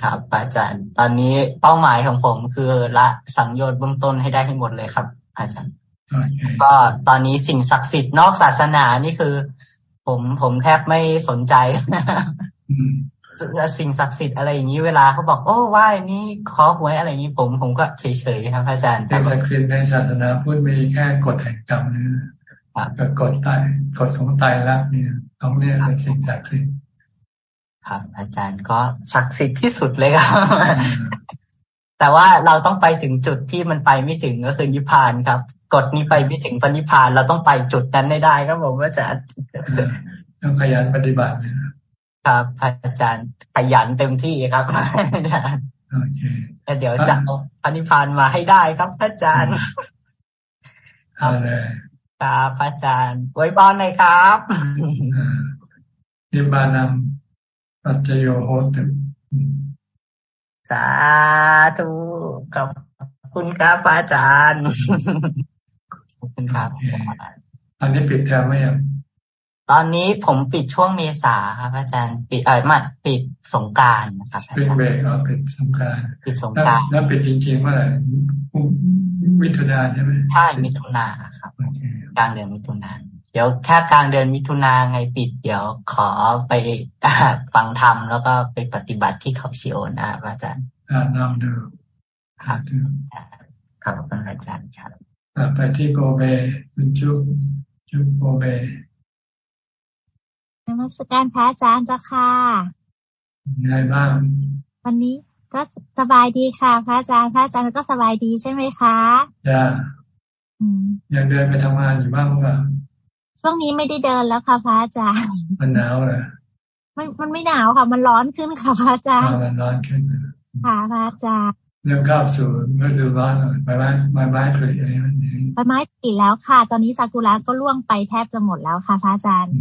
ครับ อาจารย์ ตอนนี้เป้าหมายของผมคือละสังโยชน์เบื้องต้นให้ได้ให้หมดเลยครับ อาจารย์ ก็ตอนนี้สิ่งศักดิ์สิทธิ์นอกศาสนานี่คือ ผมผมแทบไม่สนใจสิ่งศักดิ์สิทธิ์อะไรอย่างนี้เวลาเขาบอกโอ้ว่าอันี้ขอหวยอะไรอย่างนี้ผมผมก็เฉยๆครับอาจารย์สิ่งศักดิ์สิทธิ์ในศาสนาพูดมีแค่กฎแห่งกรรมนะกับกฎตายกฎของตายรักเนี่ยต้องเนี่ยเป็นสิ่งศักดิ์สิทธิ์ครับ อาจารย์ก็ศักดิ์สิทธิ์ที่สุดเลยครับ แต่ว่าเราต้องไปถึงจุดที่มันไปไม่ถึงก็คือนิพพานครับกฎนี้ไปไม่ถึงพระนิพพานเราต้องไปจุดนั้นได้ได้ครับผมอาจารย์ต้องขยันปฏิบัติครับอาจารย์ขยันเต็มที่ครับอาจารย์แต่เดี๋ยวจะเอาพระนิพพานมาให้ได้ครับอาจารย์ครับครับอาจารย์ไว้บอลเลยครับนิบานังปัจโยโหติ สาธุกับคุณครับอาจารย์ขอบคุณครับอันนี้ปิดแทมไหมครับตอนนี้ผมปิดช่วงเมษาครับ อาจารย์ปิดเออมาปิดสงการนะครับปิดเบรกอ๋อปิดสงการปิดสงการแล้วปิดจริงๆเมื่อไหร่มิถุนาใช่ไหมใช่มิถุนาครับกลางเดือนมิถุนาเดี๋ยวแค่กลางเดือนมิถุนาไงปิด เดี๋ยวขอไปฟังธรรมแล้วก็ไปปฏิบัติที่เขาชิโอนะอาจารย์อ่าลองดูครับครับอาจารย์ครับไปที่โกเบคุณจุ๊บจุ๊บโกเบนมัสการพระอาจารย์จ้าค่ะไงบ้างวันนี้ก็สบายดีค่ะ พระอาจารย์พระอาจารย์ก็สบายดีใช่ไหมคะจ้ายังเดินไปทำงานอยู่บ้างหรือเปล่า ช่วงนี้ไม่ได้เดินแล้วค่ะพระอาจารย์มันหนาวเลยมันมันไม่หนาวค่ะ มันร้อนขึ้นค่ะพระอาจารย์มันร้อนขึ้นค่ะพระอาจารย์เริ่มเข้าสู่ฤดูร้อนใบไม้ใบไม้ผลิอะไรแบบนี้ใบไม้ผลิแล้วค่ะ ตอนนี้ซากุระก็ร่วงไปแทบจะหมดแล้วค่ะพระอาจารย์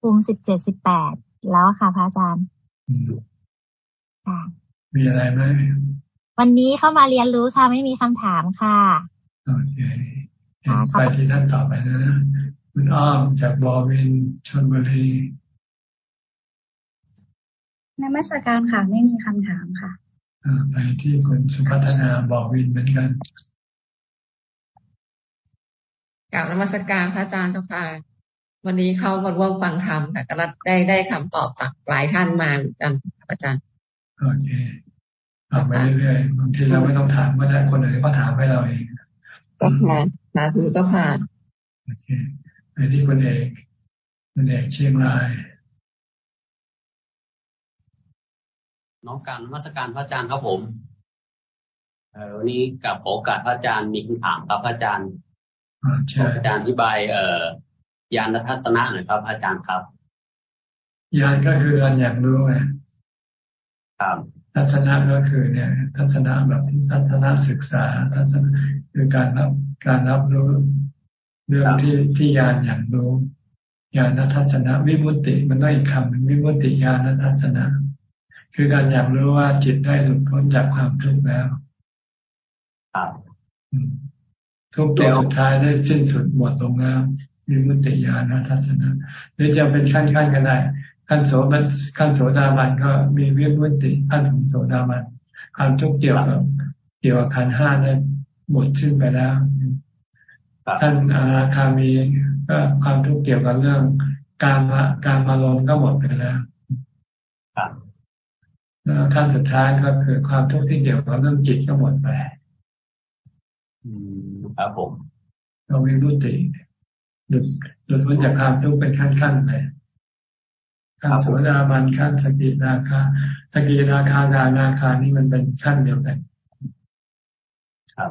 ภูมิสิบเจ็ดสิบแปดแล้วค่ะพระอาจารย์มีอะไรไหมวันนี้เข้ามาเรียนรู้ค่ะ ไม่มีคำถามค่ะโอเคไปที่ท่านต่อไปนะ คุณอ้อมจากบอวินชนบุรีนมัสการค่ะ ไม่มีคำถามค่ะไปที่คุณสุพัฒนาบอกวินเหมือนกันกล่าวนมัสการพระอาจารย์ทุกท่านวันนี้เข้ามาร่วมฟังธรรมแต่ก็ได้ได้คำตอบจากหลายท่านมาเหมือนกันอาจารย์โอเคถามไปเรื่อยๆบางทีเราไม่ต้องถามก็ได้คนอื่นก็ถามให้เราเองก็ค่ะสาธุก็ค่ะโอเค ไปที่คนเอกคนเอกเชียงรายน้องการมาสการพระอาจารย์ครับผมวันนี้กับโอกาสพระอาจารย์มีคำถามครับพระอาจารย์อาจารย์อธิบายเอ่อยานทัศนะหน่อยครับ อาจารย์ครับ ยานก็คือการอยากรู้ไงครับทัศนะก็คือเนี่ย ทัศนะแบบที่ทัศนะศึกษาทัศนะคือการรับการรับรู้ เรื่องที่ที่ยานอยากรู้ญาณทัศนะวิมุตติมันได้อีกคำหนึ่งวิมุตติญาณทัศนะ คือการอยากรู้ว่าจิตได้หลุดพ้นจากความทุกข์แล้วทุกตัวสุดท้ายได้สิ้นสุดหมดตรงแล้ววิมุตติญาณทัศนะหรือจะเป็นขั้นขั้นก็ได้ขั้นโสดขั้นโสดาบันก็มีวิมุตติขั้นของโสดาบันความทุกข์เกี่ยวกับเกี่ยวกับขันห้าได้หมดสิ้นไปแล้ว ท่านอาคามีก็ความทุกข์เกี่ยวกับเรื่อง การมาการมาลงก็หมดไปแล้วแล้วขั้นสุดท้ายก็คือความทุกข์ที่เกี่ยวกับเรื่องจิตก็หมดไปครับผมเราวิมุติหลุดหลุดพ้นจากความทุกข์เป็นขั้นๆไปขั้นโสดาบันขั้นสกิราคาสกิราคาดานาคานี่มันเป็นขั้นเดียวกัน ครับ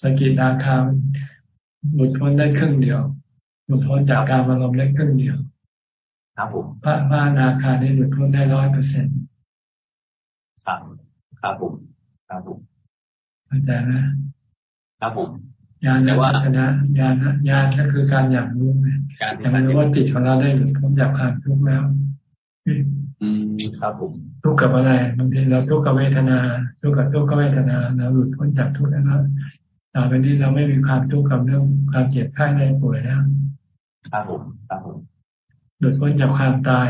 สกิราคาหลุดพ้นได้ครึ่งเดียว หลุดพ้นจากการมารมได้ครึ่งเดียว ครับผมพระพระนาคานี่หลุดพ้นได้ร้อยเปอร์เซ็นต์ครับครับผมครับผมเข้าใจนะครับผมญาณทัศนะญาณญาณก็คือการอยากรู้ไงอยากรู้ว่าจิตของเราได้หลุดพ้นจากความทุกข์แล้วอืมครับผมทุกข์กับอะไรบางทีเราทุกข์กับเวทนาทุกข์กับทุกขเวทนาเราหลุดพ้นจากทุกข์แล้ว ต่อไปนี้เราไม่มีความทุกข์กับเรื่องความเจ็บไข้ได้ป่วยแล้วครับผมครับผมหลุดพ้นจากความตาย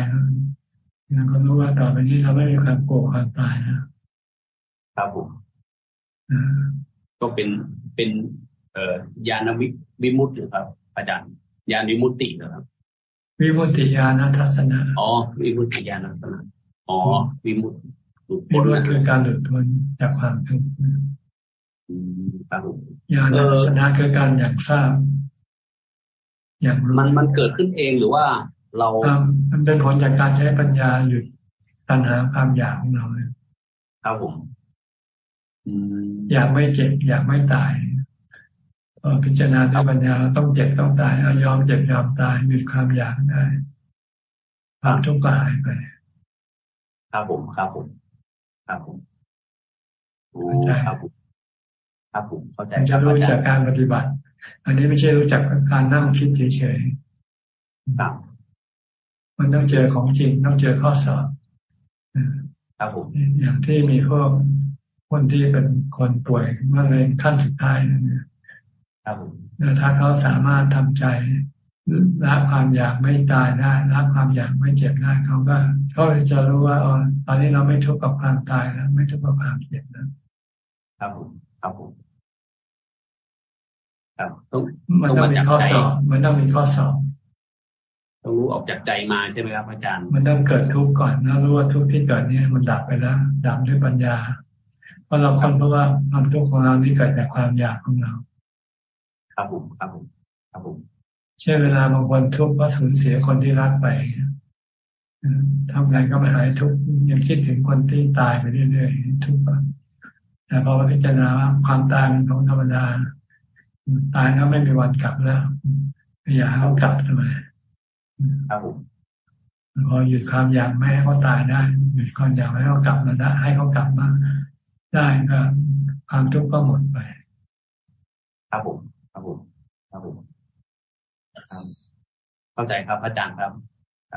เราก็รู้ว่าต่อไปนี้เราไม่มีความกลัวความตายนะครับผมก็เป็นเป็นเอ่อยานวิวิมุตติครับ อาจารย์ยานวิมุตตินะครับ วิมุตติญาณทัศนะอ๋อวิมุตติญาณทัศนะอ๋อวิมุตติหลุดพ้นคือการหลุดพ้นจากความทุกข์ ญาณทัศนะคือการอย่างทราบ อย่างมันมันเกิดขึ้นเองหรือว่า เรามันเป็นผลจากการใช้ปัญญาหยุดตัณหาความอยากของเราครับผมอยากไม่เจ็บ อยากไม่ตายพอพิจารณาด้วยปัญญาเราต้องเจ็บต้องตายเอายอมเจ็บยอมตายหยุดความอยากได้ความทุกข์ก็หายไปครับผมครับผมครับผมโอ้ครับผม ครับผมเข้าใจจะรู้จากการปฏิบัติ อันนี้ไม่ใช่รู้จักการนั่งคิดเฉยๆครับมันต้องเจอของจริงต้องเจอข้อสอบครับผมอย่างที่มีพวกคนที่เป็นคนป่วยมะเร็งขั้นสุดท้ายเนี่ยครับผมถ้าเขาสามารถทำใจละความอยากไม่ตายได้ละความอยากไม่เจ็บได้เขาก็เขาจะรู้ว่าอ๋อตอนนี้เราไม่ทุกข์กับความตายแล้วไม่ทุกข์กับความเจ็บแล้วครับผม ครับผมครับต้องมันต้องมีข้อสอบ มันต้องมีข้อสอบต้องรู้ออกจากใจมาใช่ไหมครับอาจารย์ มันต้องเกิดทุกข์ก่อนแล้วรู้ว่าทุกข์ที่เกิดเนี่ยมันดับไปแล้ว ดับด้วยปัญญา เพราะเราคนเพราะว่าความทุกข์ของเรานี่เกิดจากความอยากของเรา ครับผมครับผมครับผมเช่นเวลาบางคนทุกข์เพราะสูญเสียคนที่รักไปทำไงก็ไม่หายทุกข์ยังคิดถึงคนที่ตายไปเรื่อยๆทุกข์ แต่พอมาพิจารณาความตายเป็นของธรรมดา ตายแล้วไม่มีวันกลับแล้วอย่าให้เขากลับทำไมครับผมพอหยุดความอยากไม่ให้เขาตายได้หยุดความอยากให้เขากลับมาได้ให้เขากลับมาได้ก็ความทุกข์ก็หมดไป ครับผมครับผมครับผมเข้าใจครับอาจารย์ครับ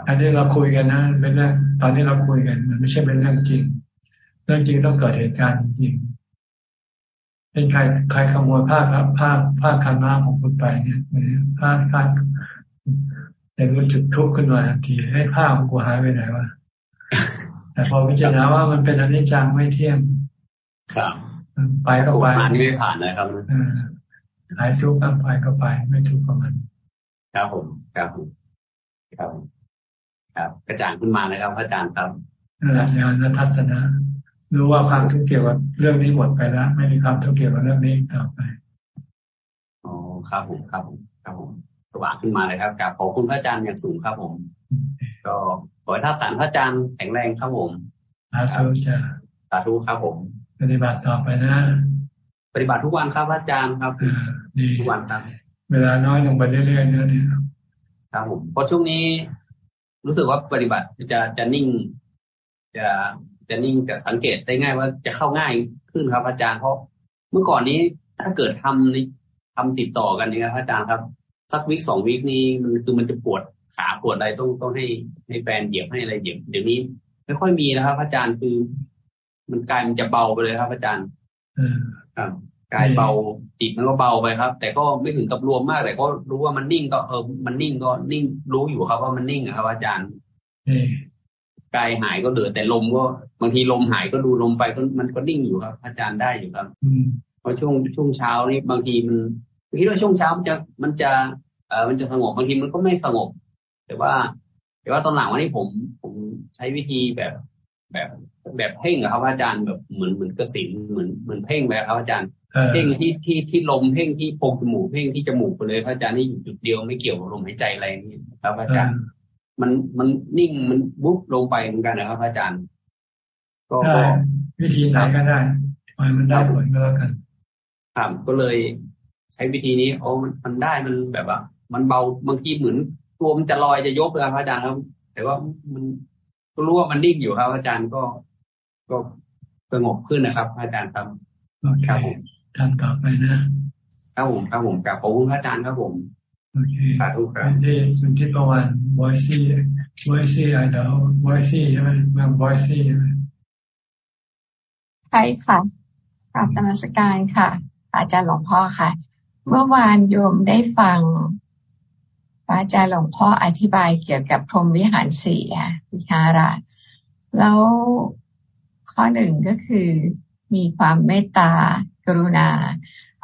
อันนี้เราคุยกันนะเป็นเรื่องตอนนี้เราคุยกัน มันไม่ใช่เป็นเรื่องจริง เรื่องจริงต้องเกิดเหตุการณ์จริง เป็นใครใครขโมยผ้าครับผ้าผ้าคันม้าของคุณไปเนี่ยผ้าผ้าแต่รู้จุดทุกข์ขึ้นมาทันทีให้ผ้าของกูหายไปไหนวะแต่พอพิจารณาว่ามันเป็นอนิจจังไม่เที่ยงครับไปก็ไปผ่านนี่ไม่ผ่านนะครับหายทุกข์ก็ไปก็ไป ไม่ทุกข์กับมันครับผมครับผมครับ ครับกระจ่างขึ้นมานะครับอาจารย์ครับนั่นแหละญาณทัศนะ รู้ว่าความทุกข์เกี่ยวกับเรื่องนี้หมดไปแล้ว ไม่มีความทุกข์เกี่ยวกับเรื่องนี้ต่อไปอ๋อครับผมครับผมครับผมสว่างขึ้นมาเลยครับกราบขอบคุณพระอาจารย์อย่างสูงครับผม ก็ขอให้ท่าสารพระอาจารย์แข็งแรงครับผมสาธุจ้าสาธุครับผม ปฏิบัติต่อไปนะ ปฏิบัติทุกวันครับอาจารย์ครับทุกวันครับ เวลาน้อยลงไปเรื่อยๆนะเนี่ยครับผมเพราะช่วงนี้ รู้สึกว่าปฏิบัติจะจะนิ่ง จะ จะนิ่งจะสังเกตได้ง่ายว่าจะเข้าง่ายขึ้นครับ อาจารย์เพราะเมื่อก่อนนี้ถ้าเกิดทำทำติดต่อกันนี่ครับอาจารย์ครับ สักวิคสองวิคนี้มันคือมันจะปวดขาปวดอะไรต้องต้องให้ให้แฟนเหยียบให้อะไรเหยียบเดี๋ยวนี้ไม่ค่อยมีแล้วครับ อาจารย์คือ มันกลายมันจะเบาไปเลยครับ อาจารย์ครับกายเบาจิตมันก็เบาไปครับ แต่ก็ไม่ถึงกับรวมมาก แต่ก็รู้ว่ามันนิ่งก็เออมันนิ่งก็นิ่งรู้อยู่ครับว่ามันนิ่งครับ อาจารย์ กายหายก็เดือดแต่ลมก็บางทีลมหายก็ดูลมไปก็มันก็นิ่งอยู่ครับ อาจารย์ได้อยู่ครับเพราะช่วงช่วงเช้านี่บางทีมันคิดว่าช่วงเช้ามันจะมันจะเออมันจะสงบบางทีมันก็ไม่สงบ แต่ว่า แต่ว่าตอนหลังวันนี้ผมผมใช้วิธีแบบแบบแบบเพ่งครับอาจารย์แบบเหมือนเหมือนกระสินเหมือนเหมือนเพ่งไปครับอาจารย์เพ่งที่ที่ที่ลมเพ่งที่โพรงจมูกเพ่งที่จมูกไปเลยพระอาจารย์นี่อยู่จุดเดียวไม่เกี่ยวกับลมหายใจอะไรนี่ครับอาจารย์ มันมันนิ่งมันบุ๊บลงไปเหมือนกันนะครับ อาจารย์ก็วิธีไหนก็ได้ปล่อยมันได้ผลก็แล้วกันครับก็เลยใช้วิธีนี้โอ้มันได้มันแบบว่ามันเบาบางทีเหมือนตัวมันจะลอยจะยกเลยครับอาจารย์ครับ แต่ว่ามันก็รู้ว่ามันนิ่งอยู่ครับ อาจารย์ก็ก็สงบขึ้นนะครับ อาจารย์ครับครับผมทำต่อไปนะครับผมครับผมกับขอบคุณพระอาจารย์ครับผม โอเคสาธุครับที่คุณทิพวรรณบอยซี่บอยซี่อะไรเดี๋ยวบอยซี่ใช่ไหมเมืองบอยซี่ใช่ไหมใช่ค่ะกราบนมัสการค่ะ อาจารย์หลวงพ่อค่ะ เมื่อวานโยมได้ฟังอาจารย์หลวงพ่ออธิบายเกี่ยวกับพรหมวิหารสี่วิหาระแล้วข้อหนึ่งก็คือมีความเมตตากรุณา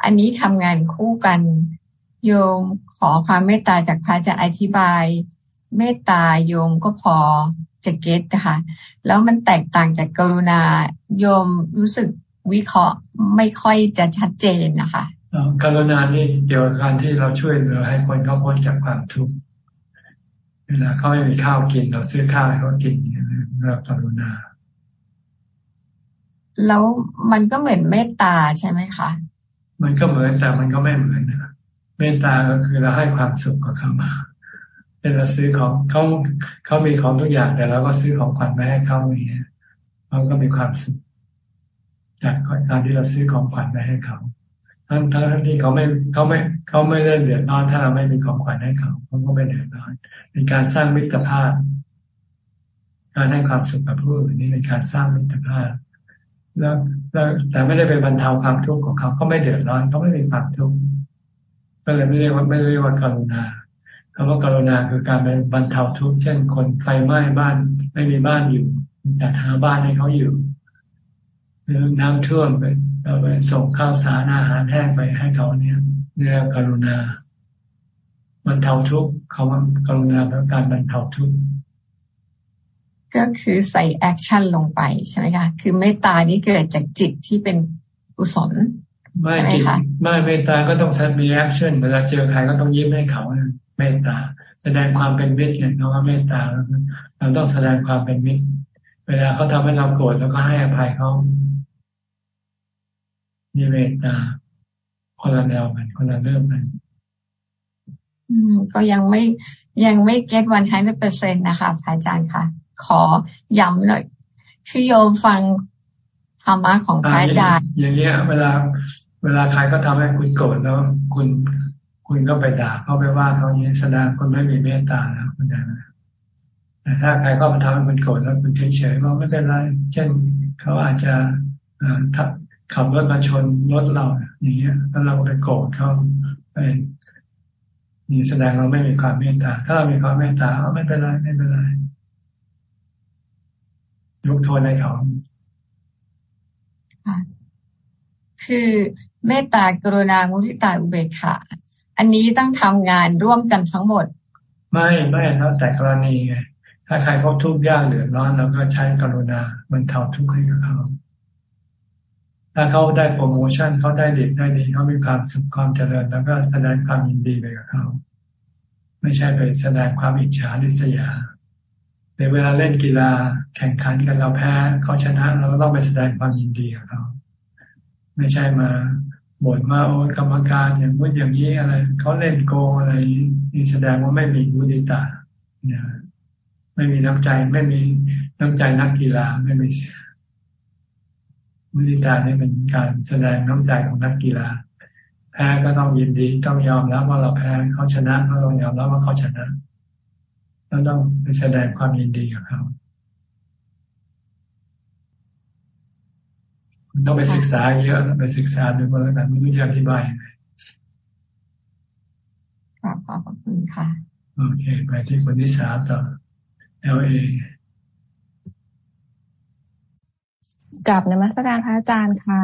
อันนี้ทำงานคู่กันโยม ขอความเมตตาจากพระอาจารย์อธิบาย เมตตาโยมก็พอจะเก็ตนะคะแล้วมันแตกต่างจากกรุณาโยมรู้สึกวิเคราะห์ไม่ค่อยจะชัดเจนนะคะกรุณานี่เกี่ยวกับการที่เราช่วยเหลือให้คนเขาพ้นจากความทุกข์เวลาเขาไม่มีข้าวกินเราซื้อข้าวให้เขากินเรากรุณา แล้วมันก็เหมือนเมตตาใช่ไหมคะ มันก็เหมือนแต่มันก็ไม่เหมือนนะ เมตตาก็คือเราให้ความสุขกับเขาเป็นเราซื้อของเขาเขามีของทุกอย่างแต่เราก็ซื้อของขวัญไปให้เขาอย่างเงี้ยเขาก็มีความสุขจากการที่เราซื้อของขวัญไปให้เขาทั้งทั้งที่เขาไม่เขาไม่เขาไม่ได้เดือดร้อนถ้าเราไม่มีของขวัญให้เขาเขาก็ไม่เดือดร้อนเป็นการสร้างมิตรภาพ การให้ความสุขกับผู้อื่นนี่เป็นการสร้างมิตรภาพแล้วแต่ไม่ได้ไปบรรเทาความทุกข์ของเขาเขาไม่เดือดร้อนเขาไม่มีความทุกข์ ก็เลยไม่เรียกว่าไม่เรียกว่ากรุณาคำว่ากรุณาคือการไปบรรเทาทุกข์เช่น คนไฟไหม้บ้าน ไม่มีบ้านอยู่จัดหาบ้านให้เขาอยู่หรือน้ำท่วมไปเราไปส่งข้าวสารอาหารแห้งไปให้เขาเนี่ยเรียกกรุณาบรรเทาทุกข์เขาว่ากรุณาเป็นการบรรเทาทุกข์ก็คือใส่ action ลงไปใช่ไหมคะคือเมตตานี้เกิดจากจิตที่เป็นกุศล ไม่จิตไม่เมตตาก็ต้องแสดงมี action เวลาเจอใครก็ต้องยิ้มให้เขาเมตตา แสดงความเป็นมิตรเนี่ยเราว่าเมตตาเราต้องแสดงความเป็นมิตร เวลาเขาทำให้เราโกรธแล้วก็ให้อภัยเขานี่เมตตาคนละแนวกันคนละเรื่องกันก็ยังไม่ยังไม่ get วันห้าเปอร์เซ็นต์นะคะอาจารย์ค่ะ ขอย้ำหน่อยคือโยมฟังธรรมะของพระอาจารย์ อย่างเงี้ย เวลา เวลาใครก็ทำให้คุณโกรธแล้ว คุณคุณก็ไปด่าเขาไปว่าเขาเนี้ยแสดงคนไม่มีเมตตาแล้วคุณนะแต่ถ้าใครก็มาทำให้คุณโกรธแล้วคุณเฉยๆก็ไม่เป็นไร เช่นเขาอาจจะขับรถมาชนรถเราอย่างเงี้ยแล้วเราไปโกรธเขาไปนี่แสดงเราไม่มีความเมตตา ถ้าเรามีความเมตตาไม่เป็นไรไม่เป็นไรยกโทษให้เขาคือ เมตตากรุณามุทิตาอุเบกขาอันนี้ต้องทำงานร่วมกันทั้งหมด ไม่ไม่แล้วแต่กรณีไงถ้าใครเขาทุกข์ยากเดือดร้อนเราก็ใช้กรุณาบรรเท่าทุกข์ให้กับเขาถ้าเขาได้โปรโมชั่นเขาได้ดีได้ดีเขามีความสุขความเจริญ แล้วก็แสดงความยินดีไปกับเขาไม่ใช่ไปแสดงความอิจฉาริษยาในเวลาเล่นกีฬาแข่งขันกันเราแพ้เขาชนะเราก็ต้องไปแสดงความยินดีกับเขาไม่ใช่มา บ่นว่าโอ้กรรมการอย่างนู้นอย่างนี้อะไรเขาเล่นโกงอะไรนี่แสดงว่าไม่มีมุติตาเนี่ยไม่มีน้ำใจไม่มีน้ำใจนักกีฬาไม่มีมุติตานี่เป็นการแสดงน้ำใจของนักกีฬา แพ้ก็ต้องยินดีต้องยอมรับว่าเราแพ้เขาชนะก็ต้องยอมรับว่าเขาชนะแล้วต้องไปแสดงความยินดีกับเขา ต้องไปศึกษาเยอะไปศึกษาดูมาแล้วกันไม่รู้จะอธิบายยังไงค่ะขอบคุณค่ะ โอเค ไปที่คนที่สามต่อ L A กับนมัสการพระอาจารย์ค่ะ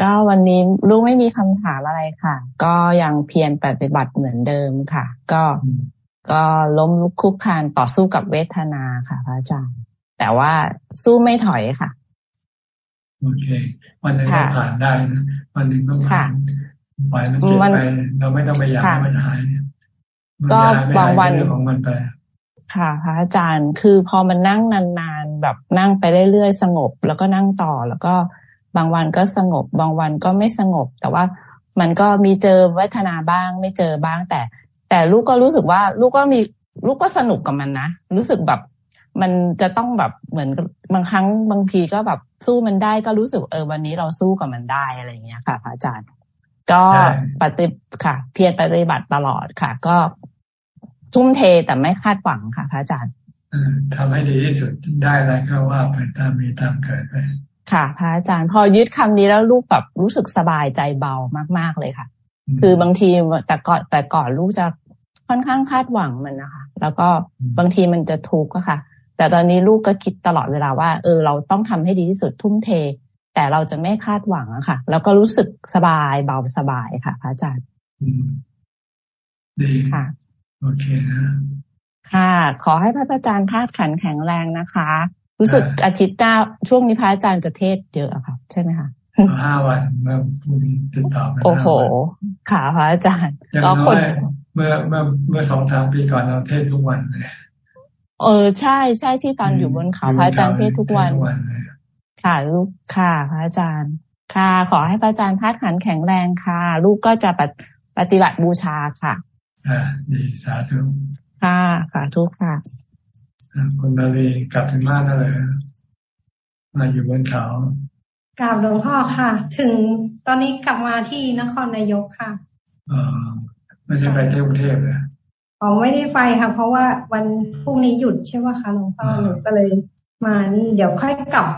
ก็วันนี้ลูกไม่มีคำถามอะไรค่ะ ก็ยังเพียรปฏิบัติเหมือนเดิมค่ะ ก็ก็ล้มลุกคุกคานต่อสู้กับเวทนาค่ะ พระอาจารย์ แต่ว่าสู้ไม่ถอยค่ะ โอเค วันหนึ่งก็ผ่านได้นะวันหนึ่งต้องผ่านปล่อยมันเจ็บไปเราไม่ต้องไปอยากให้มันหายก็บางวันของมันไปค่ะพระอาจารย์คือพอมันนั่งนานๆแบบนั่งไปเรื่อยๆสงบ แล้วก็นั่งต่อแล้วก็บางวันก็สงบ บางวันก็ไม่สงบ แต่ว่ามันก็มีเจอวัฒนาบ้าง ไม่เจอบ้างแต่ แต่ลูกก็รู้สึกว่า ลูกก็มีลูกก็สนุกกับมันนะรู้สึกแบบ มันจะต้องแบบเหมือนบางครั้งบางทีก็แบบสู้มันได้ก็รู้สึกเออวันนี้เราสู้กับมันได้อะไรเงี้ยค่ะพระอาจารย์ ก็ปฏิค่ะ เพียรปฏิบัติตลอดค่ะ ก็ทุ่มเทแต่ไม่คาดหวังค่ะพระอาจารย์ทำให้ดีที่สุดได้อะไรก็ว่าไปตามมีตามเกิดไปค่ะ พระอาจารย์พอยึดคำนี้แล้วลูกแบบรู้สึกสบายใจเบามาก ๆเลยค่ะ คือบางทีแต่ก่อนแต่ก่อนลูกจะค่อนข้างคาดหวังมันนะคะ แล้วก็บางทีมันจะทุกข์ก็ค่ะ แต่ตอนนี้ลูกก็คิดตลอดเวลาว่า เออ เราต้องทำให้ดีที่สุดทุ่มเท แต่เราจะไม่คาดหวังอะค่ะ แล้วก็รู้สึกสบายเบาสบายค่ะพระอาจารย์ดีค่ะ โอเคนะค่ะ ขอให้พระอาจารย์ธาตุขันแข็งแรงนะคะ รู้สึกอาทิตย์หน้าช่วงนี้พระอาจารย์จะเทศเยอะค่ะ ใช่ไหมคะห้าวันเมื่อพูดติดต่อโอ้โหค่ะพระอาจารย์ก็คนเมื่อเมื่อเมื่อสองสามปีก่อนเราเทศทุกวันเลย เออใช่ใช่ที่ตอนอยู่บนเขาพระอาจารย์เทศทุกวัน ค่ะ ลูกค่ะ พระอาจารย์ ค่ะ ขอให้พระอาจารย์พัดขันแข็งแรงค่ะ ลูกก็จะปฏิบัติบูชาค่ะอ่าดีสาธุค่ะสาธุค่ะคุณนาลีกลับถึงบ้านแล้วเลยมาอยู่บนเขากราบหลวงพ่อค่ะ ถึงตอนนี้กลับมาที่นครนายกค่ะอ๋อไม่ได้ไปเที่ยวกรุงเทพเลย อ๋อไม่ได้ไปค่ะเพราะว่าวันพรุ่งนี้หยุดใช่ไหมคะหลวงพ่อหนูก็เลยมานี่เดี๋ยวค่อยกลับ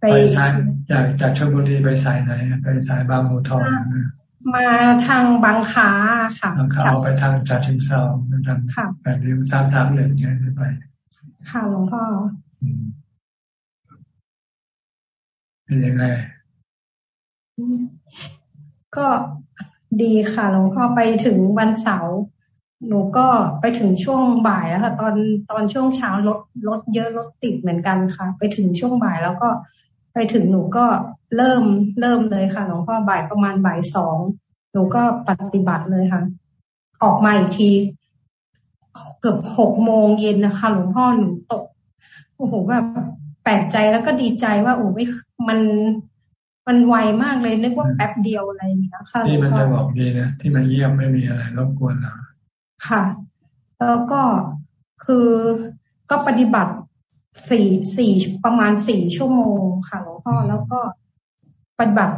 ไปสายจากจากชลบุรีไปสายไหนไปสายบางบัวทองมาทางบางขาค่ะบางขาไปทางจากชิมเซาทางแบบนี้ตามทางหนึ่งไงไป ค่ะหลวงพ่อเป็นยังไง ก็ดีค่ะหลวงพ่อไปถึงวันเสาร์ หนูก็ไปถึงช่วงบ่ายแล้วค่ะ ตอนตอนช่วงเช้ารถรถเยอะรถติดเหมือนกันค่ะ ไปถึงช่วงบ่ายแล้วก็ไปถึงหนูก็เริ่มเริ่มเลยค่ะหลวงพ่อบ่ายประมาณบ่ายสองหนูก็ปฏิบัติเลยค่ะ ออกมาอีกที เกือบหกโมงเย็นนะคะหลวงพ่อหนูตกโอ้โหแบบแปลกใจแล้วก็ดีใจว่าโอ้ไม่มันมันไวมากเลยนึกว่าแป๊บเดียวอะไรอย่างเงี้ยค่ะที่มันจะบอกดีนะที่มาเยี่ยมไม่มีอะไรรบกวนเรา ค่ะ แล้วก็คือก็ปฏิบัติสี่สี่ประมาณสี่ชั่วโมงค่ะหลวงพ่อแล้วก็ปฏิบัติ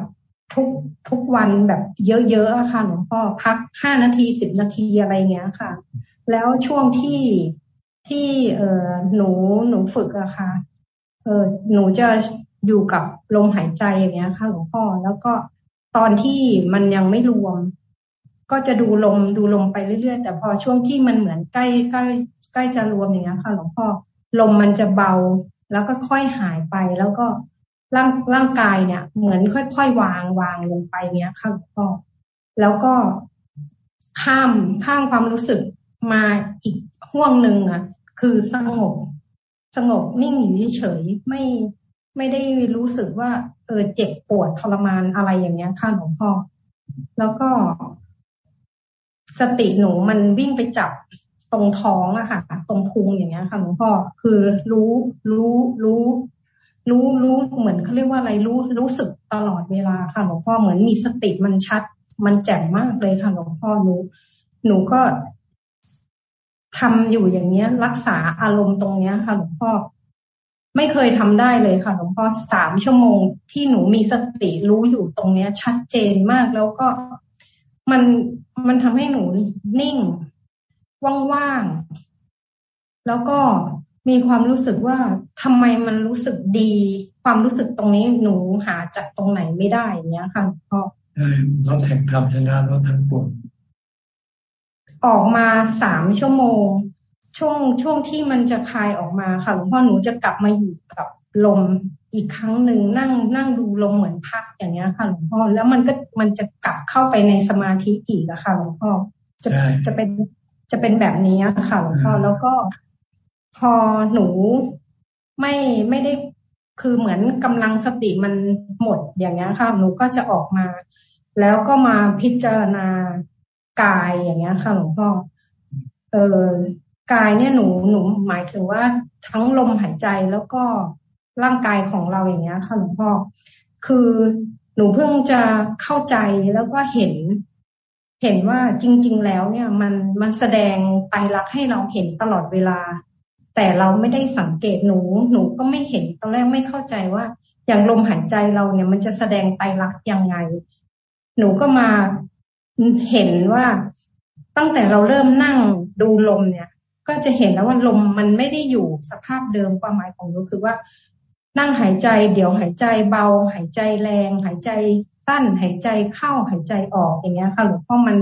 ทุกทุกวันแบบเยอะๆค่ะหลวงพ่อพักห้านาทีสิบนาทีอะไรเงี้ยค่ะ แล้วช่วงที่ที่เออหนูหนูฝึกอะค่ะเออหนูจะอยู่กับลมหายใจอย่างเงี้ยค่ะ หลวงพ่อแล้วก็ตอนที่มันยังไม่รวม ก็จะดูลมดูลมไปเรื่อยๆ แต่พอช่วงที่มันเหมือนใกล้ใกล้ใกล้จะรวมอย่างเงี้ยค่ะหลวงพ่อลมมันจะเบา แล้วก็ค่อยหายไปแล้วก็ร่างร่างกายเนี่ย เหมือนค่อยๆวางวางลงไปเนี้ยค่ะหลวงพ่อแล้วก็ข้ามข้ามความรู้สึกมาอีกห่วงหนึ่งอะ คือสงบ สงบนิ่งอยู่เฉยไม่ไม่ได้รู้สึกว่า เออเจ็บปวดทรมานอะไรอย่างเงี้ยค่ะหลวงพ่อแล้วก็ สติหนูมันวิ่งไปจับตรงท้องอะค่ะ ตรงพุงอย่างเงี้ยค่ะหลวงพ่อคือรู้รู้รู้รู้รู้เหมือนเขาเรียกว่าอะไรรู้รู้สึกตลอดเวลาค่ะหลวงพ่อเหมือนมีสติมันชัด มันแจ่มมากเลยค่ะหลวงพ่อหนูหนูก็ทำอยู่อย่างเนี้ย รักษาอารมณ์ตรงเนี้ยค่ะหลวงพ่อไม่เคยทำได้เลยค่ะหลวงพ่อสามชั่วโมงที่หนูมีสติรู้อยู่ตรงเนี้ย ชัดเจนมากแล้วก็ มันมันทำให้หนูนิ่ง ว่างๆ แล้วก็มีความรู้สึกว่าทำไมมันรู้สึกดี ความรู้สึกตรงนี้หนูหาจากตรงไหนไม่ได้เนี้ยค่ะพ่อใช่รถแห่งธรรมชนะรถทั้งปวงออกมาสามชั่วโมง ช่วงช่วงที่มันจะคลายออกมาค่ะหลวงพ่อหนูจะกลับมาอยู่กับลม อีกครั้งหนึ่งนั่งนั่งดูลมเหมือนพักอย่างเงี้ยค่ะหลวงพ่อแล้วมันก็มันจะกลับเข้าไปในสมาธิอีกอะค่ะหลวงพ่อจะจะเป็นจะเป็นแบบนี้ค่ะหลวงพ่อแล้วก็พอหนูไม่ไม่ได้คือเหมือนกำลังสติมันหมดอย่างเงี้ยค่ะหนูก็จะออกมา แล้วก็มาพิจารณากายอย่างเงี้ยค่ะหลวงพ่อเออกายเนี่ยหนูหนูหมายถึงว่าทั้งลมหายใจแล้วก็ ร่างกายของเราอย่างเงี้ยค่ะหลวงพ่อคือหนูเพิ่งจะเข้าใจแล้วก็เห็น เห็นว่าจริง ๆ แล้วเนี่ย มันมันแสดงไตรลักษณ์ให้เราเห็นตลอดเวลา แต่เราไม่ได้สังเกตหนูหนูก็ไม่เห็นตอนแรกไม่เข้าใจว่า อย่างลมหายใจเราเนี่ยมันจะแสดงไตรลักษณ์ยังไง หนูก็มาเห็นว่าตั้งแต่เราเริ่มนั่งดูลมเนี่ย ก็จะเห็นแล้วว่าลมมันไม่ได้อยู่สภาพเดิมความหมายของหนูคือว่า นั่งหายใจ เดี๋ยวหายใจเบา หายใจแรง หายใจสั้น หายใจเข้าหายใจออกอย่างเงี้ยค่ะหลวงพ่อมัน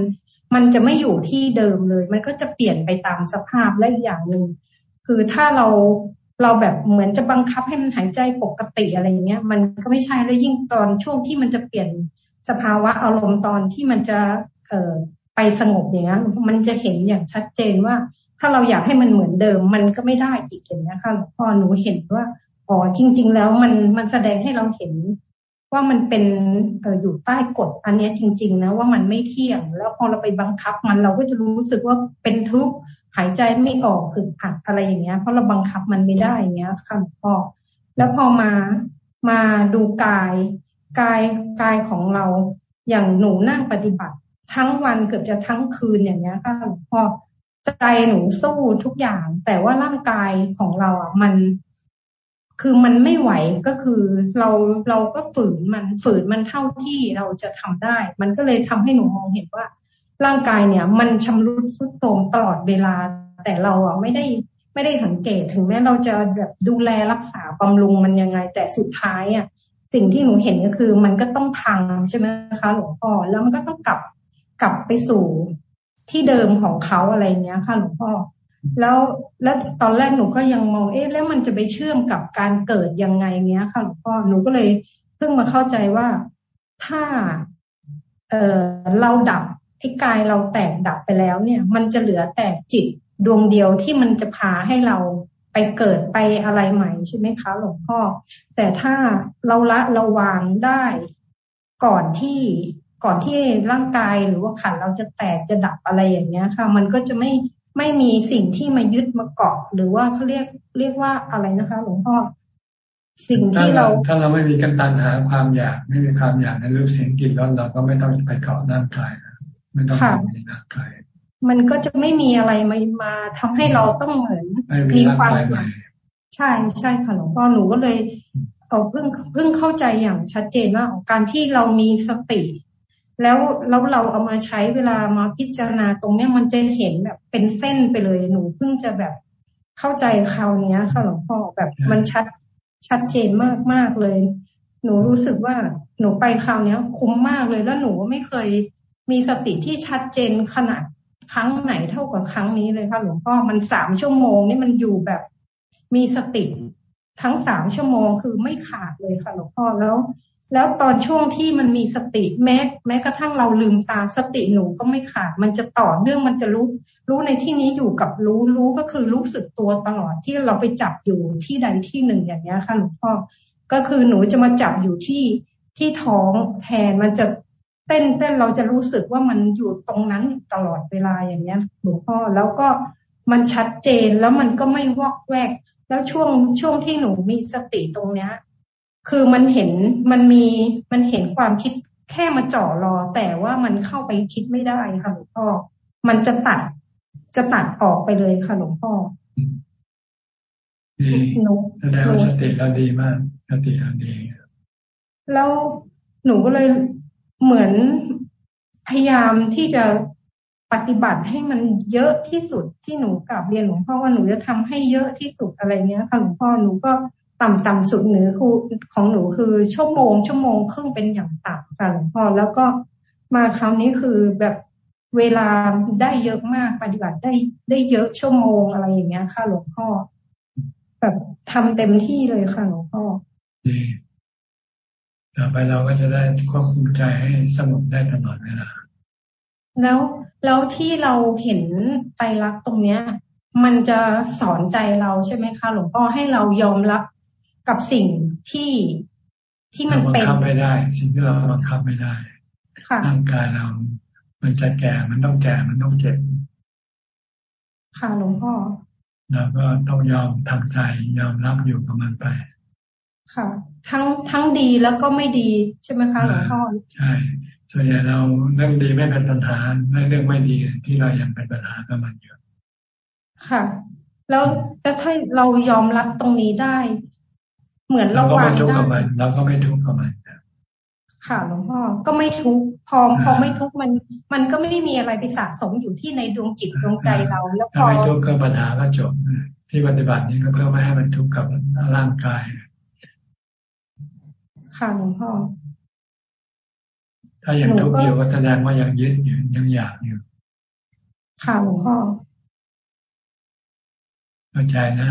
มันจะไม่อยู่ที่เดิมเลย มันก็จะเปลี่ยนไปตามสภาพและอย่างหนึ่งคือถ้าเราเราแบบเหมือนจะบังคับให้มันหายใจปกติอะไรเงี้ย มันก็ไม่ใช่แล้วยิ่งตอนช่วงที่มันจะเปลี่ยนสภาวะอารมณ์ตอนที่มันจะเอ่อไปสงบอย่างเงี้ยมันจะเห็นอย่างชัดเจนว่า ถ้าเราอยากให้มันเหมือนเดิม มันก็ไม่ได้อีกอย่างเงี้ยค่ะหลวงพ่อหนูเห็นว่า อ๋อจริง ๆ แล้วมันมันแสดงให้เราเห็นว่ามันเป็นอยู่ใต้กฎอันนี้จริง ๆ นะว่ามันไม่เที่ยง แล้วพอเราไปบังคับมันเราก็จะรู้สึกว่าเป็นทุกข์หายใจไม่ออกคืออัดอะไรอย่างเงี้ย เพราะเราบังคับมันไม่ได้อย่างเงี้ยค่ะพ่อแล้วพอมามาดูกาย กายกายของเราอย่างหนูนั่งปฏิบัติ ทั้งวันเกือบจะทั้งคืนอย่างเงี้ยค่ะหลวงพ่อใจหนูสู้ทุกอย่าง แต่ว่าร่างกายของเราอะมัน คือมันไม่ไหวก็คือเราเราก็ฝืนมันฝืนมันเท่าที่เราจะทำได้ มันก็เลยทำให้หนูมองเห็นว่า ร่างกายเนี่ย มันชำรุดทรุดโทรมตลอดเวลา แต่เราอะไม่ได้ไม่ได้สังเกตถึงแม้เราจะแบบดูแลรักษาบำรุงมันยังไง แต่สุดท้ายอะสิ่งที่หนูเห็นก็คือ มันก็ต้องพังใช่ไหมคะหลวงพ่อแล้วมันก็ต้องกลับกลับไปสู่ที่เดิมของเขาอะไรเงี้ยค่ะหลวงพ่อ แล้วแล้วตอนแรกหนูก็ยังมองเอ๊ะแล้วมันจะไปเชื่อมกับการเกิดยังไงเนี้ยค่ะหลวงพ่อหนูก็เลยเพิ่งมาเข้าใจว่าถ้าเออเราดับไอ้กายเราแตกดับไปแล้วเนี่ย มันจะเหลือแต่จิตดวงเดียวที่มันจะพาให้เราไปเกิดไปอะไรใหม่ใช่ไหมคะหลวงพ่อ แต่ถ้าเราละเราวางได้ก่อนที่ก่อนที่ร่างกายหรือว่าขันเราจะแตกจะดับอะไรอย่างเงี้ยค่ะ มันก็จะไม่ ไม่มีสิ่งที่มายึดมาเกาะ หรือว่าเขาเรียกเรียกว่าอะไรนะคะหลวงพ่อสิ่งที่เราถ้าเราไม่มีกันตันหาความอยากไม่มีความอยากในรูปเสียงกลิ่นรสเราก็ไม่ต้องไปเกาะร่างกายไม่ต้องไปในร่างกายมันก็จะไม่มีอะไรมามาทำให้เราต้องเหมือนมีความใช่ใช่ค่ะหลวงพ่อหนูก็เลยเอาเพิ่งเพิ่งเข้าใจอย่างชัดเจนว่าการที่เรามีสติ แล้วแล้วเราเอามาใช้เวลามาพิจารณาตรงเนี้ยมันจะเห็นแบบเป็นเส้นไปเลยหนูเพิ่งจะแบบเข้าใจคราวนี้ค่ะหลวงพ่อแบบมันชัดชัดเจนมากมากเลย หนูรู้สึกว่าหนูไปคราวนี้คุ้มมากเลยแล้วหนูไม่เคยมีสติที่ชัดเจนขนาดครั้งไหนเท่ากับครั้งนี้เลยค่ะหลวงพ่อมันสามชั่วโมงนี่มันอยู่แบบมีสติทั้งสามชั่วโมงคือไม่ขาดเลยค่ะหลวงพ่อแล้ว แล้วตอนช่วงที่มันมีสติแม้แม้กระทั่งเราลืมตาสติหนูก็ไม่ขาด มันจะต่อเนื่องมันจะรู้ รู้ในที่นี้อยู่กับรู้รู้ก็คือรู้สึกตัวตลอดที่เราไปจับอยู่ที่ใดที่หนึ่งอย่างนี้ค่ะหลวงพ่อก็คือหนูจะมาจับอยู่ที่ที่ท้องแทนมันจะเต้นเต้นเราจะรู้สึกว่ามันอยู่ตรงนั้นตลอดเวลาอย่างเนี้ยหลวงพ่อแล้วก็มันชัดเจนแล้วมันก็ไม่วอกแวก แล้วช่วงช่วงที่หนูมีสติตรงเนี้ย คือมันเห็นมันมีมันเห็นความคิดแค่มาจ่อรอ แต่ว่ามันเข้าไปคิดไม่ได้ค่ะหลวงพ่อมันจะตัดจะตัดออกไปเลยค่ะหลวงพ่อดีแสดงว่าสติเราดีมากสติเราดีแล้วหนูก็เลยเหมือนพยายามที่จะปฏิบัติให้มันเยอะที่สุดที่หนูกลับเรียนหลวงพ่อว่าหนูจะทำให้เยอะที่สุดอะไรเงี้ยค่ะหลวงพ่อหนูก็ ต่ำต่ำสุดเหนือครูของหนูคือชั่วโมง ชั่วโมงครึ่งเป็นอย่างต่ำค่ะหลวงพ่อแล้วก็มาคราวนี้คือแบบเวลาได้เยอะมากปฏิบัติได้ได้เยอะชั่วโมงอะไรอย่างเงี้ยค่ะหลวงพ่อแบบทำเต็มที่เลยค่ะหลวงพ่อดีต่อไปเราก็จะได้ควบคุมใจให้สงบได้ตลอดเวลาแล้วแล้วที่เราเห็นไตรลักษณ์ตรงเนี้ย มันจะสอนใจเราใช่ไหมคะหลวงพ่อให้เรายอมรับ กับสิ่งที่ที่มันเป็นบังคับไม่ได้ สิ่งที่เราบังคับไม่ได้ร่างกายเรา มันจะแก่ มันต้องแก่ มันต้องเจ็บ ค่ะหลวงพ่อเราก็ต้องยอมทำใจ ยอมรับอยู่กับมันไป ค่ะ ทั้งทั้งดีแล้วก็ไม่ดีใช่ไหมคะหลวงพ่อ ใช่ ส่วนใหญ่เราเรื่องดีไม่เป็นปัญหาเรื่องไม่ดีที่เรายังเป็นปัญหากับมันอยู่ ค่ะ แล้วแล้วถ้าเรายอมรับตรงนี้ได้ เหมือนเราก็ไม่ทุกข์กับมันเราก็ไม่ทุกข์กับมันค่ะหลวงพ่อก็ไม่ทุกข์พอพอไม่ทุกข์มัน มันก็ไม่มีอะไรไปสะสมอยู่ที่ในดวงจิตดวงใจเรา แล้วพอไม่ทุกข์ก็ปัญหาก็จบที่ปฏิบัตินี้ก็เพื่อไม่ให้มันทุกข์กับร่างกาย ค่ะหลวงพ่อถ้ายังทุกข์อยู่ก็แสดงว่ายังยึดอยู่ยังอยากอยู่ค่ะหลวงพ่อเข้าใจนะ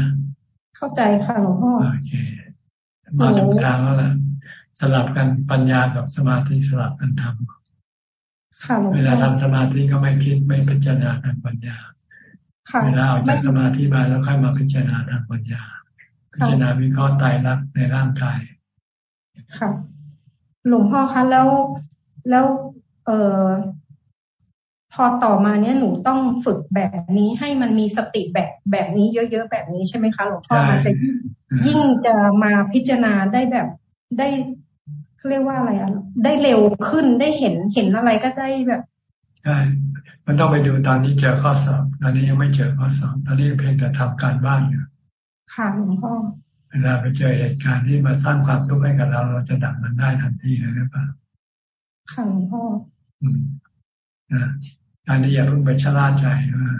เข้าใจค่ะหลวงพ่อโอเค มาถูกทางแล้วล่ะ สลับกันปัญญากับสมาธิสลับกันทำเวลาทำสมาธิก็ไม่คิดไม่พิจารณาทางปัญญาเวลาออกจากสมาธิมาแล้วค่อยมาพิจารณาทางปัญญา พิจารณาวิเคราะห์ตายรักในร่างกาย ค่ะ หลวงพ่อคะแล้วแล้ว เออ พอต่อมาเนี้ยหนูต้องฝึกแบบนี้ให้มันมีสติแบบแบบนี้เยอะๆแบบนี้ใช่ไหมคะหลวงพ่อมันจะยิ่งจะมาพิจารณาได้แบบได้เรียกว่าอะไรอะได้เร็วขึ้นได้เห็นเห็นอะไรก็ได้แบบใช่มันต้องไปดูตอนนี้เจอข้อสอบตอนนี้ยังไม่เจอข้อสอบตอนนี้เพียงแต่ทำการบ้านอยู่ค่ะหลวงพ่อเวลาไปเจอเหตุการณ์ที่มาสร้างความทุกข์ให้กับเรา เราจะดับมันได้ทันทีเลยหรือเปล่าค่ะหลวงพ่ออืมนะ การนี้อย่าเพิ่งไปชะล่าใจว่า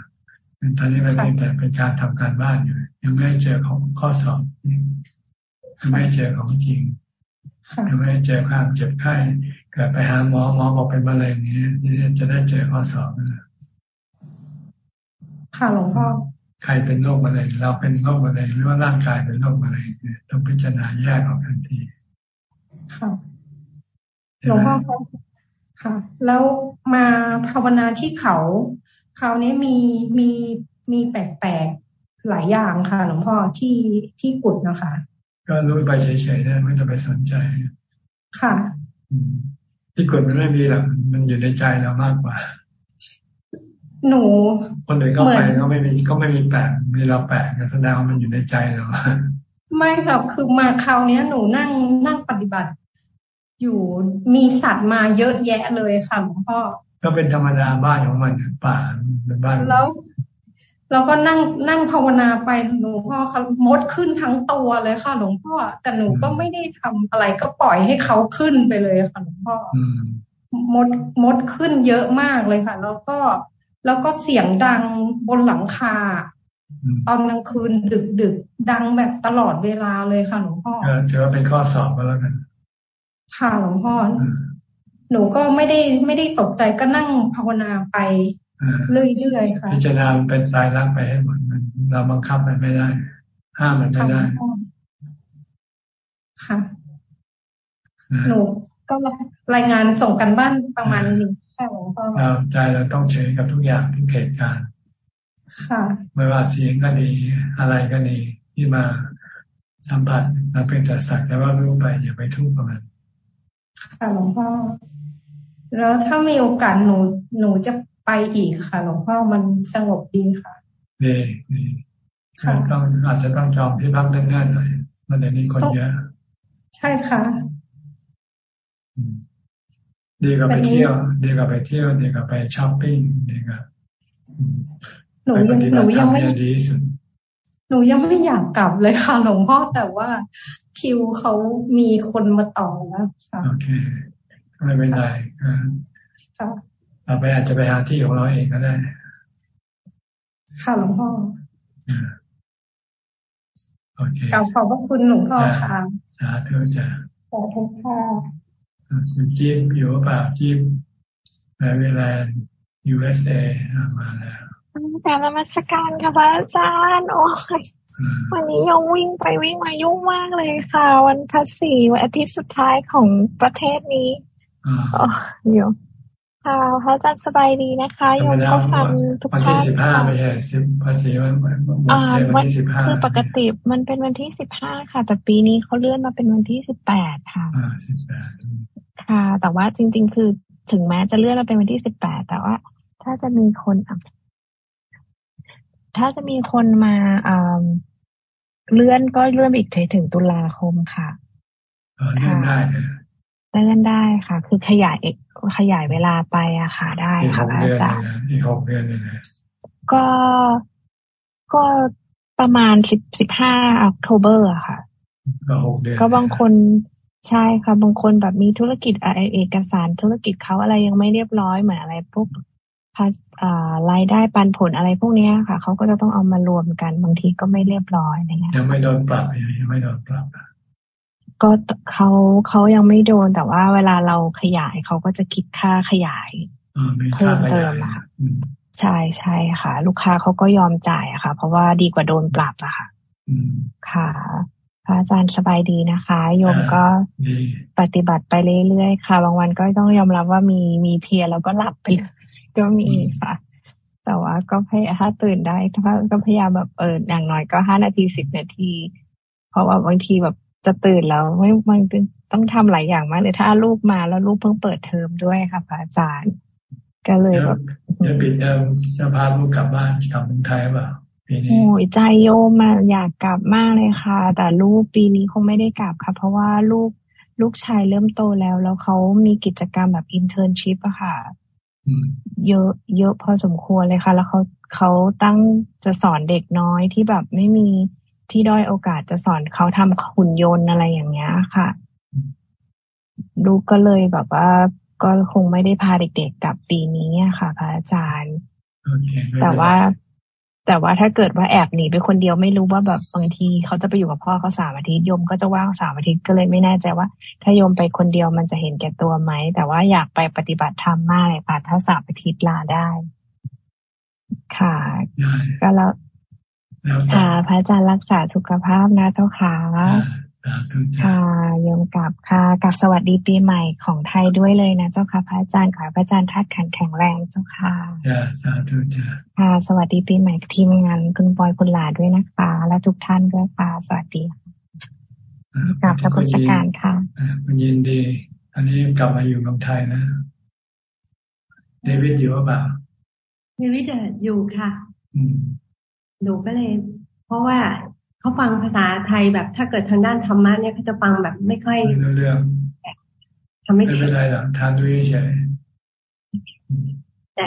ตอนนี้มันเป็นแต่เป็นการทำการบ้านอยู่ ยังไม่เจอของข้อสอบยังไม่เจอของจริงยังไม่เจอความเจ็บไข้เกิดไปหาหมอหมอบอกเป็นมะเร็งนี้นี่จะได้เจอข้อสอบนะค่ะหลวงพ่อใครเป็นโรคมะเร็งเราเป็นโรคมะเร็งหรือว่าร่างกายเป็นโรคมะเร็งต้องพิจารณาแยกออกทันทีค่ะหลวงพ่อ ค่ะแล้วมาภาวนาที่เขาคราวนี้มีมีมีแปลกๆหลายอย่างค่ะหลวงพ่อที่ที่กุดนะคะ ก็รู้ไปเฉยๆนะไม่ต้องไปสนใจ ค่ะที่กุดมันไม่มีหรอกมันอยู่ในใจเรามากกว่า หนู คนอื่นก็ไปก็ไม่มีก็ไม่มีแปลกมีเราแปลกแสดงว่ามันอยู่ในใจเราไม่ครับคือมาคราวนี้หนูนั่งนั่งปฏิบัติ อยู่มีสัตว์มาเยอะแยะเลยค่ะหลวงพ่อ ก็เป็นธรรมดาบ้านของมันป่าเป็นบ้านแล้วเราก็นั่งนั่งภาวนาไปหลวงพ่อเขามดขึ้นทั้งตัวเลยค่ะ หลวงพ่อ แต่หนูก็ไม่ได้ทำอะไรก็ปล่อยให้เขาขึ้นไปเลยค่ะหลวงพ่อมดมดขึ้นเยอะมากเลยค่ะ แล้วก็แล้วก็เสียงดังบนหลังคาตอนกลางคืนดึกดึกดังแบบตลอดเวลาเลยค่ะหลวงพ่อถือว่าเป็นข้อสอบมาแล้วกัน ค่ะหลวงพ่อหนูก็ไม่ได้ไม่ได้ตกใจก็นั่งภาวนาไปเรื่อยๆค่ะพิจารณาเป็นตายรักไปให้หมดมันเราบังคับมันไม่ได้ ห้ามมันไม่ได้ค่ะหนูก็รายงานส่งกันบ้านประมาณหนึ่งแค่หลวงพ่อเราใจเราต้องเฉยกับทุกอย่างที่เหตุการณ์ค่ะ ไม่ว่าเสียงก็ดีอะไรก็ดีที่มาสัมผัสเราเป็นแต่สักแต่ว่ารู้ไปอย่าไปทุกข์กับมัน ค่ะหลวงพ่อ แล้วถ้ามีโอกาสหนูหนูจะไปอีกค่ะหลวงพ่อมันสงบดีค่ะดีดีต้องอาจจะต้องจองที่พักเนื่อนๆหน่อยมันเดี๋ยวนี้คนเยอะ ใช่ค่ะ ดีกว่าไปเที่ยว ดีกว่าไปเที่ยว ดีกว่าไปช้อปปิ้ง ดีกว่าหนูยังหนูยังไม่ดีสุดหนูยังไม่อยากกลับเลยค่ะหลวงพ่อแต่ว่า คิวเขามีคนมาต่อแล้วค่ะโอเคไม่เป็นไรค่ะเราไปอาจจะไปหาที่ของเราเองก็ได้ ค่ะหลวงพ่อโอเคกลับขอบพระคุณหลวงพ่อค่ะสาธุจ้ะสาธุค่ะคุณจิ๊บอยู่เปล่าจิ๊บในเวลา USA มาแล้วการนมัสการค่ะพระอาจารย์โอ้ย วันนี้ยังวิ่งไปวิ่งมายุ่งมากเลยค่ะ วันพัสี่วันอาทิตย์สุดท้ายของประเทศนี้อ๋อเดี๋ยวค่ะพระอาจารย์สบายดีนะคะโยมก็ฟังทุกท่านวันที่สิบห้าไม่ใช่สิบภาษีวันวันที่สิบห้าคือปกติมันเป็นวันที่สิบห้าค่ะ แต่ปีนี้เขาเลื่อนมาเป็นวันที่สิบแปดค่ะอ่าสิบแปดค่ะ แต่ว่าจริง ๆ คือถึงแม้จะเลื่อนมาเป็นวันที่สิบแปดแต่ว่า ถ้าจะมีคน ถ้าจะมีคนมาเลื่อนก็เลื่อนอีกถึงตุลาคมค่ะเลื่อนได้เลื่อนได้ค่ะ คือขยายขยายเวลาไปอะค่ะ ได้ค่ะอาจารย์อีกหกเดือนเลยนะก็ก็ประมาณสิบสิบห้าออกโทเบอร์อะค่ะก็หกเดือนก็บางคนใช่ค่ะบางคนแบบมีธุรกิจเอกสารธุรกิจเขาอะไรยังไม่เรียบร้อยเหมือนอะไรพวกภา รายได้ปันผลอะไรพวกนี้ค่ะเขาก็จะต้องเอามารวมกันบางทีก็ไม่เรียบร้อยอะไรเงี้ยยังไม่โดนปรับยังไม่โดนปรับก็เขาเขายังไม่โดนแต่ว่าเวลาเราขยายเขาก็จะคิดค่าขยายเพิ่มเติมค่ะใช่ใช่ค่ะ ลูกค้าเขาก็ยอมจ่ายอะค่ะ เพราะว่าดีกว่าโดนปรับอะค่ะค่ะพระอาจารย์สบายดีนะคะ โยมก็ปฏิบัติไปเรื่อยๆค่ะ บางวันก็ต้องยอมรับว่ามีมีเพียแล้วก็หลับไป ก็มีค่ะ แต่ว่าก็พยายามถ้าตื่นได้ก็พยายามแบบเอออย่างน้อยก็ห้านาทีสิบนาที เพราะว่าบางทีแบบจะตื่นแล้วไม่มันต้องทำหลายอย่างมากเลยถ้าลูกมาแล้วลูกเพิ่งเปิดเทอมด้วยค่ะพระอาจารย์ ก็เลยแบบจะปิดเทอมจะพาลูกกลับบ้านกลับเมืองไทยเปล่าปีนี้โอ้ยใจโยมมาอยากกลับมากเลยค่ะ แต่ลูกปีนี้คงไม่ได้กลับค่ะ เพราะว่าลูกลูกชายเริ่มโตแล้ว แล้วเขามีกิจกรรมแบบ internship อะค่ะ เยอะเยอะพอสมควรเลยค่ะ แล้วเขาเขาตั้งจะสอนเด็กน้อยที่แบบไม่มีที่ด้อยโอกาสจะสอนเขาทำหุ่นยนต์อะไรอย่างเงี้ยค่ะ ลูกก็เลยแบบว่า ก็คงไม่ได้พาเด็กๆกลับปีนี้ค่ะพระอาจารย์แต่ว่า แต่ว่าถ้าเกิดว่าแอบหนีไปคนเดียวไม่รู้ว่าแบบบางทีเขาจะไปอยู่กับพ่อเขาสามอาทิตย์โยมก็จะว่างสามอาทิตย์ก็เลยไม่แน่ใจว่า ถ้าโยมไปคนเดียวมันจะเห็นแก่ตัวไหม แต่ว่าอยากไปปฏิบัติธรรมมากเลยค่ะถ้าสามอาทิตย์ลาได้ ค่ะ ก็แล้วค่ะพระอาจารย์รักษาสุขภาพนะเจ้าค่ะ ค่ะโยมกับค่ะกับสวัสดีปีใหม่ของไทยด้วยเลยนะเจ้าค่ะพระอาจารย์ขอพระอาจารย์ทัดขันแข็งแรงเจ้าค่ะจ้าสาธุจ้าค่ะ สวัสดีปีใหม่ทีมงานคุณปอยคุณหลาด้วยนะคะ และทุกท่านด้วยค่ะสวัสดีกับพระพุทธการค่ะคุณยินดี อันนี้กลับมาอยู่เมืองไทยนะเดวิดอยู่หรือเปล่าเดวิดอยู่ค่ะหนูก็เลย เพราะว่า เขาฟังภาษาไทยแบบถ้าเกิดทางด้านธรรมะเนี่ยเขาจะฟังแบบไม่ค่อยเรื่องทำไม่เป็นไรหรอกทานด้วยเฉยแต่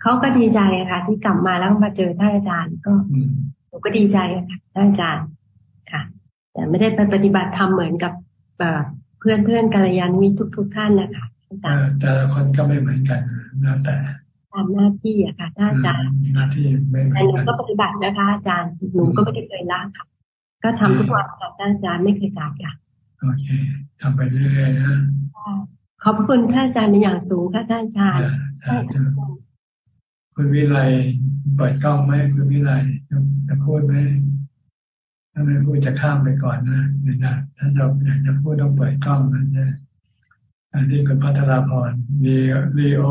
เขาก็ดีใจค่ะ ที่กลับมาแล้วมาเจอท่านอาจารย์ก็หนูก็ดีใจค่ะท่านอาจารย์ค่ะ แต่ไม่ได้ไปปฏิบัติธรรมเหมือนกับเพื่อนเพื่อนกัลยาณมิตรทุก ๆ ท่านนะคะอาจารย์แต่ละคนก็ไม่เหมือนกันนะแต่ ตามหน้าที่อะค่ะท่านอาจารย์หน้าที่ไม่แต่หนูก็ปฏิบัตินะคะ อาจารย์หนูก็ไม่ได้เคยละค่ะ ก็ทำทุกวันค่ะท่านอาจารย์ไม่เคยขาดค่ะโอเคทำไปเรื่อยๆนะขอบคุณท่านอาจารย์ในอย่างสูงค่ะท่านอาจารย์คุณวิไลเปิดกล้องไหมคุณวิไลจะพูดไหมถ้าไม่พูดจะข้ามไปก่อนนะเดี๋ยวนะถ้าเราอยากจะพูดต้องเปิดกล้องนะอันนี้คุณพัทราพรมีรีโอ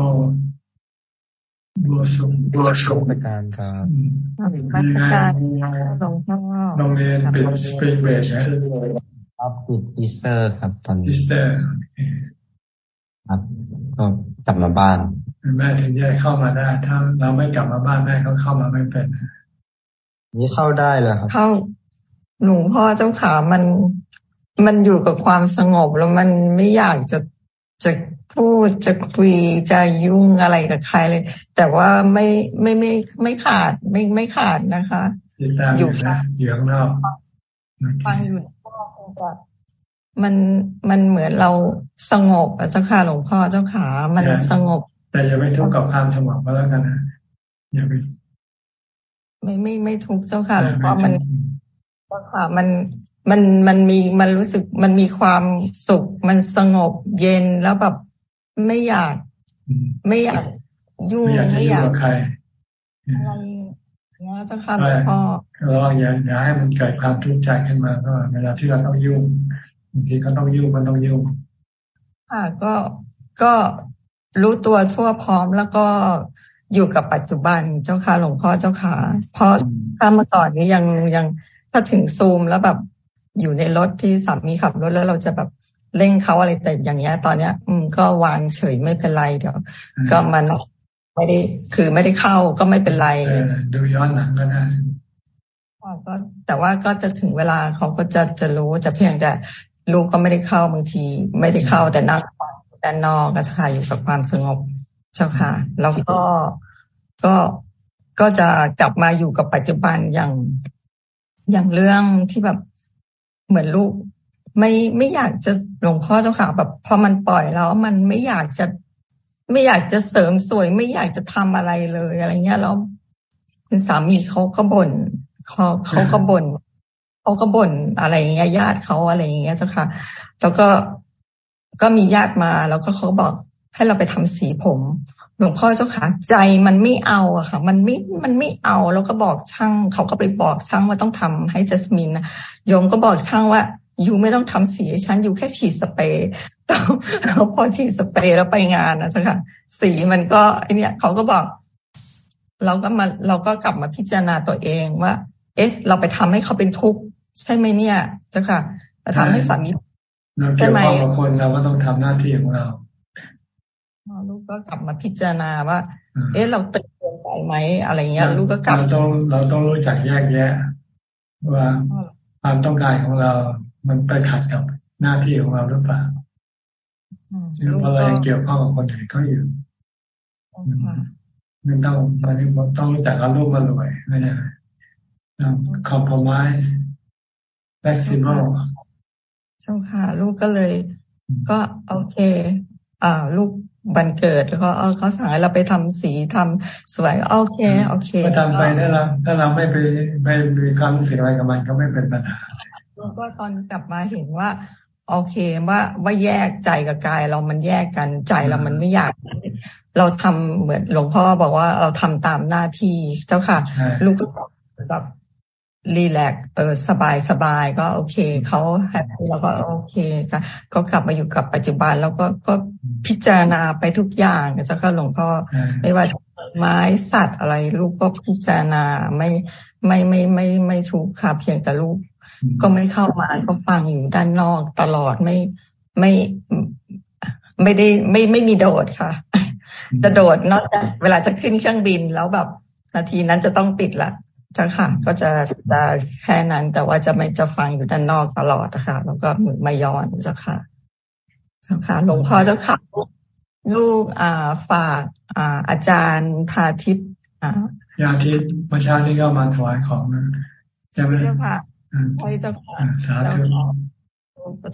บัวสุบัวสุประการครับนมัสการหลวงพ่อโรงเรียนปิดสปริงเบรนะครับปิดอีสเตอร์ครับตอนนี้อีสเตอร์ครับก็กลับมาบ้าน แม่ถึงจะเข้ามาได้ ถ้าเราไม่กลับมาบ้านแม่เขาเข้ามาไม่เป็น นี่เข้าได้เลยครับ เข้าหนูพ่อเจ้าขามันมันอยู่กับความสงบแล้วมันไม่อยากจะจะ พูดจะคุยจะยุ่งอะไรกับใครเลย แต่ว่าไม่ไม่ไม่ไม่ขาดไม่ไม่ขาดนะคะ อยู่นะอยู่ข้างนอกฟังอยู่ก็มันมันเหมือนเราสงบเจ้าค่ะหลวงพ่อเจ้าขามันสงบ แต่อย่าไปทุกข์กับความสงบก็แล้วกันนะอย่าไปไม่ไม่ไม่ทุกข์เจ้าค่ะหลวงพ่อมันเจ้าค่ะมันมันมันมีมันรู้สึกมันมีความสุข มันสงบเย็นแล้วแบบ ไม่อยาก ไม่อยากยุ่งไม่อยากใครอะไรเงี้ยเจ้าค่ะหลวงพ่อเราอย่าอย่าให้มันเกิดความทุกข์ใจขึ้นมาก็เวลาที่เราต้องยุ่งบางทีก็ต้องยุ่งมันต้องยุ่งค่ะก็ก็รู้ตัวทั่วพร้อมแล้วก็อยู่กับปัจจุบันเจ้าค่ะหลวงพ่อเจ้าค่ะเพราะถ้าเมื่อก่อนนี้ยังยังถ้าถึงซูมแล้วแบบอยู่ในรถที่สามีขับรถแล้วเราจะแบบ เร่งเขาอะไรแต่อย่างเงี้ย ตอนเนี้ย อืมก็วางเฉยไม่เป็นไรเดี๋ยวก็มันไม่ได้คือไม่ได้เข้าก็ไม่เป็นไรดูย้อนหลังก็ได้ก็แต่ว่าก็จะถึงเวลาเขาก็จะจะรู้จะเพียงแต่ลูกก็ไม่ได้เข้าบางที ไม่ได้เข้าแต่นั่งด้านนอกก็จะค่ะอยู่กับความสงบเจ้าค่ะ แล้วก็ก็ก็จะกลับมาอยู่กับปัจจุบันอย่างอย่างเรื่องที่แบบเหมือนลูก ไม่ไม่อยากจะหลวงพ่อเจ้าค่ะแบบพอมันปล่อยแล้วมันไม่อยากจะ ไม่อยากจะเสริมสวย ไม่อยากจะทำอะไรเลยอะไรเงี้ยแล้วคุณสามีเขาก็บ่นเขาเขาก็บ่นเขาก็บ่นอะไรเงี้ยญาติเขาอะไรเงี้ยเจ้าค่ะ แล้วก็ก็มีญาติมา แล้วก็เขาบอกให้เราไปทำสีผม หลวงพ่อเจ้าค่ะ ใจมันไม่เอาอะค่ะ มันไม่มันไม่เอาแล้วก็บอกช่างเขาก็ไปบอกช่างว่าต้องทำให้จัสมินนะโยมก็บอกช่างว่า ยูไม่ต้องทำสีฉันอยู่แค่ฉีดสเปรย์แล้วพอฉีดสเปรย์แล้วไปงานนะเจ้าค่ะ สีมันก็ไอเนี้ยเขาก็บอก เราก็มาเราก็กลับมาพิจารณาตัวเองว่า เอ๊ะ เราไปทำให้เขาเป็นทุกข์ใช่ไหมเนี่ยเจ้าค่ะทำให้สามีเราเกี่ยวข้องกับคนเราก็ต้องทำหน้าที่ของเราลูกก็กลับมาพิจารณาว่า เอ๊ะ เราตึงเกินไปไหมอะไรเงี้ย ลูกก็กลับเราต้องเราต้องรู้จักแยกแยะว่าความต้องการของเรา มันไปขัดกับหน้าที่ของเราหรือเปล่าเพราะเรายังเกี่ยวข้องกับคนอื่นเขาอยู่มันต้องมันต้องรู้จักเอารูปมารวยไม่ใช่ compromise flexible เจ้าค่ะ ลูกก็เลย ก็โอเค อ่า ลูกบันเกิดแล้วก็เขาสั่งให้เราไปทำสีทำสวยโอเค โอเคก็ทำไปถ้าเราถ้าเราไม่ไปไม่มีความรู้สึกอะไรกับมันก็ไม่เป็นปัญหา แล้วก็ตอนกลับมาเห็นว่า โอเคว่าว่าแยกใจกับกาย เรามันแยกกันใจเรามันไม่อยาก เราทำเหมือนหลวงพ่อบอกว่าเราทำตามหน้าที่เจ้าค่ะ ลูกก็แบบรีแลกเออสบายสบายก็โอเคเขา happy แล้วก็โอเคค่ะก็กลับมาอยู่กับปัจจุบัน แล้วก็ก็พิจารณาไปทุกอย่างเจ้าค่ะหลวงพ่อไม่ว่าไม้สัตว์อะไร ลูกก็พิจารณาไม่ไม่ไม่ไม่ไม่ถูกค่ะเพียงแต่ลูก ก็ไม่เข้ามาก็ฟังอยู่ด้านนอกตลอดไม่ไม่ไม่ได้ไม่ไม่มีโดดค่ะ จะโดดนอกจากเวลาจะขึ้นเครื่องบินแล้วแบบนาทีนั้นจะต้องปิดละเจ้าค่ะ ก็จะจะแค่นั้นแต่ว่าจะไม่จะฟังอยู่ด้านนอกตลอดนะคะแล้วก็มือไม่ย้อนเจ้าค่ะเจ้าค่ะหลวงพ่อเจ้าค่ะลูกอ่าฝากอ่าอาจารย์พาทิพย์อ่ายาทิพย์เมื่อเช้านี้ก็มาถวายของนะใช่ไหมเจ้าค่ะ ใช่เจ้าค่ะสาธุ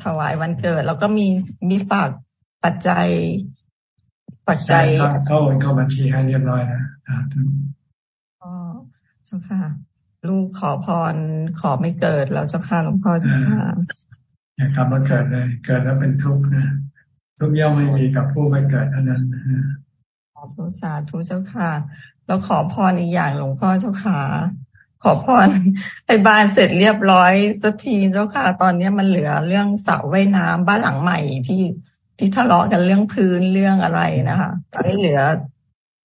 ถวายวันเกิด แล้วก็มีมีฝากปัจจัย ปัจจัยเข้าโอนเข้าบัญชีให้เรียบร้อยนะสาธุเจ้าค่ะ ลูกขอพรขอไม่เกิดแล้วเจ้าค่ะหลวงพ่อเจ้าค่ะอย่ากลับมาเกิดเลย เกิดแล้วเป็นทุกข์นะทุกย่อมไม่มีกับผู้ไม่เกิดเท่านั้นขอพระสาธุเจ้าค่ะ แล้วขอพรอีกอย่างหลวงพ่อเจ้าค่ะ ขอพรไอ้บ้านเสร็จเรียบร้อยสักทีเจ้าค่ะ ตอนนี้มันเหลือเรื่องเสาว่ายน้ำบ้านหลังใหม่ที่ที่ทะเลาะกันเรื่องพื้นเรื่องอะไรนะคะตอนนี้เหลือ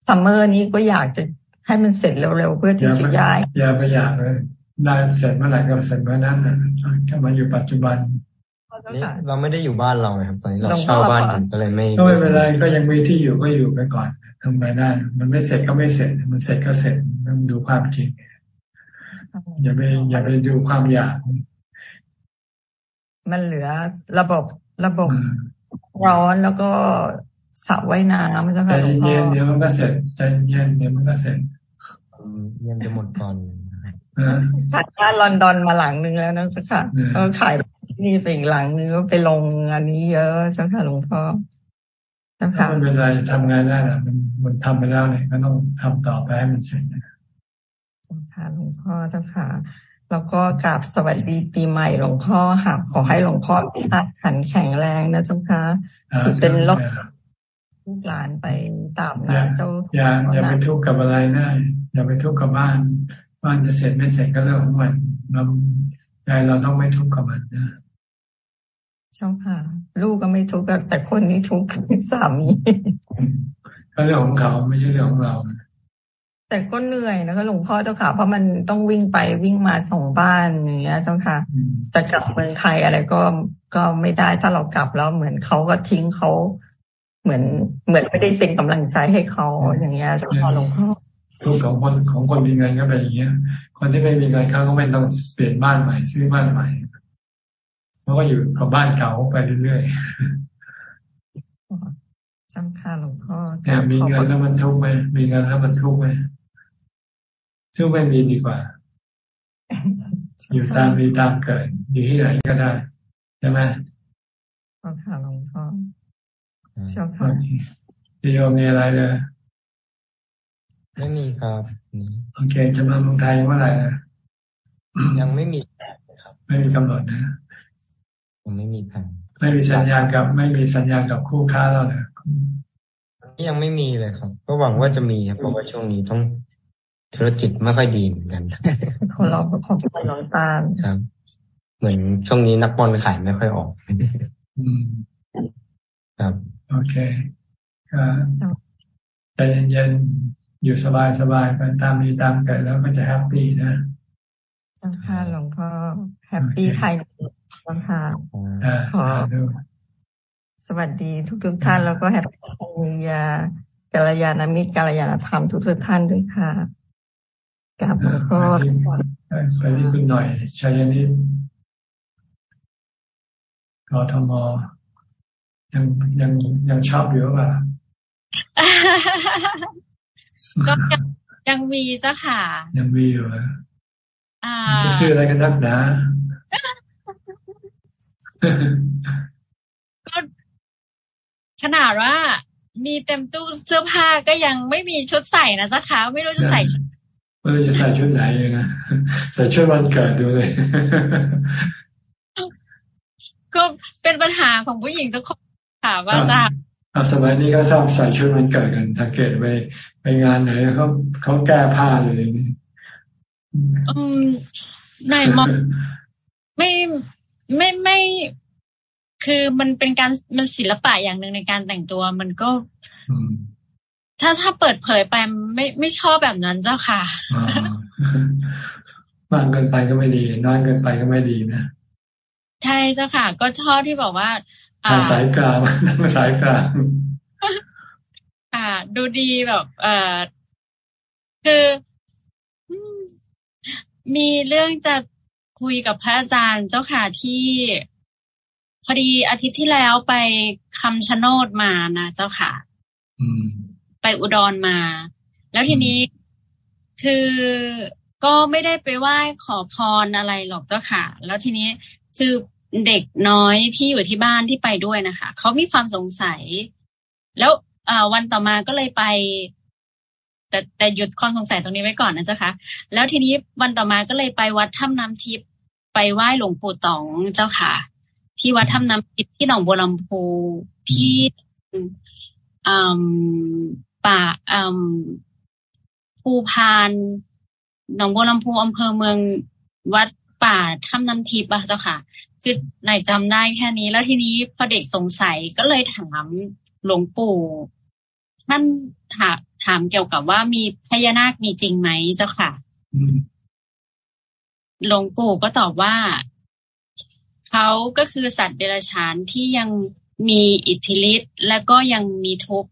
summer นี้ก็อยากจะให้มันเสร็จเร็วๆเพื่อที่จะย้ายอย่าไปอยากเลยได้เสร็จเมื่อไหร่ก็เสร็จเมื่อนั้นนะก็มาอยู่ปัจจุบันเราไม่ได้อยู่บ้านเราไงครับตอนนี้เราเช่าบ้านก็เลยไม่ก็ไม่เป็นไรก็ยังมีที่อยู่ก็อยู่ไปก่อนทำไปได้ มันไม่เสร็จก็ไม่เสร็จ มันเสร็จก็เสร็จต้องดูความจริง อย่าไปอย่าไปดูความอยาก มันเหลือระบบระบบร้อนแล้วก็สระว่ายน้ำเจ้าค่ะหลวงพ่อเย็นเดี๋ยวมันก็เสร็จใจเย็นเดี๋ยวมันก็เสร็จเย็นจะหมดก่อนขายบ้านลอนดอนมาหลังนึงแล้วนะเจ้าค่ะเออขายนี่ไปอีกหลังนึงก็ไปลงอันนี้เยอะเจ้าค่ะหลวงพ่อเจ้าค่ะไม่เป็นไรทำงานได้แหละมันมันทำไปแล้วเนี่ยก็ต้องทำต่อไปให้มันเสร็จนะเจ้า ค่ะหลวงพ่อเจ้าค่ะ แล้วก็กราบสวัสดีปีใหม่หลวงพ่อค่ะ ขอให้หลวงพ่ออาขันแข็งแรงนะเจ้าค่ะเป็นโรคลูกหลานไปตามนะเจ้าอย่าอย่าไปทุกข์กับอะไรนะอย่าไปทุกข์กับบ้าน บ้านจะเสร็จไม่เสร็จก็เรื่องของมันเราใจเราต้องไม่ทุกข์กับมันนะเจ้าค่ะ ลูกก็ไม่ทุกข์แต่คนนี้ทุกข์สามีก็เรื่องของเขาไม่ใช่เรื่องของเรา แต่ก็เหนื่อยนะคะหลวงพ่อเจ้าค่ะ เพราะมันต้องวิ่งไปวิ่งมาส่งบ้านอย่างเงี้ยเจ้าค่ะ จะกลับเมืองไทยอะไรก็ก็ไม่ได้ถ้าเรากลับแล้วเหมือนเขาก็ทิ้งเขาเหมือนเหมือนไม่ได้เป็นกำลังใจให้เขาอย่างเงี้ยเจ้าค่ะหลวงพ่อทุกของคนของคนมีเงินก็เป็นอย่างเงี้ย คนที่ไม่มีเงินเขาก็ไม่ต้องเปลี่ยนบ้านใหม่ซื้อบ้านใหม่เขาก็อยู่กับบ้านเก่าไปเรื่อยๆจำค่ะหลวงพ่อแต่มีเงินแล้วมันทุกข์ไหมมีเงินแล้วมันทุกข์ไหม ซึ่งไม่มีดีกว่า อยู่ตามมีตามเกิด อยู่ที่ไหนก็ได้ใช่ไหมขอค่ะหลวงพ่อชอบค่ะพี่โยมมีอะไรเลยไม่มีครับโอเคจะมาเมืองไทยเมื่อไหร่นะยังไม่มีครับ ไม่มีกำหนดนะยังไม่มีแผนไม่มีสัญญากับ ไม่มีสัญญากับคู่ค้าแล้วนะยังไม่มีเลยครับ ก็หวังว่าจะมีครับเพราะว่าช่วงนี้ต้อง ธุรกิจไม่ค่อยดีเหมือนกันคนเราก็ของไปน้องตาลครับ เหมือนช่วงนี้นักบอลขายไม่ค่อยออกครับ โอเคก็ใจเย็นๆอยู่สบายๆไปตามมีตามเกิดแล้วก็จะแฮปปี้นะสังค่ะหลวงพ่อแฮปปี้ไทยสังค่ะขอสวัสดีทุกทุกท่านแล้วก็แฮปปี้ยากัลยาณมิตรกัลยาณธรรมทุกทุกท่านด้วยค่ะ กับหลวงพ่อไปที่คุณหน่อยชัยนิดกทมยังยังยังชอบอยู่ป่ะก็ยังมีเจ้าค่ะ ยังมีอยู่อ่าชื่ออะไรกันนักนะก็ขนาดว่า มีเต็มตู้เสื้อผ้าก็ยังไม่มีชุดใส่นะเจ้าค่ะไม่รู้จะใส่ชุด ไม่รู้จะใส่ชุดไหนเลยนะใส่ชุดวันเกิดดูเลย ก็เป็นปัญหาของผู้หญิงทุกคนค่ะว่าจะสมัยนี้ก็ชอบใส่ชุดวันเกิดกันสังเกตไปไปงานไหนเขาเขาแก้ผ้าเลยนี่อืมในมองไม่ไม่ไม่ คือมันเป็นการมันศิลปะอย่างหนึ่งในการแต่งตัว มันก็ ถ้าถ้าเปิดเผยไปไม่ไม่ชอบแบบนั้นเจ้าค่ะมากเกินไปก็ไม่ดีน้อยเกินไปก็ไม่ดีนะใช่เจ้าค่ะ ก็ชอบที่บอกว่าทางสายกลางทางสายกลางอ่า ดูดีแบบเอ่อคือมีเรื่องจะคุยกับพระอาจารย์เจ้าค่ะที่พอดีอาทิตย์ที่แล้วไปคำชะโนดมานะเจ้าค่ะ อืม ไปอุดรมา แล้วทีนี้คือก็ไม่ได้ไปไหว้ขอพรอะไรหรอกเจ้าค่ะ แล้วทีนี้คือเด็กน้อยที่อยู่ที่บ้านที่ไปด้วยนะคะเขามีความสงสัย แล้ววันต่อมาก็เลยไป แต่แต่หยุดความสงสัยตรงนี้ไว้ก่อนนะเจ้าค่ะแล้วทีนี้วันต่อมาก็เลยไปวัดถ้ำน้ำทิพย์ไปไหว้หลวงปู่ตองเจ้าค่ะ ที่วัดถ้ำน้ำทิพย์ที่หนองบัวลำพูที่ ป่าภูพานหนองบัวลำพูอำเภอเมืองวัดป่าถ้ำน้ำทิพย์อะเจ้าค่ะ คือไหนจำได้แค่นี้ แล้วทีนี้พอเด็กสงสัยก็เลยถามหลวงปู่ท่านถามถามเกี่ยวกับว่ามีพญานาคมีจริงไหมเจ้าค่ะหลวงปู่ก็ตอบว่าเขาก็คือสัตว์เดรัจฉานที่ยังมีอิทธิฤทธิ์และก็ยังมีทุกข์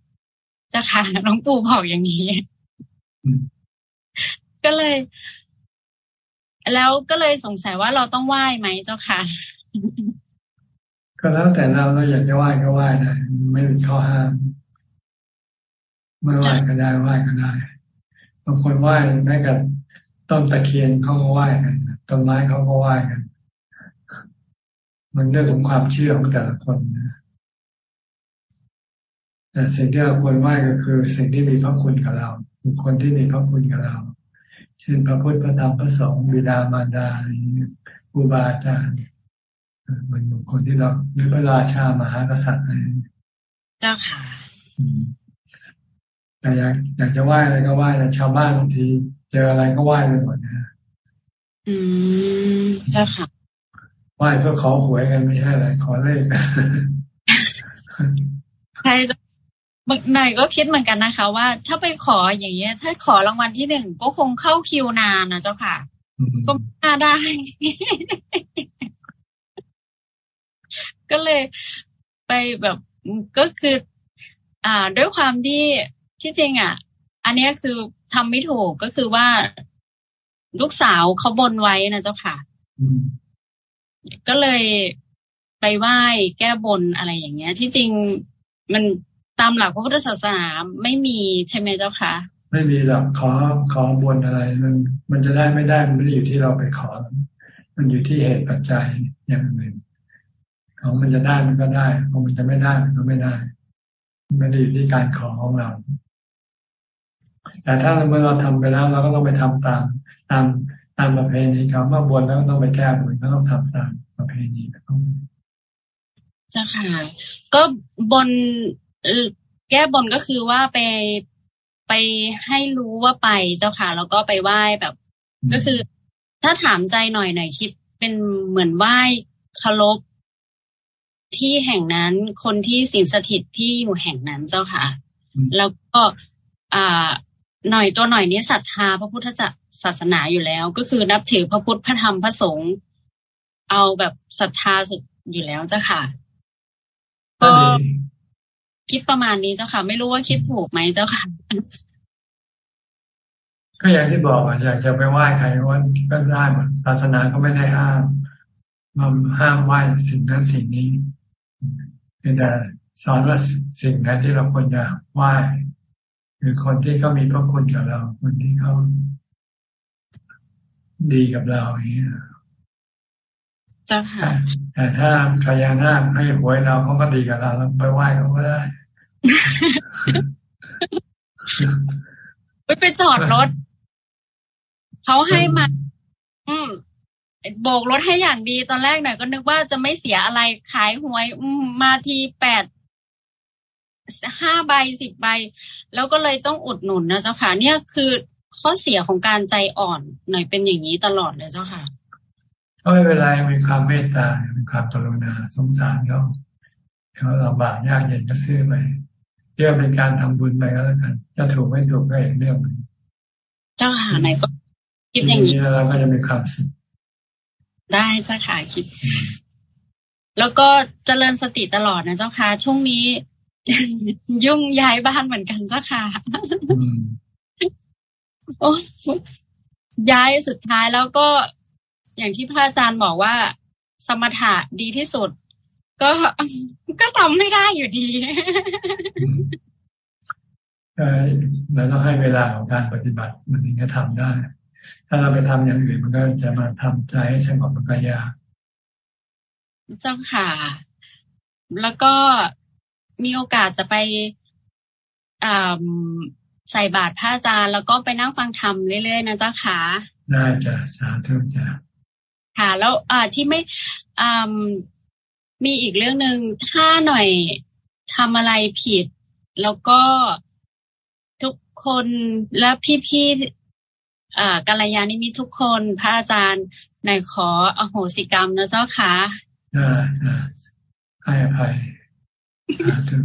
เจ้าค่ะหลวงปู่บอกอย่างนี้ก็เลย แล้วก็เลยสงสัยว่าเราต้องไหว้ไหมเจ้าค่ะ ก็แล้วแต่เราเราอยากจะไหว้ก็ไหว้ได้ไม่มีข้อห้ามไม่ไหว้ก็ได้ไหว้ก็ได้บางคนไหว้แม้กับต้นตะเคียนเขาก็ไหว้กันต้นไม้เขาก็ไหว้กัน มันเรื่องของความเชื่อของแต่ละคนนะ แต่สิ่งที่เราควรไหว้ก็คือ สิ่งที่มีพระคุณกับเราบุคคลที่มีพระคุณกับเรา เช่นพระพุทธพระธรรมพระสงฆ์บิดามารดาครูบาอาจารย์เป็นบุคคลที่เราหรือพระราชามหากษัตริย์อะไรเจ้าค่ะแต่อยากอยากจะไหว้อะไรก็ไหว้แต่ชาวบ้านบางทีเจออะไรก็ไหว้ไปหมดนะอืมเจ้าค่ะไหว้เพื่อขอหวยกันไม่ใช่อะไรขอเลขใช่ บางหน่อยก็คิดเหมือนกันนะคะ ว่าถ้าไปขออย่างเงี้ย ถ้าขอรางวัลที่หนึ่งก็คงเข้าคิวนานนะเจ้าค่ะ ก็น่าได้ ก็เลยไปแบบก็คือ อ่า ด้วยความที่ที่จริงอะ อันนี้คือทำไม่ถูกก็คือว่าลูกสาวเขาบนไว้นะเจ้าค่ะ ก็เลยไปไหว้แก้บนอะไรอย่างเงี้ย ที่จริงมัน ตามหลักพระพุทธศาสนาไม่มีใช่ไหมเจ้าคะไม่มีหรอกขอขอบนอะไร มันมันจะได้ไม่ได้มันไม่ได้อยู่ที่เราไปขอ มันอยู่ที่เหตุปัจจัยอย่างหนึ่งของมันจะได้มันก็ได้ของมันจะไม่ได้มันก็ไม่ได้ไม่ได้อยู่ที่การขอของเรา แต่ถ้าเมื่อเราทำไปแล้ว เราก็ต้องไปทำตามตามตามประเพณีครับเมื่อบนแล้วก็ต้องไปแก้บนก็ต้องทำตามประเพณีต้องจ้าค่ะ ก็บน แก้บนก็คือว่าไปไปให้รู้ว่าไปเจ้าค่ะ แล้วก็ไปไหว้แบบ ก็คือ ถ้าถามใจหน่อยหน่อยคิดเป็นเหมือนไหว้เคารพที่แห่งนั้นคนที่สิงสถิตที่อยู่แห่งนั้นเจ้าค่ะ แล้วก็อ่าหน่อยตัวหน่อยนี้ศรัทธาพระพุทธศาสนาอยู่แล้ว ก็คือนับถือพระพุทธพระธรรมพระสงฆ์เอาแบบศรัทธาสุดอยู่แล้วเจ้าค่ะ ก็ คิดประมาณนี้เจ้าค่ะ ไม่รู้ว่าคิดถูกไหมเจ้าค่ะ ก็อย่างที่บอกอะอยากจะไปไหว้ใครว่าก็ได้หมดศาสนาก็ไม่ได้ห้ามมันห้ามไหว้สิ่งนั้นสิ่งนี้แต่สอนว่าสิ่งนั้นที่เราควรจะไหว้คือคนที่เขามีพระคุณกับเรา คนที่เขาดีกับเราอย่างนี้จ้าค่ะแต่ถ้าพญานาคให้หวยเราเขาก็ดีกับเราเราไปไหว้เขาก็ได้ ไปไปจอดรถเขาให้มา อืมโบกรถให้อย่างดีตอนแรกหน่อยก็นึกว่าจะไม่เสียอะไรขายหวย อืมมาทีแปดห้าใบสิบใบ แล้วก็เลยต้องอุดหนุนนะเจ้าค่ะเนี่ยคือข้อเสียของการใจอ่อนหน่อยเป็นอย่างนี้ตลอดเลยเจ้าค่ะไม่เป็นไรมีความเมตตามีความกรุณาสงสารเขาเขาลำบากยากเย็นก็ซื้อไป เรื่องเป็นการทำบุญไปก็แล้วกันจะถูกไม่ถูกก็อีกเรื่องนึงเจ้าค่ะไหนก็คิดอย่างนี้เราก็จะมีความสุขได้เจ้าค่ะคิด แล้วก็เจริญสติตลอดนะเจ้าค่ะช่วงนี้ ยุ่งย้ายบ้านเหมือนกันเจ้าค่ะโอ้ย้ายสุดท้ายแล้วก็อย่างที่พระอาจารย์บอกว่า สมถะดีที่สุด ก็ก็ทำไม่ได้อยู่ดีเราต้องให้เวลาของการปฏิบัติมันถึงจะทำได้ ถ้าเราไปทำอย่างอื่นมันก็จะมาทำใจให้สงบมันก็ยากเจ้าค่ะ แล้วก็มีโอกาสจะไปใส่บาตรพระอาจารย์ แล้วก็ไปนั่งฟังธรรมเรื่อยๆนะเจ้าค่ะได้จ้ะสาธุจ้ะค่ะ แล้วอ่าที่ไม่อ่า มีอีกเรื่องหนึ่งถ้าหน่อยทำอะไรผิด แล้วก็ทุกคนและพี่ๆอ่ากัลยาณิมิตทุกคนพระอาจารย์หน่อยขออโหสิกรรมนะเจ้าค่ะได้ให้อภัยสาธุ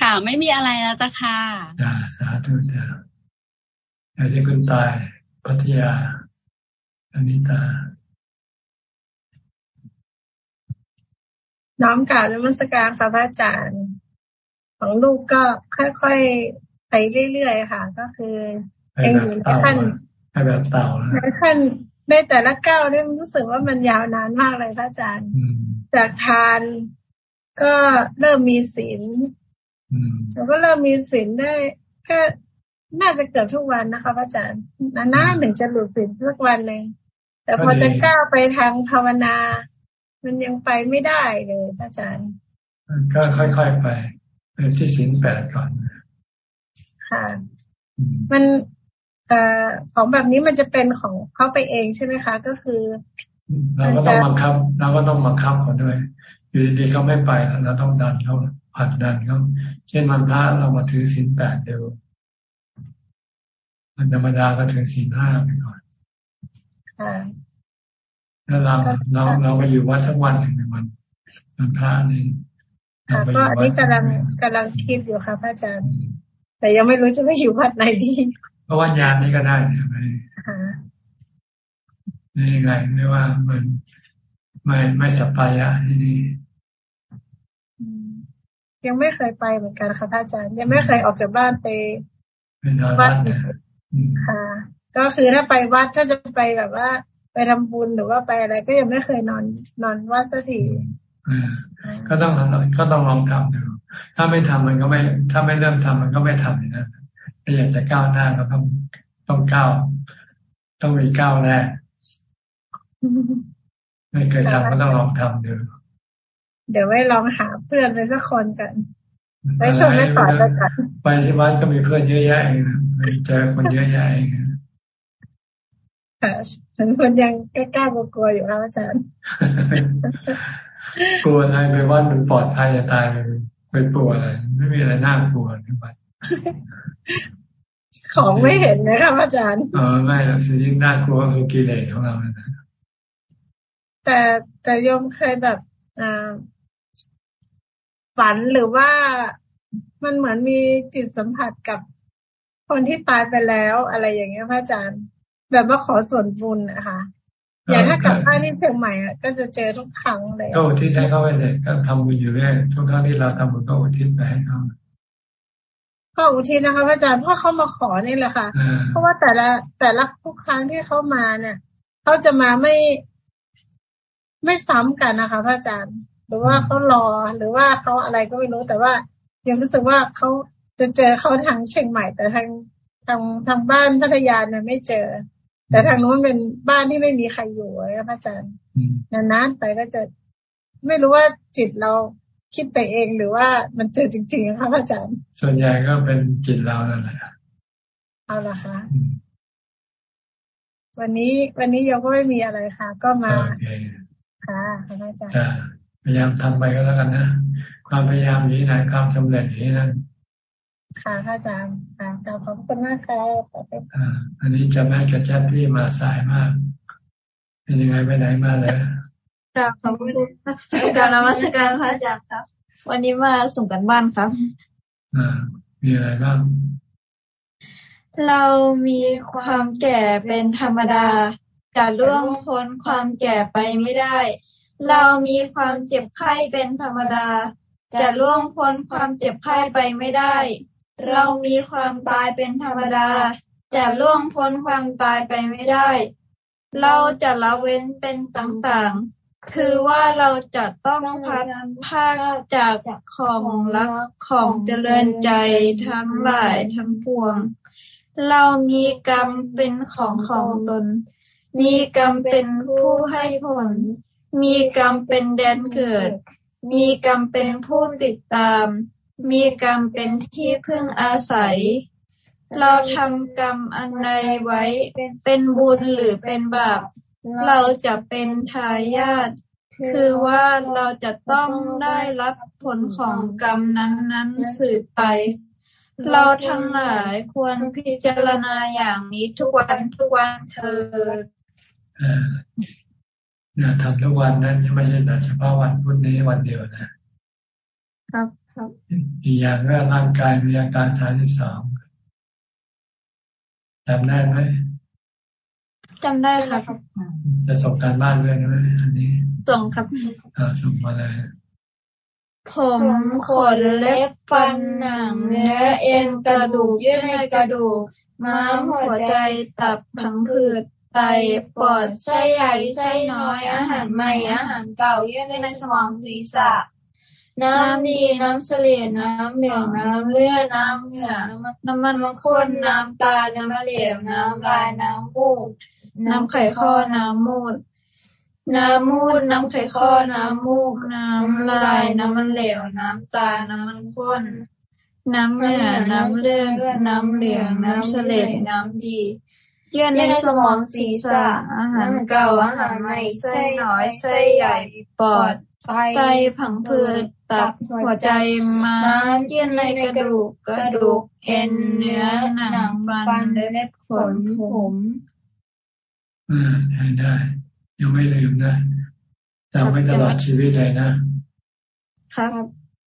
ค่ะไม่มีอะไรแล้วจ้ะค่ะจ้าสาธุจ้าอยากได้คุณตายพัทยาอนิตา น้อมกล่าวนมัสการค่ะพระอาจารย์ ของลูกก็ค่อยๆไปเรื่อยๆค่ะ ก็คือยังอยู่ในขั้นให้แบบเต่าในขั้นในแต่ละก้าวนี่รู้สึกว่ามันยาวนานมากเลยพระอาจารย์ จากทานก็เริ่มมีศีลแล้วก็เริ่มมีศีลได้แค่น่าจะเกือบทุกวันนะคะพระอาจารย์นานๆหนึ่งจะหลุดศีลทุกวันหนึ่งแต่พอจะก้าวไปทางภาวนา มันยังไปไม่ได้เลยพระอาจารย์ ก็ค่อยๆไปเป็นที่ศีลแปดก่อนค่ะ มันเอ่อของแบบนี้มันจะเป็นของเขาไปเองใช่ไหมคะ ก็คือ เราก็ต้องบังคับ เราก็ต้องบังคับเขาด้วย อยู่ดีๆเขาไม่ไปเราต้องดันเขาผลักดันเขาเช่นวันพระเรามาถือศีลแปดเดียวมันธรรมดาก็ถือศีลห้าไปก่อน แล้วเราเราเราไปอยู่วัดสักวันหนึ่งในวันวันพระนี่ก็อันนี้กำลังกำลังคิดอยู่ค่ะพระอาจารย์ แต่ยังไม่รู้จะไปอยู่วัดไหนดีเพราะวัดยานนี่ก็ได้เนี่ยไนี่ไงไม่ว่ามันไม่ไม่สัปปายะที่นี่ยังไม่เคยไปเหมือนกันค่ะพระอาจารย์ ยังไม่เคยออกจากบ้านไปวัดค่ะก็คือถ้าไปวัดถ้าจะไปแบบว่า ไปทำบุญหรือว่าไปอะไรก็ยังไม่เคยนอนนอนวัดสักทีก็ต้องก็ต้องลองทำดูถ้าไม่ทำมันก็ไม่ ถ้าไม่เริ่มทำมันก็ไม่ทำนะถ้าอยากจะก้าวหน้าก็ต้องต้องก้าวต้องมีก้าวแรกไม่เคยทำก็ต้องลองทำดูเดี๋ยวไว้ลองหาเพื่อนไปสักคนกันไปชมไม่ต่อไปกันไปที่วัดก็มีเพื่อนเยอะแยะเองไปเจอคนเยอะแยะเอง ค่ะฉันคนยังกล้ากลัวอยู่ครับอาจารย์ กลัวอะไรไปวัดมันปลอดภัยจะตายไปไปกลัวอะไรไม่มีอะไรน่ากลัวที่วัดของไม่เห็นนะครับอาจารย์เออไม่หรอกสิ่งที่น่ากลัวคือกิเลสของเรานะแต่แต่โยมเคยแบบอ่าฝันหรือว่ามันเหมือนมีจิตสัมผัสกับคนที่ตายไปแล้วอะไรอย่างเงี้ยพระอาจารย์ แบบว่าขอส่วนบุญนะคะอย่างถ้ากลับบ้านที่เชียงใหม่อะก็จะเจอทุกครั้งเลยก็อุทิศให้เขาไปเลยก็ทำบุญอยู่เรื่อยทุกครั้งที่เราทำบุญก็อุทิศไปให้เขาก็อุทิศนะคะพระอาจารย์เพราะเขามาขอนี่แหละค่ะ เพราะว่าแต่ละแต่ละทุกครั้งที่เขามาเนี่ยเขาจะมาไม่ ไม่ซ้ำกันนะคะพระอาจารย์ หรือว่าเขารอหรือว่าเขาอะไรก็ไม่รู้แต่ว่ายังรู้สึกว่าเขาจะเจอเขาทางเชียงใหม่แต่ทางทางทางบ้านพัทยาเนี่ยไม่เจอ แต่ทางนู้นเป็นบ้านที่ไม่มีใครอยู่เลยพระอาจารย์นานๆไปก็จะไม่รู้ว่าจิตเราคิดไปเองหรือว่ามันเจอจริงๆคะพระอาจารย์ ส่วนใหญ่ก็เป็นจิตเรานั่นแหละเอาละค่ะวันนี้วันนี้โยก็ไม่มีอะไรค่ะ ก็มาค่ะพระอาจารย์พยายามทำไปก็แล้วกันนะความพยายามนี้นะความสำเร็จนี้นั่น ค่ะพระอาจารย์ค่ะขอบคุณมากค่ะอ่าอันนี้จะแม่กระจัดพี่มาสายมาก เป็นยังไงไปไหนมาเลยค่ะขอบคุณอาจารย์นมัสการพระอาจารย์ครับ วันนี้มาส่งกันบ้านครับ อ่า มีอะไรบ้าง เรามีความแก่เป็นธรรมดาจะล่วงพ้นความแก่ไปไม่ได้ เรามีความเจ็บไข้เป็นธรรมดา จะล่วงพ้นความเจ็บไข้ไปไม่ได้ เรามีความตายเป็นธรรมดา จะล่วงพ้นความตายไปไม่ได้ เราจะละเว้นเป็นต่างๆ คือว่าเราจะต้องพัดภาคจากของรักของเจริญใจทั้งหลายทั้งปวง เรามีกรรมเป็นของของตน มีกรรมเป็นผู้ให้ผล มีกรรมเป็นแดนเกิด มีกรรมเป็นผู้ติดตาม มีกรรมเป็นที่พึ่งอาศัย เราทำกรรมอันใดไว้เป็นบุญหรือเป็นบาป เราจะเป็นทายาทคือว่าเราจะต้องได้รับผลของกรรมนั้นๆสืบไป เราทั้งหลายควรพิจารณาอย่างนี้ทุกวันทุกวันเถิดนะทำทุกวันนั้นไม่ใช่แต่เฉพาะวันพุธนี้วันเดียวนะครับครับ อีกอย่างก็ร่างกายมีอาการสามสิบสองจำได้ไหมจำได้ครับจะส่งการบ้านด้วยไหมอันนี้ ส่งครับอ่าส่งมาเลยผมขนเล็บฟันหนังเนื้อเอ็นกระดูกเยื่อในกระดูก ม้ามหัวใจตับผังผืดไตปอดไส้ใหญ่ไส้น้อยอาหารใหม่อาหารเก่าเยื่อในสมองศีรษะ น้ำดีน้ำเสลียน้ำเหลืองน้ำเลือดน้ำเหงื่อน้ำมันมะข้นน้ำตา น้ำมะเหลวน้ำลายน้ำมูกน้ำไข่ข้อน้ำมูด น้ำมูดน้ำไข่ข้อน้ำมูก น้ำลาย น้ำมันเหลว น้ำตา น้ำมันข้น น้ำเหงื่อน้ำเลือดน้ำเหลือง น้ำเสลดน้ำดีเยื่อในสมองศีรษะอาหารเก่าอาหารใหม่ไส้น้อยไส้ใหญ่ปอดไตผังผืด ตับหัวใจม้ามเยื่อในกระดูกกระดูกเอ็นเนื้อหนังฟันและเล็บขนผมอ่าได้ได้ ยังไม่ลืมนะจำไว้ตลอดชีวิตเลยนะ ครับ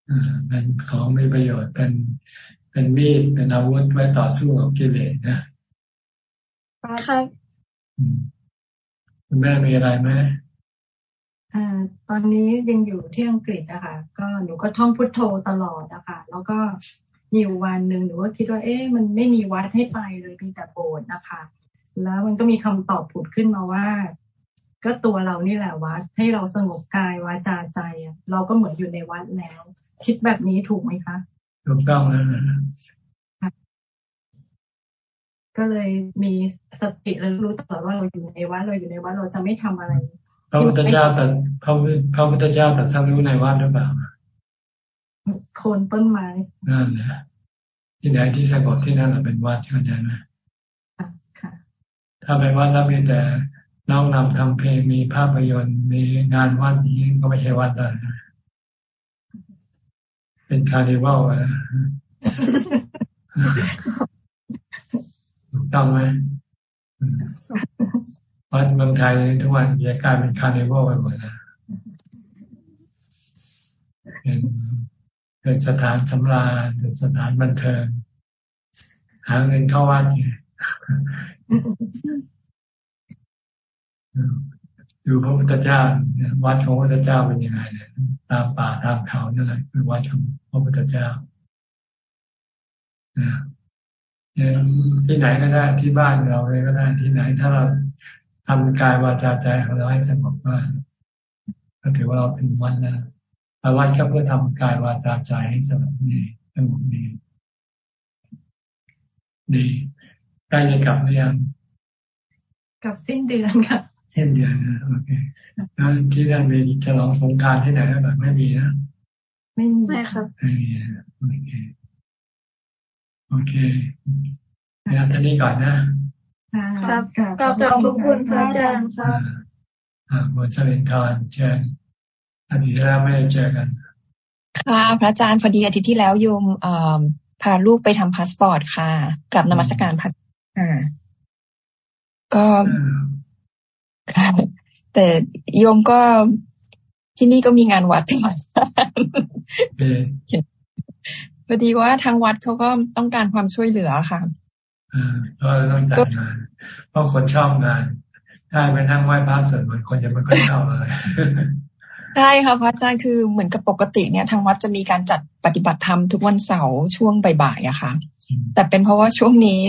อ่าเป็นของมีประโยชน์เป็นเป็นมีดเป็นอาวุธไว้ต่อสู้กับกิเลสนะครับคุณแม่มีอะไรไหมอ่า ตอนนี้ยังอยู่ที่อังกฤษนะคะก็หนูก็ท่องพุทโธตลอดนะคะแล้วก็มีวันหนึ่งหนูก็คิดว่า เอ๊ะมันไม่มีวัดให้ไปเลยมีแต่โบสถ์นะคะ แล้วมันก็มีคำตอบผุดขึ้นมาว่า ก็ตัวเรานี่แหละวัด ให้เราสงบกายวาจาใจ เราก็เหมือนอยู่ในวัดแล้ว คิดแบบนี้ถูกไหมคะถูกต้องแล้วก็เลยมีสติและรู้ตลอดว่าเราอยู่ในวัดเราอยู่ในวัดเราจะไม่ทำอะไร พระพุทธเจ้าแต่พระพระพุทธเจ้าแต่ทรารู้ในวัดหรือเปล่าโคนต้นไม้นั่นแหละที่ไหนที่สงบที่นั่นเราเป็นวัดเข้าใจไหมถ้าไปวัดแล้วมีแต่น้องนำทำเพลงมีภาพยนตร์มีงานวัดนี้ก็ไม่ใช่วัดได้เป็น carnival นะถูกต้องไหม วัดเมืองไทยทุกวันจะกลายเป็น carnival ไปหมดนะเป็นเป็นสถานสำราญเป็นสถานบันเทิง หาเงินเข้าวัดไงดูพระพุทธเจ้าวัดของพระพุทธเจ้าเป็นยังไงเนี่ยตามป่าตามเขาเนั่นแหละคือวัดของพระพุทธเจ้านะที่ไหนก็ได้ที่บ้านเราเลยก็ได้ที่ไหนถ้าเรา ทำกายวาจาใจของเราให้สงบบ้านก็ถือว่าเราเป็นวัดนะวัดก็เพื่อทำกายวาจาใจให้สงบนี่สงบนี่ดีใกล้จะกลับหรือยังกับสิ้นเดือนค่ะสิ้นเดือนนะโอเคแล้วที่นั่นมีฉลองสงการที่ไหนแบบไม่มีนะไม่มีไม่ครับไม่มีโอเคโอเคเดี๋ยวท่านี้ก่อนนะ ครับขอบขอบคุณพระอาจารย์ครับอ่าบนสลินทอนเชิญอันนี้แล้วไม่ได้เจอกันค่ะพระอาจารย์พอดีอาทิตย์ที่แล้วโยมพาลูกไปทำพาสปอร์ตค่ะ กลับนมัสการพระอ่า ก็ค่ะแต่โยมก็ที่นี่ก็มีงานวัดพอดีว่าทางวัดเขาก็ต้องการความช่วยเหลือค่ะอ่า ก็ต้องจัดงานเพราะคนชอบงาน ถ้าไปนั่งไหว้พระส่วนมันคนจะไม่ค่อยชอบอะไรใช่ค่ะพระอาจารย์คือเหมือนกับปกติเนี่ยทางวัดจะมีการจัดปฏิบัติธรรมทุกวันเสาร์ช่วงบ่ายๆอะค่ะ แต่เป็นเพราะว่าช่วงนี้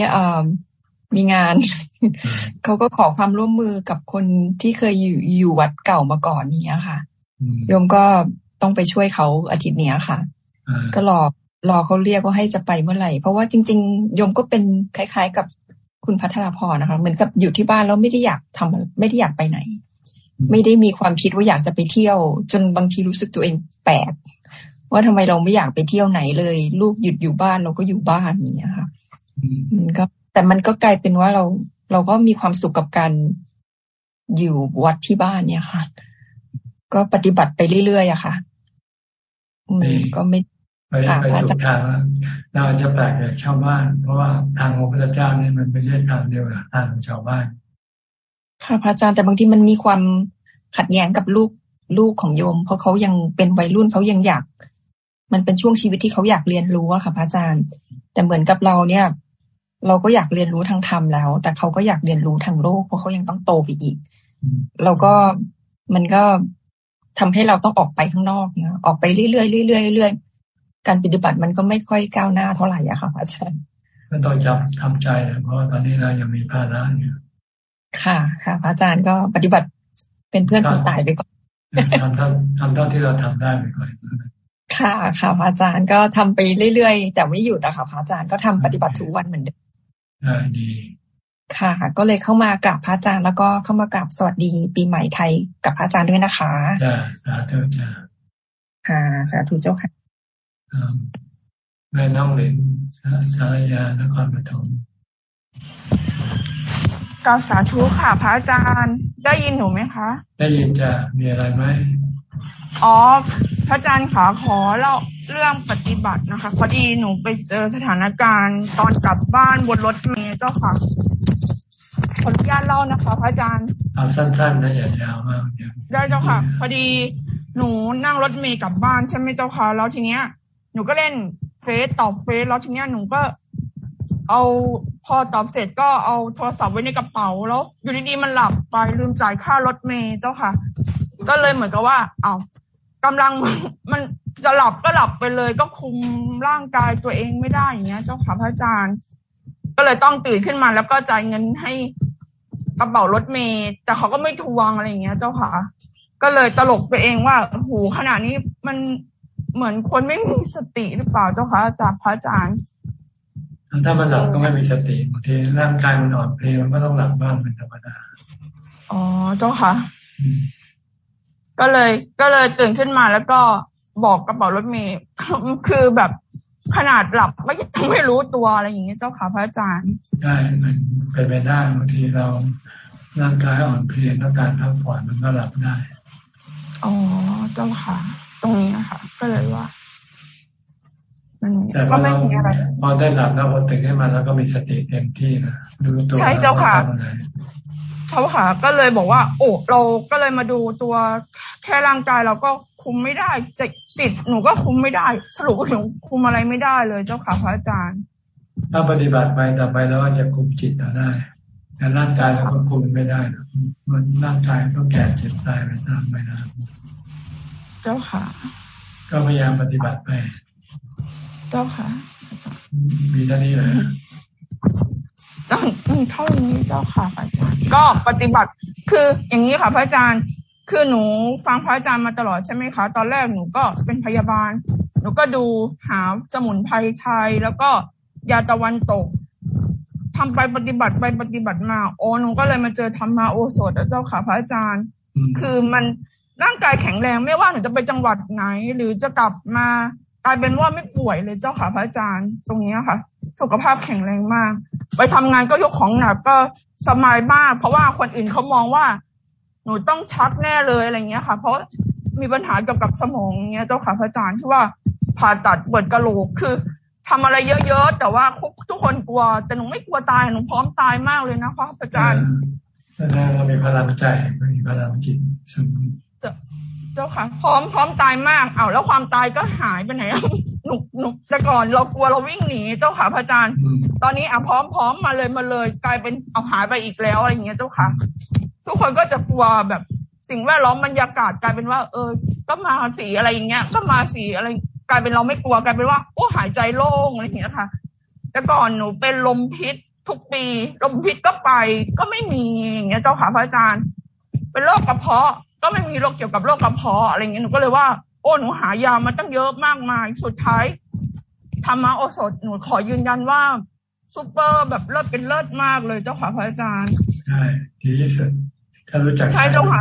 มีงาน เขาก็ขอความร่วมมือกับคนที่เคยอยู่อยู่วัดเก่ามาก่อนนี้ค่ะโยมก็ต้องไปช่วยเขาอาทิตย์นี้ค่ะ ก็รอ รอเขาเรียกว่าให้จะไปเมื่อไหร่ เพราะว่าจริงๆโยมก็เป็นคล้าย ๆ กับคุณพัทรพรนะคะ เหมือนกับอยู่ที่บ้านแล้วไม่ได้อยากทำไม่ได้อยากไปไหน ไม่ได้มีความคิดว่าอยากจะไปเที่ยว จนบางทีรู้สึกตัวเองแปลกว่าทำไมเราไม่อยากไปเที่ยวไหนเลย ลูกหยุดอยู่บ้านเราก็อยู่บ้านอย่างเงี้ยค่ะมันก็แต่มันก็กลายเป็นว่าเราเราก็มีความสุขกับการอยู่วัดที่บ้านเนี่ยค่ะ ก็ปฏิบัติไปเรื่อยๆอะค่ะก็ไม่ ไปไปสุขทางเราจะแปลกจากชาวบ้าน เพราะว่าทางของพระเจ้าเนี่ยมันเป็นเรื่องทางเดียวกับทางของชาวบ้าน ค่ะพระอาจารย์แต่บางทีมันมีความขัดแย้งกับลูกลูกของโยม เพราะเขายังเป็นวัยรุ่นเขายังอยาก มันเป็นช่วงชีวิตที่เขาอยากเรียนรู้อะค่ะพระอาจารย์ แต่เหมือนกับเราเนี่ย เราก็อยากเรียนรู้ทางธรรมแล้ว แต่เขาก็อยากเรียนรู้ทางโลกเพราะเขายังต้องโตไปอีก เราก็มันก็ทำให้เราต้องออกไปข้างนอกเนี่ยออกไปเรื่อยๆเรื่อยๆเรื่อยๆ การปฏิบัติมันก็ไม่ค่อยก้าวหน้าเท่าไหร่อะค่ะอาจารย์ก็ต้องจำทำใจเพราะว่าตอนนี้เรายังมีภาระอยู่ค่ะ ค่ะพระอาจารย์ก็ปฏิบัติเป็นเพื่อนคนตายไปก่อนทำเท่าทำเท่าที่เราทำได้ไปก่อนค่ะค่ะพระอาจารย์ก็ทำไปเรื่อยๆ แต่ไม่หยุดอะค่ะพระอาจารย์ก็ทำปฏิบัติทุกวันเหมือนเดิมดีค่ะ ก็เลยเข้ามากราบพระอาจารย์แล้วก็เข้ามากราบสวัสดีปีใหม่ไทยกับพระอาจารย์ด้วยนะคะจ้าสาธุจ้าค่ะสาธุเจ้าค่ะ แม่น้องเหลนสารยานครปฐมกาสาธุค่ะ พระอาจารย์ ได้ยินหนูไหมคะ ได้ยินจ้ะมีอะไรไหมอ๋อ พระอาจารย์ขาขอเล่าเรื่องปฏิบัตินะคะ พอดีหนูไปเจอสถานการณ์ตอนกลับบ้านบนรถเมล์เจ้าค่ะขออนุญาตเล่านะคะ พระอาจารย์เอาสั้นๆนะอย่ายาวมากได้เจ้าค่ะ พอดีหนูนั่งรถเมล์กลับบ้านใช่ไหมเจ้าค่ะแล้วทีเนี้ย หนูก็เล่นเฟซตอบเฟซแล้วทีเนี้ยหนูก็ เอาพอตอบเสร็จก็เอาโทรศัพท์ไว้ในกระเป๋าแล้ว อยู่ดีๆมันหลับไปลืมจ่ายค่ารถเมล์เจ้าค่ะ ก็เลยเหมือนกับว่า เอากำลังมันจะหลับก็หลับไปเลย ก็คุมร่างกายตัวเองไม่ได้อย่างเงี้ย เจ้าค่ะพระอาจารย์ ก็เลยต้องตื่นขึ้นมาแล้วก็จ่ายเงินให้กระเป๋ารถเมย์แต่เขาก็ไม่ทวงอะไรอย่างเงี้ย เจ้าค่ะ ก็เลยตลกตัวเองว่าโหขนาดนี้มัน เหมือนคนไม่มีสติหรือเปล่าเจ้าค่ะจากพระอาจารย์ถ้ามันหลับก็ไม่มีสติบางทีร่างกายมันอ่อนเพลียมันก็ต้องหลับบ้างเป็นธรรมดาอ๋อเจ้าค่ะ ก็เลย ก็เลยตื่นขึ้นมาแล้วก็บอกกระเป๋ารถเมย์คือแบบขนาดหลับไม่ยังไม่รู้ตัวอะไรอย่างเงี้ยเจ้าค่ะพระอาจารย์ใช่มันเป็นไปได้บางทีเราร่างกายอ่อนเพลียต้องการพักผ่อนมันก็หลับได้อ๋อเจ้าค่ะ ตรงนี้นะคะก็เลยว่าแต่พอเราพอได้หลับแล้วพอตื่นขึ้นมาแล้วก็มีสติเต็มที่นะดูตัวใช่เจ้าค่ะเจ้าค่ะ ก็เลยบอกว่า โอ้เราก็เลยมาดูตัวแค่ร่างกายเราก็คุมไม่ได้จิตจิตหนูก็คุมไม่ได้ สรุปหนูคุมอะไรไม่ได้เลยเจ้าค่ะพระอาจารย์ ถ้าปฏิบัติไปต่อไปแล้วจะคุมจิตเราได้ แต่ร่างกายเราก็คุมไม่ได้มันร่างกายก็แก่เจ็บตายไปตามไปนะ เจ้าค่ะ ก็พยายามปฏิบัติไป เจ้าค่ะ มีเท่านี้เลยต้องเท่านี้เจ้าค่ะอาจารย์ ก็ปฏิบัติ คืออย่างนี้ค่ะพระอาจารย์ คือหนูฟังพระอาจารย์มาตลอดใช่ไหมคะ ตอนแรกหนูก็เป็นพยาบาล หนูก็ดูหาสมุนไพรไทย แล้วก็ยาตะวันตกทำไปปฏิบัติไปปฏิบัติมา โอ้หนูก็เลยมาเจอธรรมาโอสถเจ้าค่ะพระอาจารย์ คือมัน ร่างกายแข็งแรงไม่ว่าหนูจะไปจังหวัดไหน หรือจะกลับมากลายเป็นว่าไม่ป่วยเลยเจ้าค่ะพระอาจารย์ตรงนี้ค่ะ สุขภาพแข็งแรงมาก ไปทำงานก็ยกของหนักก็สบายมาก เพราะว่าคนอื่นเขามองว่า หนูต้องชักแน่เลยอะไรเงี้ยค่ะ เพราะมีปัญหาเกี่ยวกับสมองเงี้ยเจ้าค่ะพระอาจารย์ที่ว่าผ่าตัดเปิดกระโหลกคือทำอะไรเยอะๆแต่ว่าทุกคนกลัว แต่หนูไม่กลัวตายหนูพร้อมตายมากเลยนะคะพระอาจารย์แสดงเรามีพลังใจมีพลังจิตสูง เจ้าค่ะพร้อมพร้อมตายมากเอาแล้วความตายก็หายไปไหนหนุกหนุกแต่ก่อนเรากลัวเราวิ่งหนีเจ้าค่ะพระอาจารย์ ตอนนี้อะพร้อมพร้อมมาเลยมาเลย กลายเป็นเอาหายไปอีกแล้วอะไรอย่างเงี้ยเจ้าค่ะ ทุกคนก็จะกลัวแบบสิ่งแวดล้อมบรรยากาศกลายเป็นว่า เออ ก็มาสีอะไรอย่างเงี้ย ก็มาสีอะไรกลายเป็นเราไม่กลัวกลายเป็นว่าโอ้หายใจโล่งอะไรอย่างเงี้ยค่ะ แต่ก่อนหนูเป็นลมพิษทุกปีลมพิษก็ไปก็ไม่มีอย่างเงี้ยเจ้าค่ะพระอาจารย์ เป็นโรคกระเพาะ ก็ไม่มีโรคเกี่ยวกับโรคกระเพาะอะไรเงี้ยหนูก็เลยว่า โอ้หนูหายามาตั้งเยอะมากมาย สุดท้ายธรรมะโอสถหนูขอยืนยันว่าซูเปอร์แบบเลิศเป็นเลิศมากเลยเจ้าค่ะพระอาจารย์ใช่ดีที่สุดถ้ารู้จักใช่เจ้าค่ะ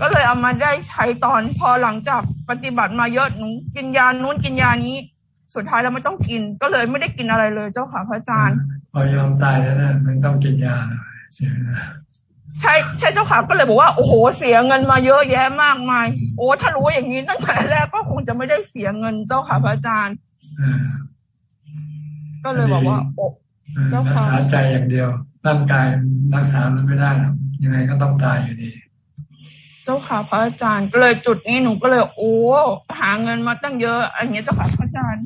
ก็เลยเอามาได้ใช้ตอนพอหลังจากปฏิบัติมาเยอะหนูกินยานู้นกินยานี้ สุดท้ายเราไม่ต้องกิน ก็เลยไม่ได้กินอะไรเลยเจ้าค่ะพระอาจารย์พอยอมตายแล้วนะมันต้องกินยาเสีย ใช่ใช่เจ้าค่ะก็เลยบอกว่าโอ้โหเสียเงินมาเยอะแยะมากมาย โอ้ถ้ารู้อย่างนี้ตั้งแต่แรกก็คงจะไม่ได้เสียเงินเจ้าค่ะพระอาจารย์ก็เลยบอกว่าโอ้เจ้าค่ะรักษาใจอย่างเดียวร่างกายรักษามันไม่ได้ยังไงก็ต้องตายอยู่ดีเจ้าค่ะพระอาจารย์ก็เลยจุดนี้หนูก็เลย โอ้หาเงินมาตั้งเยอะอะไรเงี้ยเจ้าค่ะพระอาจารย์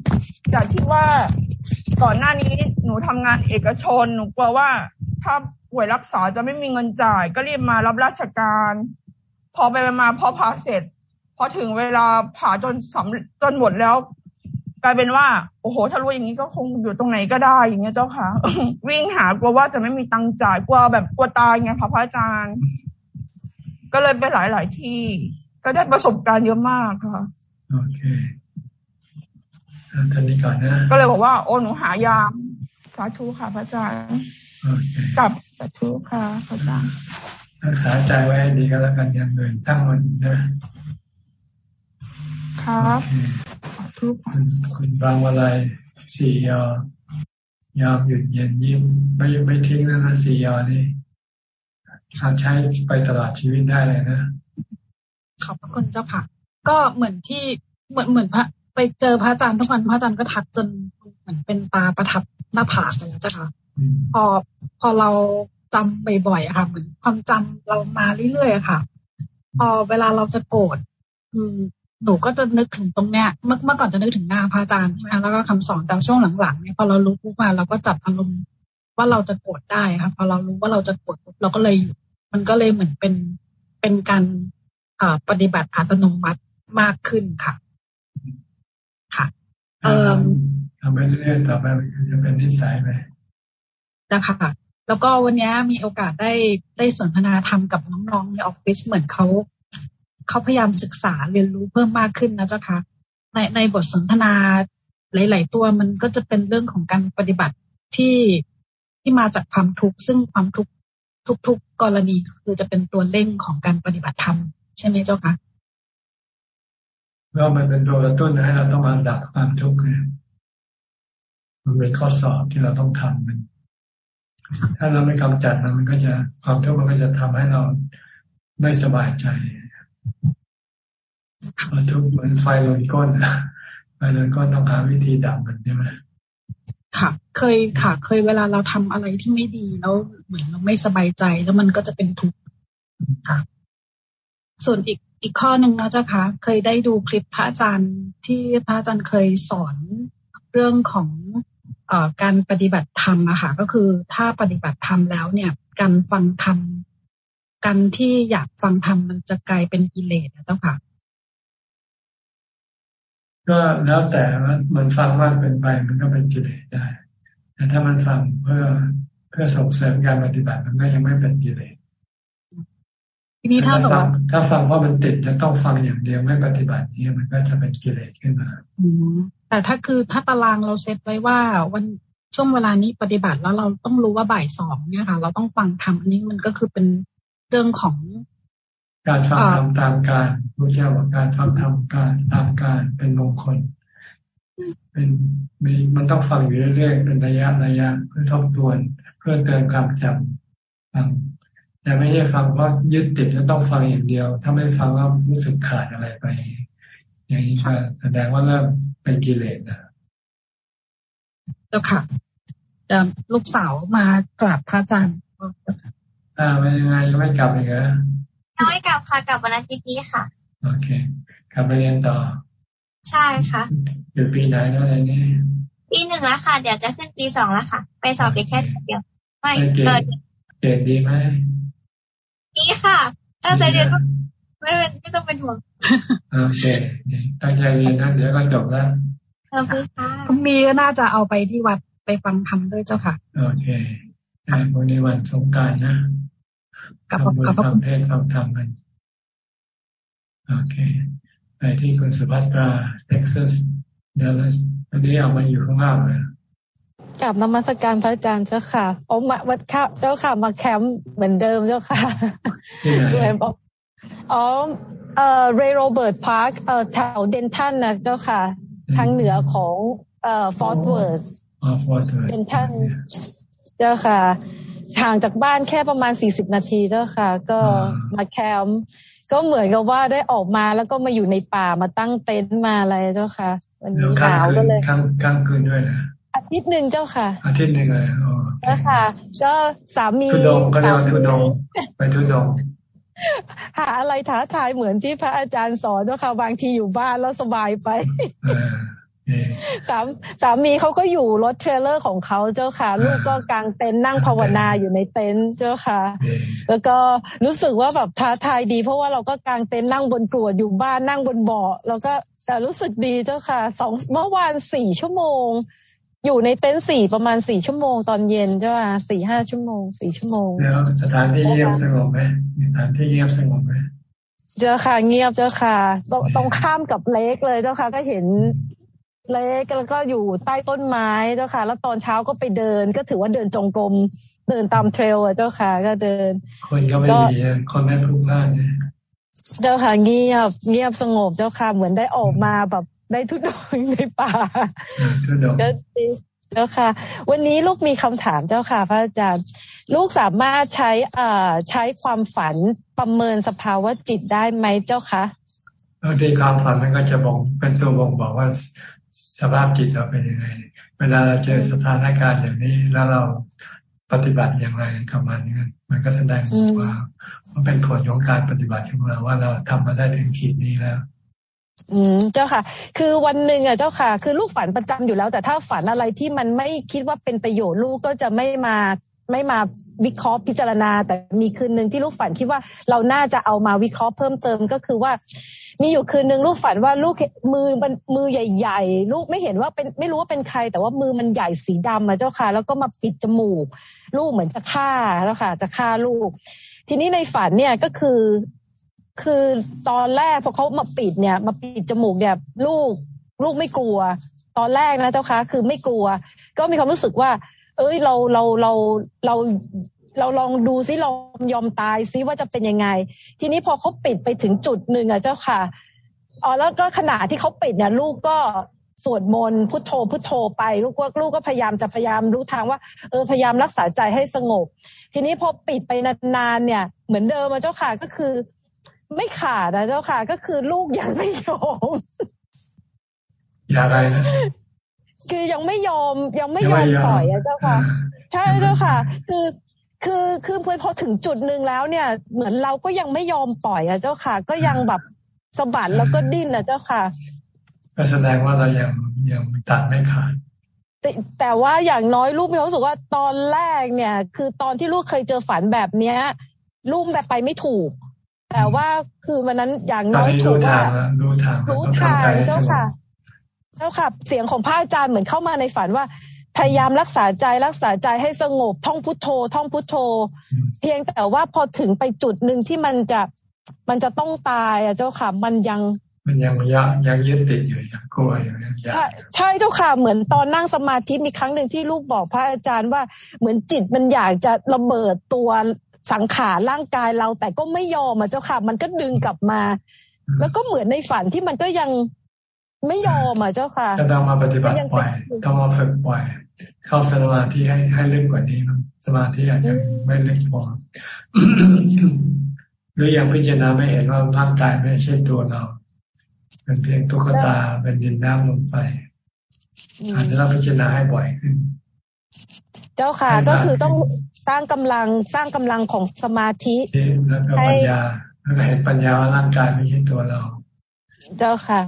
จากที่ว่าก่อนหน้านี้หนูทำงานเอกชนหนูกลัวว่าถ้า ป่วยรักษาจะไม่มีเงินจ่าย ก็รีบมารับราชการ พอไปมาพอผ่าเสร็จ พอถึงเวลาผ่าจนสำจนหมดแล้ว กลายเป็นว่า โอ้โห ถ้ารู้อย่างนี้ก็คงอยู่ตรงไหนก็ได้อย่างเงี้ยเจ้าค่ะ วิ่งหากลัวว่าจะไม่มีตังจ่ายกลัวแบบกลัวตายไงพระพระอาจารย์ ก็เลยไปหลายหลายที่ ก็ได้ประสบการณ์เยอะมากค่ะโอเคท่านนี้ก่อนนะ ก็เลยบอกว่าโอ้หนูหายาสาธุค่ะพระอาจารย์ กับสาธุค่ะพระอาจารย์รักษาใจไว้ให้ดีก็แล้วกันอย่างอื่นทั้งหมดนะครับทุกคุณบางวลัยสี่ยอยอมหยุดเย็นยิ้มไม่ไม่ทิ้งนะนะสี่ยอนี่ทำใช้ไปตลอดชีวิตได้เลยนะ ขอบพระคุณเจ้าค่ะ ก็เหมือนที่เหมือนเหมือนพระ ไปเจอพระอาจารย์ทุกวันพระอาจารย์ก็ทักจนเหมือนเป็นตาประทับหน้าผากเลยเจ้าค่ะ พอพอเราจำบ่อยๆอะค่ะ เหมือนความจำเรามาเรื่อยๆอะค่ะ พอเวลาเราจะโกรธหนูก็จะนึกถึงตรงเนี้ยเมื่อเมื่อก่อนจะนึกถึงหน้าพระอาจารย์ใช่ไหมแล้วก็คำสอนแต่ช่วงหลังๆเนี่ยพอเรารู้ปุ๊บมาเราก็จับอารมณ์ว่าเราจะโกรธได้ค่ะพอเรารู้ว่าเราจะโกรธเราก็เลยมันก็เลยเหมือนเป็นเป็นการอ่าปฏิบัติอัตโนมัติมากขึ้นค่ะ ค่ะเออทำไปเรื่อยๆต่อไปจะเป็นนิสัยไหม นะคะแล้วก็วันนี้มีโอกาสได้ได้สนทนาธรรมกับน้องๆในออฟฟิศเหมือนเขาเขาพยายามศึกษาเรียนรู้เพิ่มมากขึ้นนะเจ้าค่ะในในบทสนทนาหลาย ๆ ตัวมันก็จะเป็นเรื่องของการปฏิบัติที่ที่มาจากความทุกข์ซึ่งความทุกข์ทุก ๆ กรณีคือจะเป็นตัวเร่งของการปฏิบัติธรรมใช่ไหมเจ้าคะก็มันเป็นตัวกระตุ้นให้เราต้องมาดับความทุกข์นี่ยมันเป็นข้อสอบที่เราต้องทำมัน ถ้าเราไม่กำจัดมันมันก็จะความทุกข์มันก็จะทำให้เราไม่สบายใจความทุกข์เหมือนไฟลนก้นไฟลนก้นต้องหาวิธีดับมันใช่ไหมค่ะ เคยค่ะ เคยเวลาเราทำอะไรที่ไม่ดีแล้วเหมือนเราไม่สบายใจแล้วมันก็จะเป็นทุกข์ค่ะ ส่วนอีกอีกข้อหนึ่งนะเจ้าคะเคยได้ดูคลิปพระอาจารย์ที่พระอาจารย์เคยสอนเรื่องของ การปฏิบัติธรรมอะค่ะก็คือถ้าปฏิบัติธรรมแล้วเนี่ยการฟังธรรมการที่อยากฟังธรรมมันจะกลายเป็นกิเลสนะเจ้าค่ะ ก็แล้วแต่ว่ามันฟังมากเป็นไปมันก็เป็นกิเลสได้ แต่ถ้ามันฟังเพื่อเพื่อส่งเสริมการปฏิบัติมันก็ยังไม่เป็นกิเลสทีนี้ถ้าฟังถ้าฟังเพราะมันติดจะต้องฟังอย่างเดียวไม่ปฏิบัตินี้มันก็จะเป็นกิเลสขึ้นมา แต่ถ้าคือถ้าตารางเราเซตไว้ว่าวันช่วงเวลานี้ปฏิบัติแล้วเราต้องรู้ว่าบ่ายสองเนี่ยค่ะ เราต้องฟังทำอันนี้มันก็คือเป็นเรื่องของ การฟังธรรมตามการพระเจ้าบอกการฟังธรรมการตามการเป็นมงคล เป็นมีมันต้องฟังอยู่เรื่อยๆเป็นระยะระยะเพื่อทบทวน เพื่อเตือนความจำฟังแต่ไม่ใช่ฟังเพราะยึดติดแล้วต้องฟังอย่างเดียว ถ้าไม่ฟังแล้วรู้สึกขาดอะไรไป อย่างนี้ก็แสดงว่าเริ่ม เป็นกิเลสนะเจ้าค่ะลูกสาวมากราบพระอาจารย์อ่าเป็นยังไงยังไม่กลับอีกเหรอยังไม่กลับค่ะกลับวันอาทิตย์นี้ค่ะ โอเค กลับไปเรียนต่อ ใช่ค่ะอยู่ปีไหนแล้วอะไรนี่ปีหนึ่งแล้วค่ะ เดี๋ยวจะขึ้นปีสองแล้วค่ะ ไปสอบไปแค่เดียว ไม่เกิดเก่งดีไหมดีค่ะตั้งใจเรียน ไม่เป็นไม่ต้องเป็นห่วงโอเคตั้งใจเรียนนะเดี๋ยวก็จบแล้วขอบคุณค่ะมีก็น่าจะเอาไปที่วัดไปฟังธรรมด้วยเจ้าค่ะ โอเควันนี้วันสงการนะทำบุญทำเทศทำธรรมกัน โอเค ไปที่คุณสุภัตราเท็กซัสเดลัสวันนี้เอามาอยู่ข้างล่างเลยกลับนมัสการพระอาจารย์เจ้าค่ะโอ้มาวัดข้าเจ้าค่ะมาแคมป์เหมือนเดิมเจ้าค่ะด้วยบอก อ๋อเอ่อ Ray Roberts Park เอ่อแถว Denton นะเจ้าค่ะ ทางเหนือของเอ่อ Fort Worth Denton เจ้าค่ะห่างจากบ้านแค่ประมาณสี่สิบนาทีเจ้าค่ะ ก็มาแคมป์ก็เหมือนกับว่าได้ออกมาแล้วก็มาอยู่ในป่ามาตั้งเต็นท์มาอะไรเจ้าค่ะวันนี้หนาวก็เลยค้างค้างคืนด้วยนะอาทิตย์หนึ่งเจ้าค่ะ อาทิตย์หนึ่งเลยอ๋อเจ้าค่ะ ก็สามีธุดงค์ก็เรียกว่าธุดงค์ไปทุดง หาอะไรท้าทายเหมือนที่พระอาจารย์สอนเจ้าค่ะบางทีอยู่บ้านแล้วสบายไปเออดสามสามีเขาก็อยู่รถเทรลเลอร์ของเขาเจ้าค่ะ ลูกก็กางเต็นท์นั่งภาวนาอยู่ในเต็นท์เจ้าค่ะ แล้วก็รู้สึกว่าแบบท้าทายดี เพราะว่าเราก็กางเต็นท์นั่งบนกรวดอยู่บ้านนั่งบนเบาะแล้วก็แต่รู้สึกดีเจ้าค่ะสองเมื่อวานสี่ชั่วโมง อยู่ในเต็นท์สี่ประมาณสี่ชั่วโมงตอนเย็นเจ้าค่ะสี่ห้าชั่วโมงสี่ชั่วโมงแล้วสถานที่เงียบสงบไหมสถานที่เงียบสงบไหมเจ้าค่ะ เงียบเจ้าค่ะตรงข้ามกับเล็กเลยเจ้าค่ะ ก็เห็นเล็กแล้วก็อยู่ใต้ต้นไม้เจ้าค่ะ แล้วตอนเช้าก็ไปเดิน ก็ถือว่าเดินจงกรมเดินตามเทรลอะเจ้าค่ะ ก็เดิน คนก็ไม่มีคนไม่พลุกพล่านเนี่ยเจ้าค่ะเงียบเงียบสงบเจ้าค่ะ เหมือนได้ออกมาแบบ ได้ทุดงในป่าก็ดีเจ้าค่ะ วันนี้ลูกมีคำถามเจ้าค่ะ พระอาจารย์ ลูกสามารถใช้อ่าใช้ความฝันประเมินสภาวะจิตได้ไหมเจ้าคะบางทีความฝันมันก็จะบอกเป็นตัวบ่งบอกว่าสภาพจิตเราเป็นยังไง เวลาเราเจอสถานการณ์อย่างนี้แล้วเราปฏิบัติอย่างไรกับมันนี่มันก็แสดงว่ามันเป็นผลของการปฏิบัติของเราว่าเราทำมาได้ถึงขีดนี้แล้ว อืมเจ้าค่ะ คือวันหนึ่งอะเจ้าค่ะ คือลูกฝันประจำอยู่แล้ว แต่ถ้าฝันอะไรที่มันไม่คิดว่าเป็นประโยชน์ลูกก็จะไม่มาไม่มาวิเคราะห์พิจารณา แต่มีคืนหนึ่งที่ลูกฝันคิดว่าเราน่าจะเอามาวิเคราะห์เพิ่มเติมก็คือว่า มีอยู่คืนหนึ่งลูกฝันว่าลูกมือมันมือใหญ่ ๆ ลูกไม่เห็นว่าเป็นไม่รู้ว่าเป็นใคร แต่ว่ามือมันใหญ่สีดำมาเจ้าค่ะ แล้วก็มาปิดจมูก ลูกเหมือนจะฆ่าแล้วค่ะ จะฆ่าลูก ทีนี้ในฝันเนี่ยก็คือ คือตอนแรกพอเขามาปิดเนี่ย มาปิดจมูกเนี่ย ลูกลูกไม่กลัว ตอนแรกนะเจ้าค่ะคือไม่กลัว ก็มีความรู้สึกว่า เอ้ยเราเราเราเราเราลองดูซิลองยอมตายซิว่าจะเป็นยังไง ทีนี้พอเขาปิดไปถึงจุดหนึ่งอะเจ้าค่ะอ๋อแล้วก็ขณะที่เขาปิดเนี่ยลูกก็สวดมนต์พุทโธพุทโธไป ลูกว่าลูกก็พยายามจะพยายามรู้ทางว่าเออพยายามรักษาใจให้สงบ ทีนี้พอปิดไปนานๆเนี่ย เหมือนเดิมมาเจ้าค่ะก็คือ ไม่ขาดนะเจ้าค่ะ ก็คือลูกยังไม่ยอมอย่าอะไรนะคือยังไม่ยอมยังไม่ยอมปล่อยอะเจ้าค่ะ ใช่เจ้าค่ะ คือคือคือพอพอถึงจุดหนึ่งแล้วเนี่ย เหมือนเราก็ยังไม่ยอมปล่อยอะเจ้าค่ะ ก็ยังแบบสะบัดแล้วก็ดิ้นอะเจ้าค่ะก็แสดงว่าเรายังยังตัดไม่ขาดแต่แต่ว่าอย่างน้อยลูกมีความรู้สึกว่าตอนแรกเนี่ย คือตอนที่ลูกเคยเจอฝันแบบเนี้ย ลูกแบบไปไม่ถูก แต่ว่าคือวันนั้นอย่างน้อยถูกว่ารู้ทางรู้ทางเจ้าค่ะ เจ้าค่ะ เสียงของพระอาจารย์เหมือนเข้ามาในฝันว่า พยายามรักษาใจรักษาใจให้สงบ ท่องพุทโธ ท่องพุทโธ เพียงแต่ว่าพอถึงไปจุดหนึ่งที่มันจะมันจะต้องตายอะเจ้าค่ะ มันยังมันยังยังยังยึดติดอยู่ยังกลัวอยู่ยังใช่ใช่เจ้าค่ะเหมือนตอนนั่งสมาธิมีครั้งหนึ่งที่ลูกบอกพระอาจารย์ว่าเหมือนจิตมันอยากจะระเบิดตัว สังขารร่างกายเราแต่ก็ไม่ยอมอะเจ้าค่ะ มันก็ดึงกลับมา แล้วก็เหมือนในฝันที่มันก็ยังไม่ยอมอะเจ้าค่ะจะต้องมาปฏิบัติปล่อยต้องมาฝึกปล่อย เข้าสมาธิให้ให้ลึกกว่านี้สมาธิอาจจะไม่ลึกพอหรือยังพิจารณาไม่เห็นว่าร่างกายไม่ใช่ตัวเรา เป็นเพียงตุ๊กตาเป็นดินน้ำลมไฟอาจจะต้องพิจารณาให้บ่อยขึ้น เจ้าค่ะก็คือต้อง สร้างกำลังสร้างกำลังของสมาธิแล้วก็ปัญญาแล้วก็เห็นปัญญาว่าร่างกายไม่ใช่ตัวเรา เจ้าค่ะ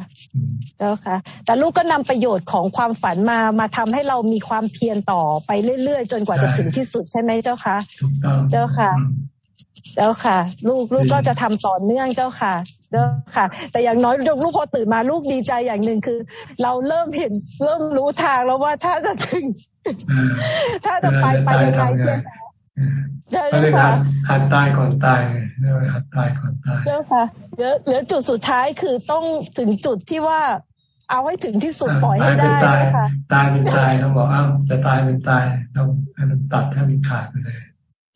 เจ้าค่ะ แต่ลูกก็นำประโยชน์ของความฝันมามาทำให้เรามีความเพียรต่อไปเรื่อยๆ จนกว่าจะถึงที่สุดใช่ไหมเจ้าค่ะเจ้าค่ะ เจ้าค่ะ ลูกลูกก็จะทำต่อเนื่องเจ้าค่ะเจ้าค่ะ แต่อย่างน้อยลูกพอตื่นมาลูกดีใจอย่างหนึ่งคือ เราเริ่มเห็นเริ่มรู้ทางแล้วว่าถ้าจะถึง ถ้าจะไปไปยังไงเนี่ย เจ้าค่ะหัดตายก่อนตายเรียกว่าหัดตายก่อนตายเจ้าค่ะเหลือเหลือจุดสุดท้ายคือต้องถึงจุดที่ว่าเอาให้ถึงที่สุดปล่อยให้ได้ค่ะตายเป็นตายต้องบอกอ้าวจะตายเป็นตายต้องให้มันตัดให้มันขาดไปเลย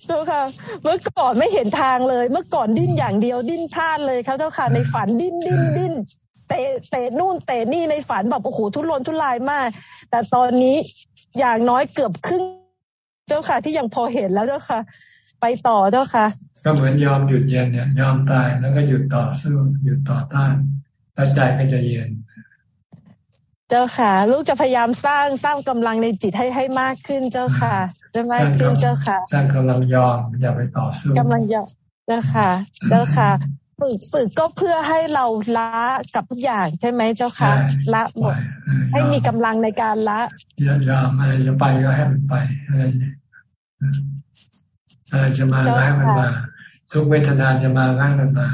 เจ้าค่ะ เมื่อก่อนไม่เห็นทางเลย เมื่อก่อนดิ้นอย่างเดียวดิ้นพลาดเลยครับเจ้าค่ะในฝันดิ้นดิ้นดิ้นเตะเตะนู่นเตะนี่ในฝันแบบโอ้โหทุรนทุรายมาก แต่ตอนนี้อย่างน้อยเกือบครึ่ง เจ้าค่ะที่ยังพอเห็นแล้วเจ้าค่ะ ไปต่อเจ้าค่ะ ก็เหมือนยอมหยุดเย็นเนี่ย ยอมตายแล้วก็หยุดต่อสู้หยุดต่อต้านแล้วใจก็จะเย็นเจ้าค่ะ ลูกจะพยายามสร้างสร้างกำลังในจิตให้ให้มากขึ้นเจ้าค่ะจะมากขึ้นเจ้าค่ะ สร้างกำลังยอมอย่าไปต่อสู้กำลังยอมเจ้าค่ะ เจ้าค่ะ ฝึกฝึกก็เพื่อให้เราละกับทุกอย่างใช่ไหมเจ้าค่ะละหมดให้มีกำลังในการละอย่ายอมอะไรจะไปก็ให้มันไปอะไรอะไรจะมาก็ให้มันมา ทุกเวทนาจะมาให้มันมา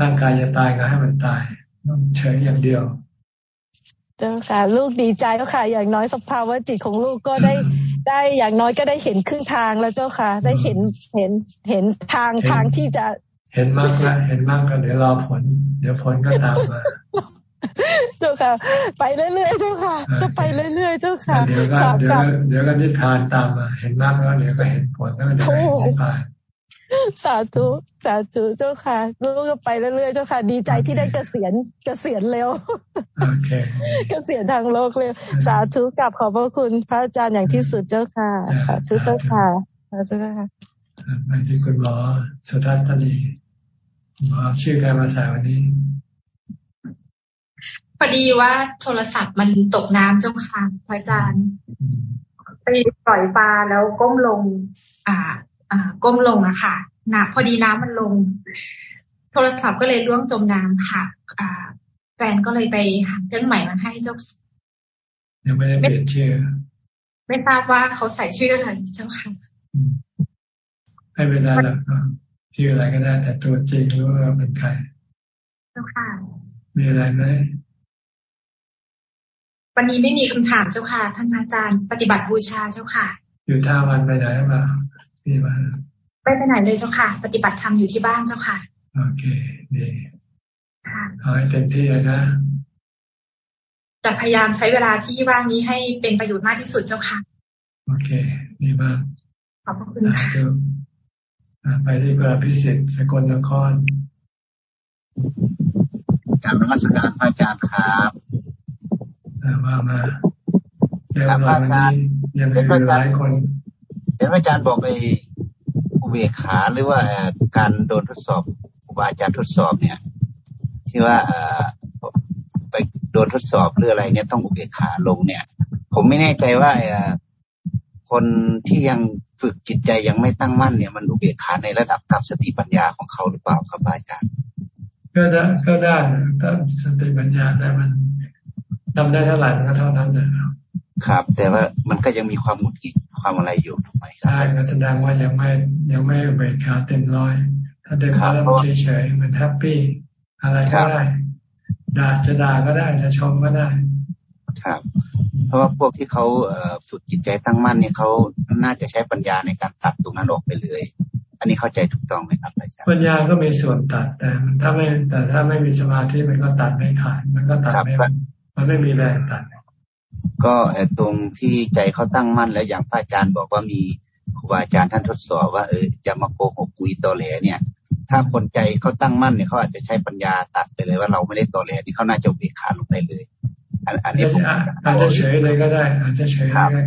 ร่างกายจะตายก็ให้มันตายต้องเฉยอย่างเดียวเจ้าค่ะ ลูกดีใจเจ้าค่ะ อย่างน้อยสภาวะจิตของลูกก็ได้ได้อย่างน้อยก็ได้เห็นครึ่งทางแล้วเจ้าค่ะ ได้เห็นเห็นเห็นทางทางที่จะ เห็นมากแล้วเห็นมากก็เดี๋ยวรอผล เดี๋ยวผลก็ตามมาเจ้าค่ะ ไปเรื่อยๆเจ้าค่ะ จะไปเรื่อยๆเจ้าค่ะเดี๋ยวก็เดี๋ยวเดี๋ยวก็นิพพานตามมา เห็นมากแล้วเดี๋ยวก็เห็นผลแล้วก็จะไปนิพพานสาธุสาธุเจ้าค่ะลูกก็ไปเรื่อยๆเจ้าค่ะ ดีใจที่ได้เกษียณเกษียณเร็วเกษียณทางโลกเร็วสาธุกับขอบพระคุณพระอาจารย์อย่างที่สุดเจ้าค่ะสาธุเจ้าค่ะสาธุค่ะมาที่คุณหมอสุทัศน์ตนีหมอ ชื่อใครมาสายวันนี้พอดีว่าโทรศัพท์มันตกน้ำเจ้าค่ะพระอาจารย์ไปปล่อยปลาแล้วก้มลง อ่าก้มลงอะค่ะน้ำพอดีน้ำมันลง โทรศัพท์ก็เลยล่วงจมน้ำค่ะแฟนก็เลยไปหาเครื่องใหม่มาให้เจ้ายังไม่ได้เปลี่ยนชื่อ ไม่ทราบว่าเขาใส่ชื่ออะไรเจ้าค่ะไม่เป็นไรหรอก ชื่ออะไรก็ได้ แต่ตัวจริงรู้ว่าเป็นใครเจ้าค่ะ มีอะไรไหมวันนี้ไม่มีคำถามเจ้าค่ะท่านอาจารย์ ปฏิบัติบูชาเจ้าค่ะ อยู่ท่าวันไปไหนมาที่บ้านไปไปไหนเลยเจ้าค่ะ ปฏิบัติธรรมอยู่ที่บ้านเจ้าค่ะ โอเคดีเอาให้เต็มที่เลยนะจะพยายามใช้เวลาที่ว่างนี้ให้เป็นประโยชน์มากที่สุดเจ้าค่ะ โอเคดีมากขอบคุณค่ะ ไปที่พระพิเศษสกลนครการนมัสการพระอาจารย์ครับว่ามาเดี๋ยววันนี้ยังมีหลายคนเห็นอาจารย์บอกไอ้อุเบกขาหรือว่าการโดนทดสอบอุบาอาจารย์ทดสอบเนี่ย ที่ว่าไปโดนทดสอบหรืออะไรเนี่ยต้องอุเบกขาลงเนี่ย ผมไม่แน่ใจว่า คนที่ยังฝึกจิตใจยังไม่ตั้งมั่นเนี่ย มันอุเบกขาในระดับกับสติปัญญาของเขาหรือเปล่าครับอาจารย์ก็ได้ก็ได้ถ้าสติปัญญาได้มันทำได้เท่าไหร่มันก็เท่านั้นนะครับ แต่ว่ามันก็ยังมีความหงุดหงิดความอะไรอยู่ถูกไหมใช่ก็แสดงว่ายังไม่ยังไม่อุเบกขาเต็มร้อย ถ้าเต็มร้อยแล้วมันเฉยๆมัน happy อะไรก็ได้ด่าจะด่าก็ได้จะชมก็ได้ ครับ เพราะว่าพวกที่เขาฝึกจิตใจตั้งมั่นเนี่ยเขาน่าจะใช้ปัญญาในการตัดตรงนั้นออกไปเลย อันนี้เข้าใจถูกต้องไหมครับอาจารย์ปัญญาก็มีส่วนตัดแต่ถ้าไม่แต่ถ้าไม่มีสมาธิมันก็ตัดไม่ขาดมันก็ตัดไม่มันไม่มีแรงตัดก็ตรงที่ใจเขาตั้งมั่นแล้วอย่างพระอาจารย์บอกว่ามี ครูบาอาจารย์ท่านทดสอบว่าเออจะมาโกหกกุยตอแหลเนี่ย ถ้าคนใจเขาตั้งมั่นเนี่ยเขาอาจจะใช้ปัญญาตัดไปเลยว่าเราไม่ได้ตอแหลที่เขาน่าจะเบียขาลงไปเลย อันนี้ผมอาจจะเฉยเลยก็ได้ อาจจะเฉยเลย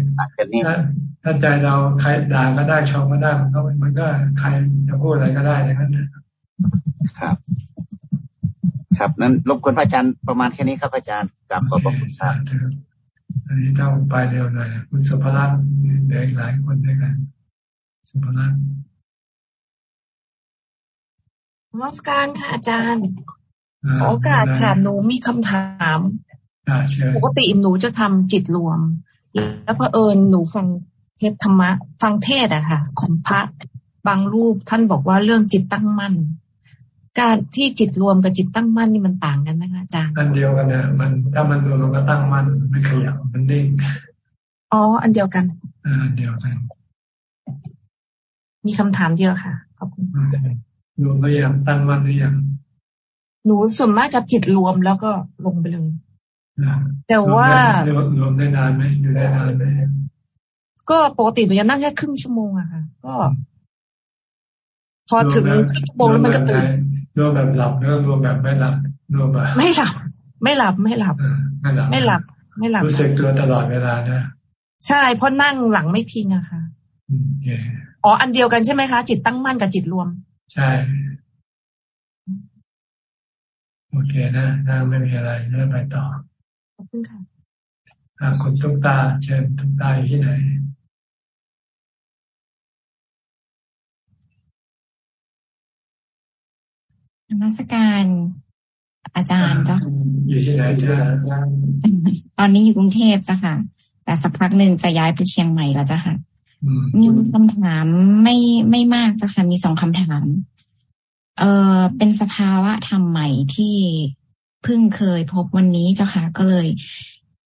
ถ้าใจเราใครด่าก็ได้ชมก็ได้มันก็มันก็ใครจะพูดอะไรก็ได้ในนั้นครับ ครับนั้นรบกวนพระอาจารย์ประมาณแค่นี้ครับพระอาจารย์กลับขอบพระคุณครับ อันนี้ต้องไปเร็วหน่อยคุณสุภรัตน์เด็กหลายคนด้วยกัน สุภรัตน์มัสการค่ะอาจารย์ ขอโอกาสค่ะหนูมีคำถามปกติหนูจะทำจิตรวม แล้วพอเอิญหนูฟังเทปธรรมะ ฟังเทศอะค่ะ ของพระบางรูปท่านบอกว่าเรื่องจิตตั้งมั่น การที่จิตรวมกับจิตตั้งมั่นนี่มันต่างกันไหมคะอาจารย์อันเดียวกันนะมันถ้ามันรวมมันก็ตั้งมั่นไม่ขยับมันนิ่งอ๋อ อันเดียวกันอันเดียวกัน มีคำถามเดียวค่ะขอบคุณรวมหรือยังตั้งมั่นหรือยังหนูส่วนมากจะจิตรวมแล้วก็ลงไปเลยแต่ว่ารวมได้นานไหมอยู่ได้นานไหมก็ปกติหนูจะนั่งแค่ครึ่งชั่วโมงอะค่ะ ก็ พอถึงครึ่งชั่วโมงแล้วมันก็ตื่น รวมแบบหลับเนื้อรวมแบบไม่หลับรวมแบบไม่หลับ ไม่หลับไม่หลับ ไม่หลับ ไม่หลับ ไม่หลับ รู้สึกตัวตลอดเวลานะใช่เพราะนั่งหลังไม่พิงอะค่ะอ๋ออันเดียวกันใช่ไหมคะ จิตตั้งมั่นกับจิตรวม ใช่โอเคนะน่าไม่มีอะไรเริ่มไปต่อขอบคุณค่ะคุณตุ๊กตาเชิญตุ๊กตาอยู่ที่ไหน นมัสการอาจารย์เจ้าอยู่ที่ไหนจ้าตอนนี้อยู่กรุงเทพจ้ะค่ะ แต่สักพักหนึ่งจะย้ายไปเชียงใหม่แล้วจ้ะค่ะมีคำถามไม่ไม่มากจ้ะค่ะ มีสองคำถาม เออเป็นสภาวะธรรมใหม่ที่เพิ่งเคยพบวันนี้เจ้าค่ะ ก็เลย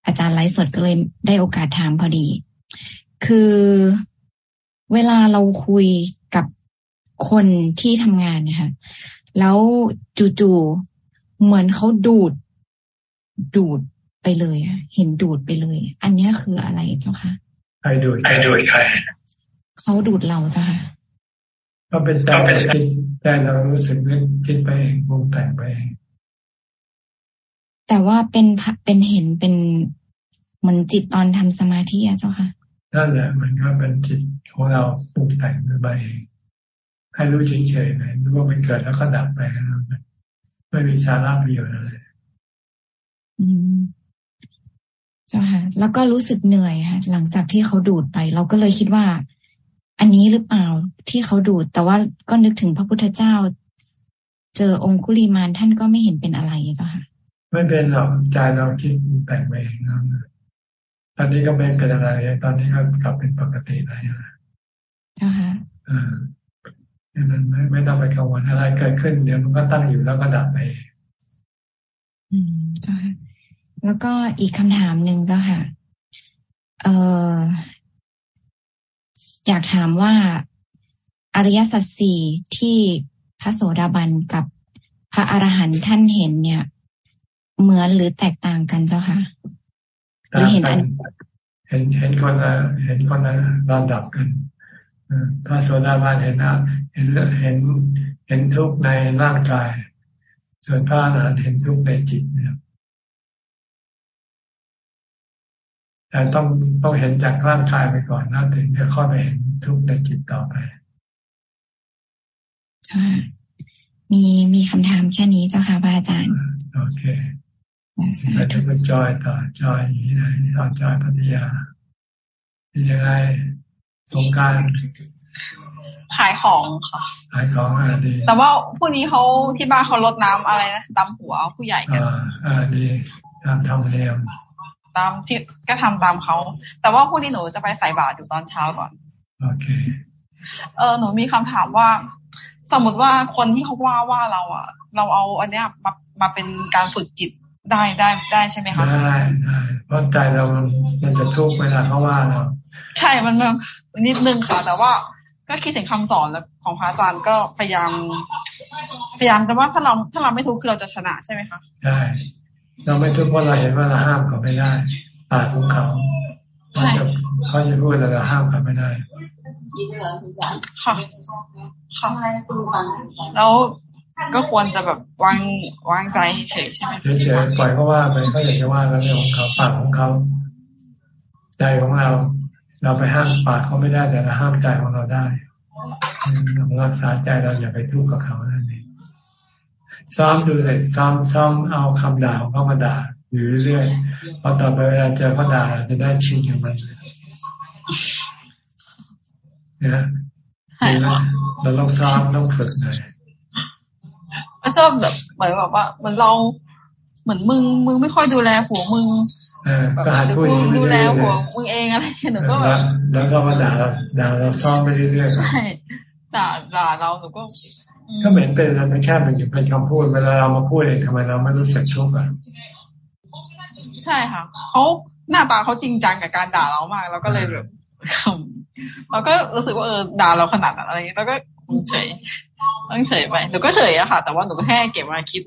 อาจารย์ไลฟ์สดก็เลยได้โอกาสถามพอดี คือเวลาเราคุยกับคนที่ทำงานนะคะ แล้วจู่ๆเหมือนเขาดูด ดูดไปเลยอะเห็นดูดไปเลย อันนี้คืออะไรเจ้าค่ะใครดูดใครดูดใครเขาดูดเราจ้ะก็เป็นใจคิดใจเรารู้สึกเรื่องคิดไปเองวงแต่งไปเองแต่ว่าเป็นเป็นเห็นเป็นเหมือนจิตตอนทำสมาธิอะเจ้าค่ะนั่นแหละมันก็เป็นจิตของเราปรุงแต่งไปเอง ให้รู้เฉยๆไปรู้ว่ามันเกิดแล้วก็ดับไปนะไม่มีสาระประโยชน์อะไรอืมจ้าค่ะ แล้วก็รู้สึกเหนื่อยค่ะ หลังจากที่เขาดูดไป เราก็เลยคิดว่า อันนี้หรือเปล่าที่เขาดูด แต่ว่าก็นึกถึงพระพุทธเจ้า เจอองคุลีมานท่านก็ไม่เห็นเป็นอะไรจ้ะค่ะ ไม่เป็นหรอกใจเราคิดแต่งไปเองนะตอนนี้ก็ไม่เป็นอะไร ตอนนี้ก็กลับเป็นปกติแล้วจ้าค่ะอ่า มันไม่ไม่ต้องไปกังวลอะไรเกิดขึ้นเดี๋ยวมันก็ตั้งอยู่แล้วก็ดับไป อืมใช่แล้วก็อีกคำถามหนึ่งเจ้าค่ะ เอ่ออยากถามว่าอริยสัจสี่ที่พระโสดาบันกับพระอรหันต์ท่านเห็นเนี่ย เหมือนหรือแตกต่างกันเจ้าค่ะหรือเห็นอันเห็นเห็นคนละเห็นคนละระดับกัน พระโสดาบันเห็นเห็นเห็นเห็นทุกในร่างกาย ส่วนพระอรหันต์เห็นทุกในจิตเนี่ยแต่ต้องต้องเห็นจากร่างกายไปก่อนนะถึงจะค่อยไปเห็นทุกในจิตต่อไปใช่มีมีคำถามแค่นี้เจ้าค่ะพระอาจารย์ โอเคไปทุกจอยต่อจอยอย่างนี้นะต่อจอยพัทยาเป็นยังไง สงการขายของค่ะขายของอะดีแต่ว่าพวกนี้เขาที่บ้านเขาลดน้ำอะไรนะตามหัวผู้ใหญ่กันอ่าดีตามธรรมเนียมตามที่ก็ทำตามเขา แต่ว่าพวกนี้หนูจะไปใส่บาตรอยู่ตอนเช้าก่อนโอเคเออหนูมีคำถามว่า สมมติว่าคนที่เขาว่าว่าเราอะ เราเอาอันเนี้ยมามาเป็นการฝึกจิตได้ได้ได้ใช่ไหมคะได้ได้เพราะใจเรามันจะทุกข์เวลาเขาว่าเรา ใช่มันนิดนึงค่ะ แต่ว่าก็คิดถึงคำสอนแล้วของพระอาจารย์ก็พยายาม พยายามแต่ว่าถ้าเราถ้าเราไม่ทุกข์คือเราจะชนะใช่ไหมคะใช่เราไม่ทุกข์เพราะเราเห็นว่าเราห้ามเขาไม่ได้ปากของเขาเขาจะเขาจะพูดเราห้ามเขาไม่ได้ค่ะค่ะแล้วก็ควรจะแบบวางวางใจเฉยใช่ไหมเฉยปล่อยเขาว่าไปเขาอยากจะว่าแล้วเรื่องของเขาปากของเขาใจของเรา เราไปห้ามปากเขาไม่ได้แต่เราห้ามใจของเราได้เรารักษาใจเราอย่าไปทุกข์กับเขานั่นเองซ้อมดูเลยซ้อมซ้อมเอาคำด่าของเขามาด่าอยู่เรื่อยๆพอต่อไปเวลาเจอเขาด่าจะได้ชินกับมันเนี่ยเราต้องซ้อมต้องฝึกหน่อยไม่ชอบแบบเหมือนแบบว่าเหมือนเราเหมือนมึงมึงไม่ค่อยดูแลผัวมึง ก็หัดพูดดูแลหัวมึงเองอะไรหนูก็แบบแล้วก็มาด่าเราด่าเราซ้อมไปเรื่อยๆใช่ด่าด่าเราหนูก็ก็เหมือนเป็นมันแค่เป็นเป็นคำพูดเวลาเรามาพูดเองทำไมเราไม่รู้สึกทุกข์อะใช่ค่ะเขาหน้าตาเขาจริงจังกับการด่าเรามากเราก็เลยแบบเราก็รู้สึกว่าเออด่าเราขนาดนั้นอะไรอย่างนี้แล้วก็เฉยต้องเฉยไปหนูก็เฉยอะค่ะ แต่ว่าหนูก็แค่เก็บมาคิด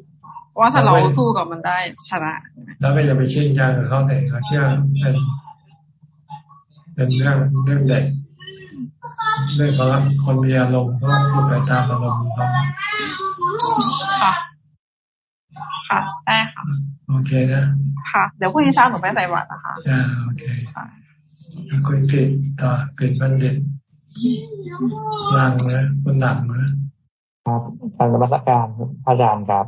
ว่าถ้าเราสู้กับมันได้ชนะแล้วก็อย่าไปเชื่อใจกับเขาแต่เขาเชื่อเป็นเป็นเรื่องเรื่องเด็กเรื่องของคนมีอารมณ์ก็พูดไปตามอารมณ์เขาค่ะ ค่ะได้ค่ะโอเคนะค่ะ เดี๋ยวพรุ่งนี้เช้าหนูไปใส่บาตรนะคะอ่าโอเคคุณผิดต่อผิดบัณฑิตลังนะคุณหลังนะ ครับการนมัสการพระอาจารย์ครับ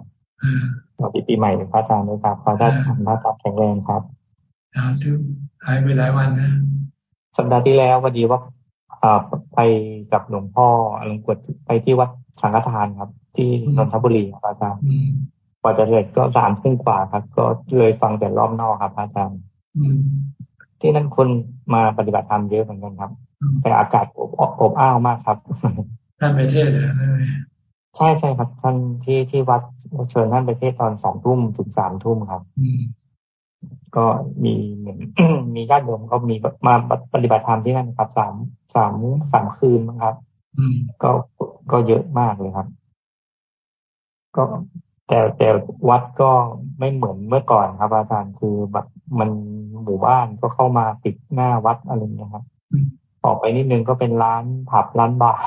สวัสดีปีใหม่พระอาจารย์ด้วยครับขอได้ทำพระอาจารย์แข็งแรงครับครับทุกหายไปหลายวันนะสัปดาห์ที่แล้วพอดีว่าไปกับหลวงพ่ออลังกวดไปที่วัดสังฆทานครับ ที่นนทบุรีครับอาจารย์กว่าจะเสร็จก็สามทุ่มกว่าครับ ก็เลยฟังแต่รอบนอกครับอาจารย์ที่นั่นคนมาปฏิบัติธรรมเยอะเหมือนกันครับ แต่อากาศอบอบอ้าวมากครับท่านไปเทศเหรอใช่ใช่ครับท่านที่ที่วัด เชิญท่านไปเทศตอนสองทุ่มถึงสามทุ่มครับก็มีเหมือนมีญาติโยมก็มีมาปฏิบัติธรรมที่นั่นครับสามสามสามคืนมั้งครับก็ก็เยอะมากเลยครับ ก็แต่แต่วัดก็ไม่เหมือนเมื่อก่อนครับ อาจารย์คือแบบมันหมู่บ้านก็เข้ามาติดหน้าวัดอะไรอย่างนี้ครับ ออกไปนิดนึงก็เป็นร้านผับร้านบาร์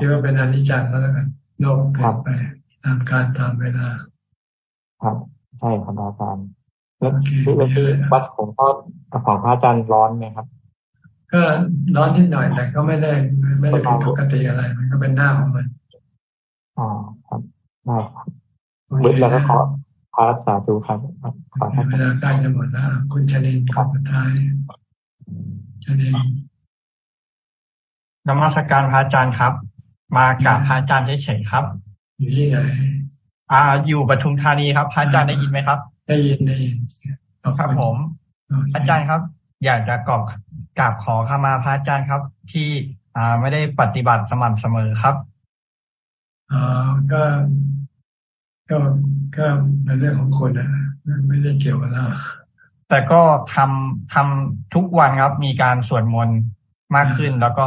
คิดว่าเป็นอนิจจังแล้วกันโลกเปลี่ยนไป ตามการตามเวลา ครับ ใช่ครับอาจารย์แล้วที่วัดของพ่อของพระอาจารย์ร้อนไหมครับ ก็ร้อนนิดหน่อยแต่ก็ไม่ได้ไม่ได้ผิดปกติอะไร มันก็เป็นหน้าของมันอ๋อครับได้ครับมืดแล้วก็ขอขอรักษาดูครับขอเวลาใกล้จะหมดแล้วคุณชนินขอบสุดท้ายชนินนมัสการพระอาจารย์ครับ มากับพระอาจารย์เฉยๆครับ อยู่ที่ไหน อ่า อยู่ปทุมธานีครับพระอาจารย์ได้ยินไหมครับ ได้ยินได้ยินครับผมอาจารย์ครับ อยากจะกอบกราบขอขมาพระอาจารย์ครับ ที่อ่าไม่ได้ปฏิบัติสม่ำเสมอครับอ่าก็ก็ก็เป็นเรื่องของคนนะไม่ได้เกี่ยวกับเราแต่ก็ทำทำทุกวันครับ มีการสวดมนต์มากขึ้นแล้วก็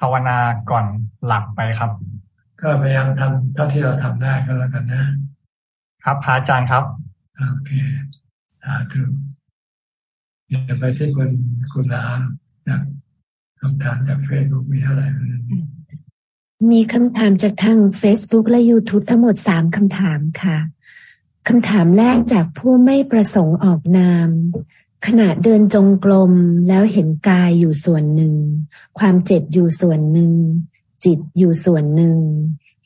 ภาวนาก่อนหลับไปครับ ก็พยายามทำเท่าที่เราทำได้ก็แล้วกันนะ ครับพระอาจารย์ครับโอเคสาธุเดี๋ยวไปที่คุณคุณลาจากคำถามจากเฟซบุ๊กมีเท่าไหร่มีคำถามจากทาง Facebook และ YouTube ทั้งหมดสามคำถามค่ะคำถามแรกจากผู้ไม่ประสงค์ออกนาม ขณะเดินจงกรมแล้วเห็นกายอยู่ส่วนหนึ่ง ความเจ็บอยู่ส่วนหนึ่ง จิตอยู่ส่วนหนึ่ง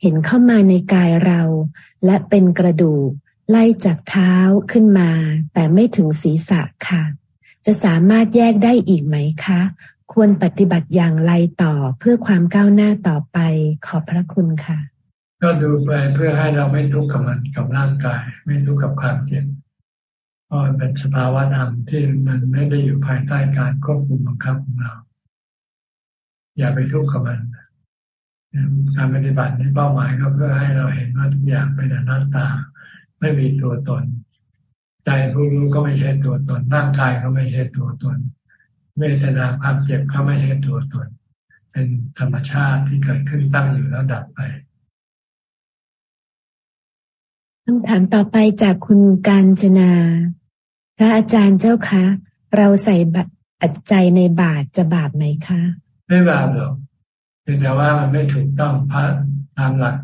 เห็นเข้ามาในกายเรา และเป็นกระดูก ไล่จากเท้าขึ้นมา แต่ไม่ถึงศีรษะค่ะ จะสามารถแยกได้อีกไหมคะ ควรปฏิบัติอย่างไรต่อเพื่อความก้าวหน้าต่อไปขอบพระคุณค่ะ ก็ดูไปเพื่อให้เราไม่ทุกข์กับมันกับร่างกาย ไม่ทุกข์กับความเจ็บเพราะเป็นสภาวะธรรมที่มันไม่ได้อยู่ภายใต้การควบคุมบังคับของเรา อย่าไปทุกข์กับมัน การปฏิบัติในเป้าหมายก็เพื่อให้เราเห็นว่าทุกอย่างเป็นอนัตตา ไม่มีตัวตน ใจผู้รู้ก็ไม่ใช่ตัวตนร่างกายก็ไม่ใช่ตัวตนเวทนาความเจ็บก็ไม่ใช่ตัวตน เป็นธรรมชาติที่เกิดขึ้นตั้งอยู่แล้วดับไปคำถามต่อไปจากคุณการจนา พระอาจารย์เจ้าคะ เราใส่ปัจจัยในบาตรจะบาปไหมคะ ไม่บาปหรอก แต่ว่ามันไม่ถูกต้องพระตามหลัก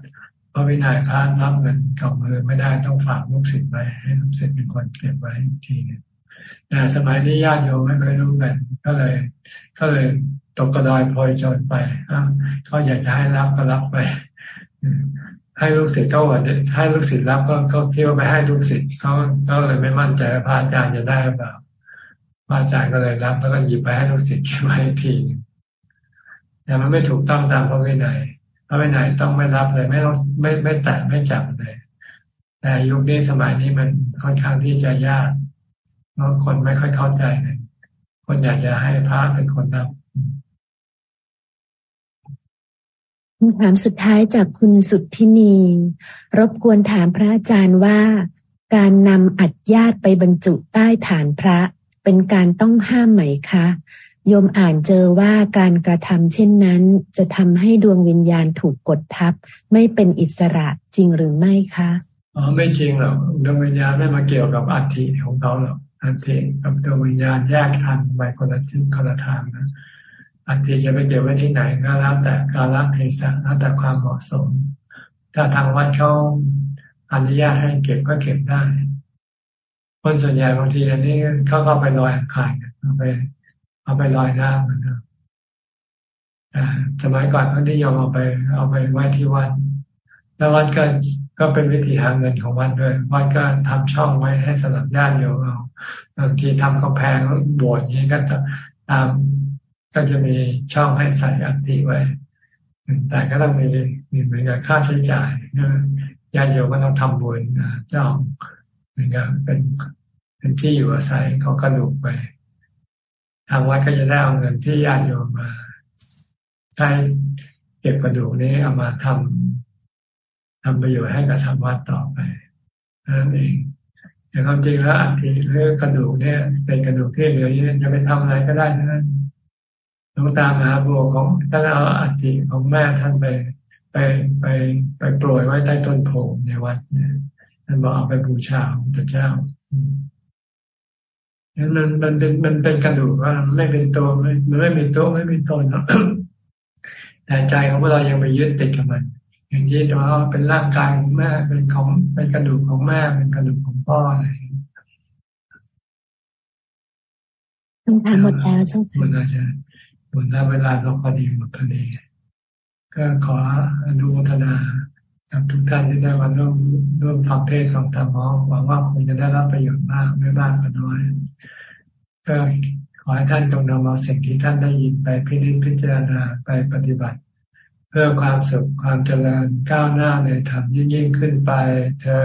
พระวินัยพระรับเงินกับมือไม่ได้ต้องฝากลูกศิษย์ไว้ให้ลูกศิษย์เป็นคนเก็บไว้อีกทีนึงแต่สมัยนี้ญาติโยมไม่เคยรู้กันก็เลย ก็เลยตกกระดอยพลอยจนไปเขาอยากจะให้รับก็รับไป ให้ลูกศิษย์เขาว่าให้ลูกศิษย์รับก็เขาคิดว่าไม่ให้ลูกศิษย์เขาเขาเลยไม่มั่นใจว่าพระอาจารย์จะได้หรือเปล่าพระอาจารย์ก็เลยรับแล้วก็หยิบไปให้ลูกศิษย์เก็บไว้ทีนึง แต่มันไม่ถูกต้องตามพระวินัยถ้าไปไหนต้องไม่รับเลย ไม่ต้องไม่ไม่แตะไม่จับเลย แต่ยุคนี้สมัยนี้มันค่อนข้างที่จะยากเพราะคนไม่ค่อยเข้าใจเลยคนอยากจะให้พระเป็นคนรับคำถามสุดท้ายจากคุณสุดที่นีรบกวนถามพระอาจารย์ว่า การนำอัดญาติไปบรรจุใต้ฐานพระเป็นการต้องห้ามไหมคะ โยมอ่านเจอว่าการกระทำเช่นนั้น จะทำให้ดวงวิญญาณถูกกดทับ ไม่เป็นอิสระจริงหรือไม่คะอ๋อไม่จริงหรอกดวงวิญญาณไม่มาเกี่ยวกับอัฐิของเขาหรอกอัฐิกับดวงวิญญาณแยกทางไปคนละทิศคนละทางนะอัฐิจะไปเกี่ยวไว้ที่ไหนก็แล้วแต่การรักเทศะแล้วแต่ความเหมาะสม ถ้าทางวัดเขาอนุญาตให้เก็บก็เก็บได้คนส่วนใหญ่บางทีอันนี้เขาก็ไปลอยอังคารไป เอาไปลอยน้ำนะสมัยก่อนเขาที่ยอมเอาไป เอาไปไว้ที่วัด แล้ววัดก็ก็เป็นวิธีหาเงินของวัดด้วยวัดก็ทำช่องไว้ให้สำหรับญาติโยมเอาบางทีทำกำแพงโบสถ์นี้ก็จะตามก็จะมีช่องให้ใส่อัฐิไว้ แต่ก็ต้องมีมีเหมือนกับค่าใช้จ่ายญาติโยมก็ต้องทำบุญเจ้าเหมือนกับเป็นเป็นที่อยู่อาศัยเขากระดูกไป ทางวัดก็จะได้เอาเงินที่ญาติโยมมาใช้เก็บกระดูกนี้เอามาทำทำประโยชน์ให้กับทางวัดต่อไปนั่นเองแต่างความจริงแล้วอัฐิหรือกระดูกเนี่ย เป็นกระดูกที่เหลืออยู่จะไปทำอะไรก็ได้นั้นหลวงตามหาบัวของท่านเอาอัฐิของแม่ท่านไป ไปไปไปโปรยไว้ใต้ต้นโพในวัดเนี่ยท่านบอกเอาไปบูชาพระเจ้า นั้นมันมันเป็นมันเป็นกระดูกว่าไม่เป็นตัวมันไม่มีตัวไม่มีตนแต่ใจของพวกเรายังไปยึดติดกับมัน อย่างที่ว่าเป็นร่างกายของแม่เป็นของเป็นกระดูกของแม่เป็นกระดูกของพ่ออะไรคำถามหมดแล้วเจ้าค่ะหมดแล้วใช่หมดแล้วเวลาเราพอดีหมดพอดีก็ขออนุโมทนา กับทุกท่านที่ได้มาร่วมร่วมฟังเทศฟังธรรมหวังว่าคงจะได้รับประโยชน์มากไม่มากก็น้อยก็ขอให้ท่านจงนำเอาสิ่งที่ท่านได้ยินไปพิจิตพิจารณาไปปฏิบัติ เพื่อความสุขความเจริญก้าวหน้าในธรรมยิ่งยิ่งขึ้นไปเธอ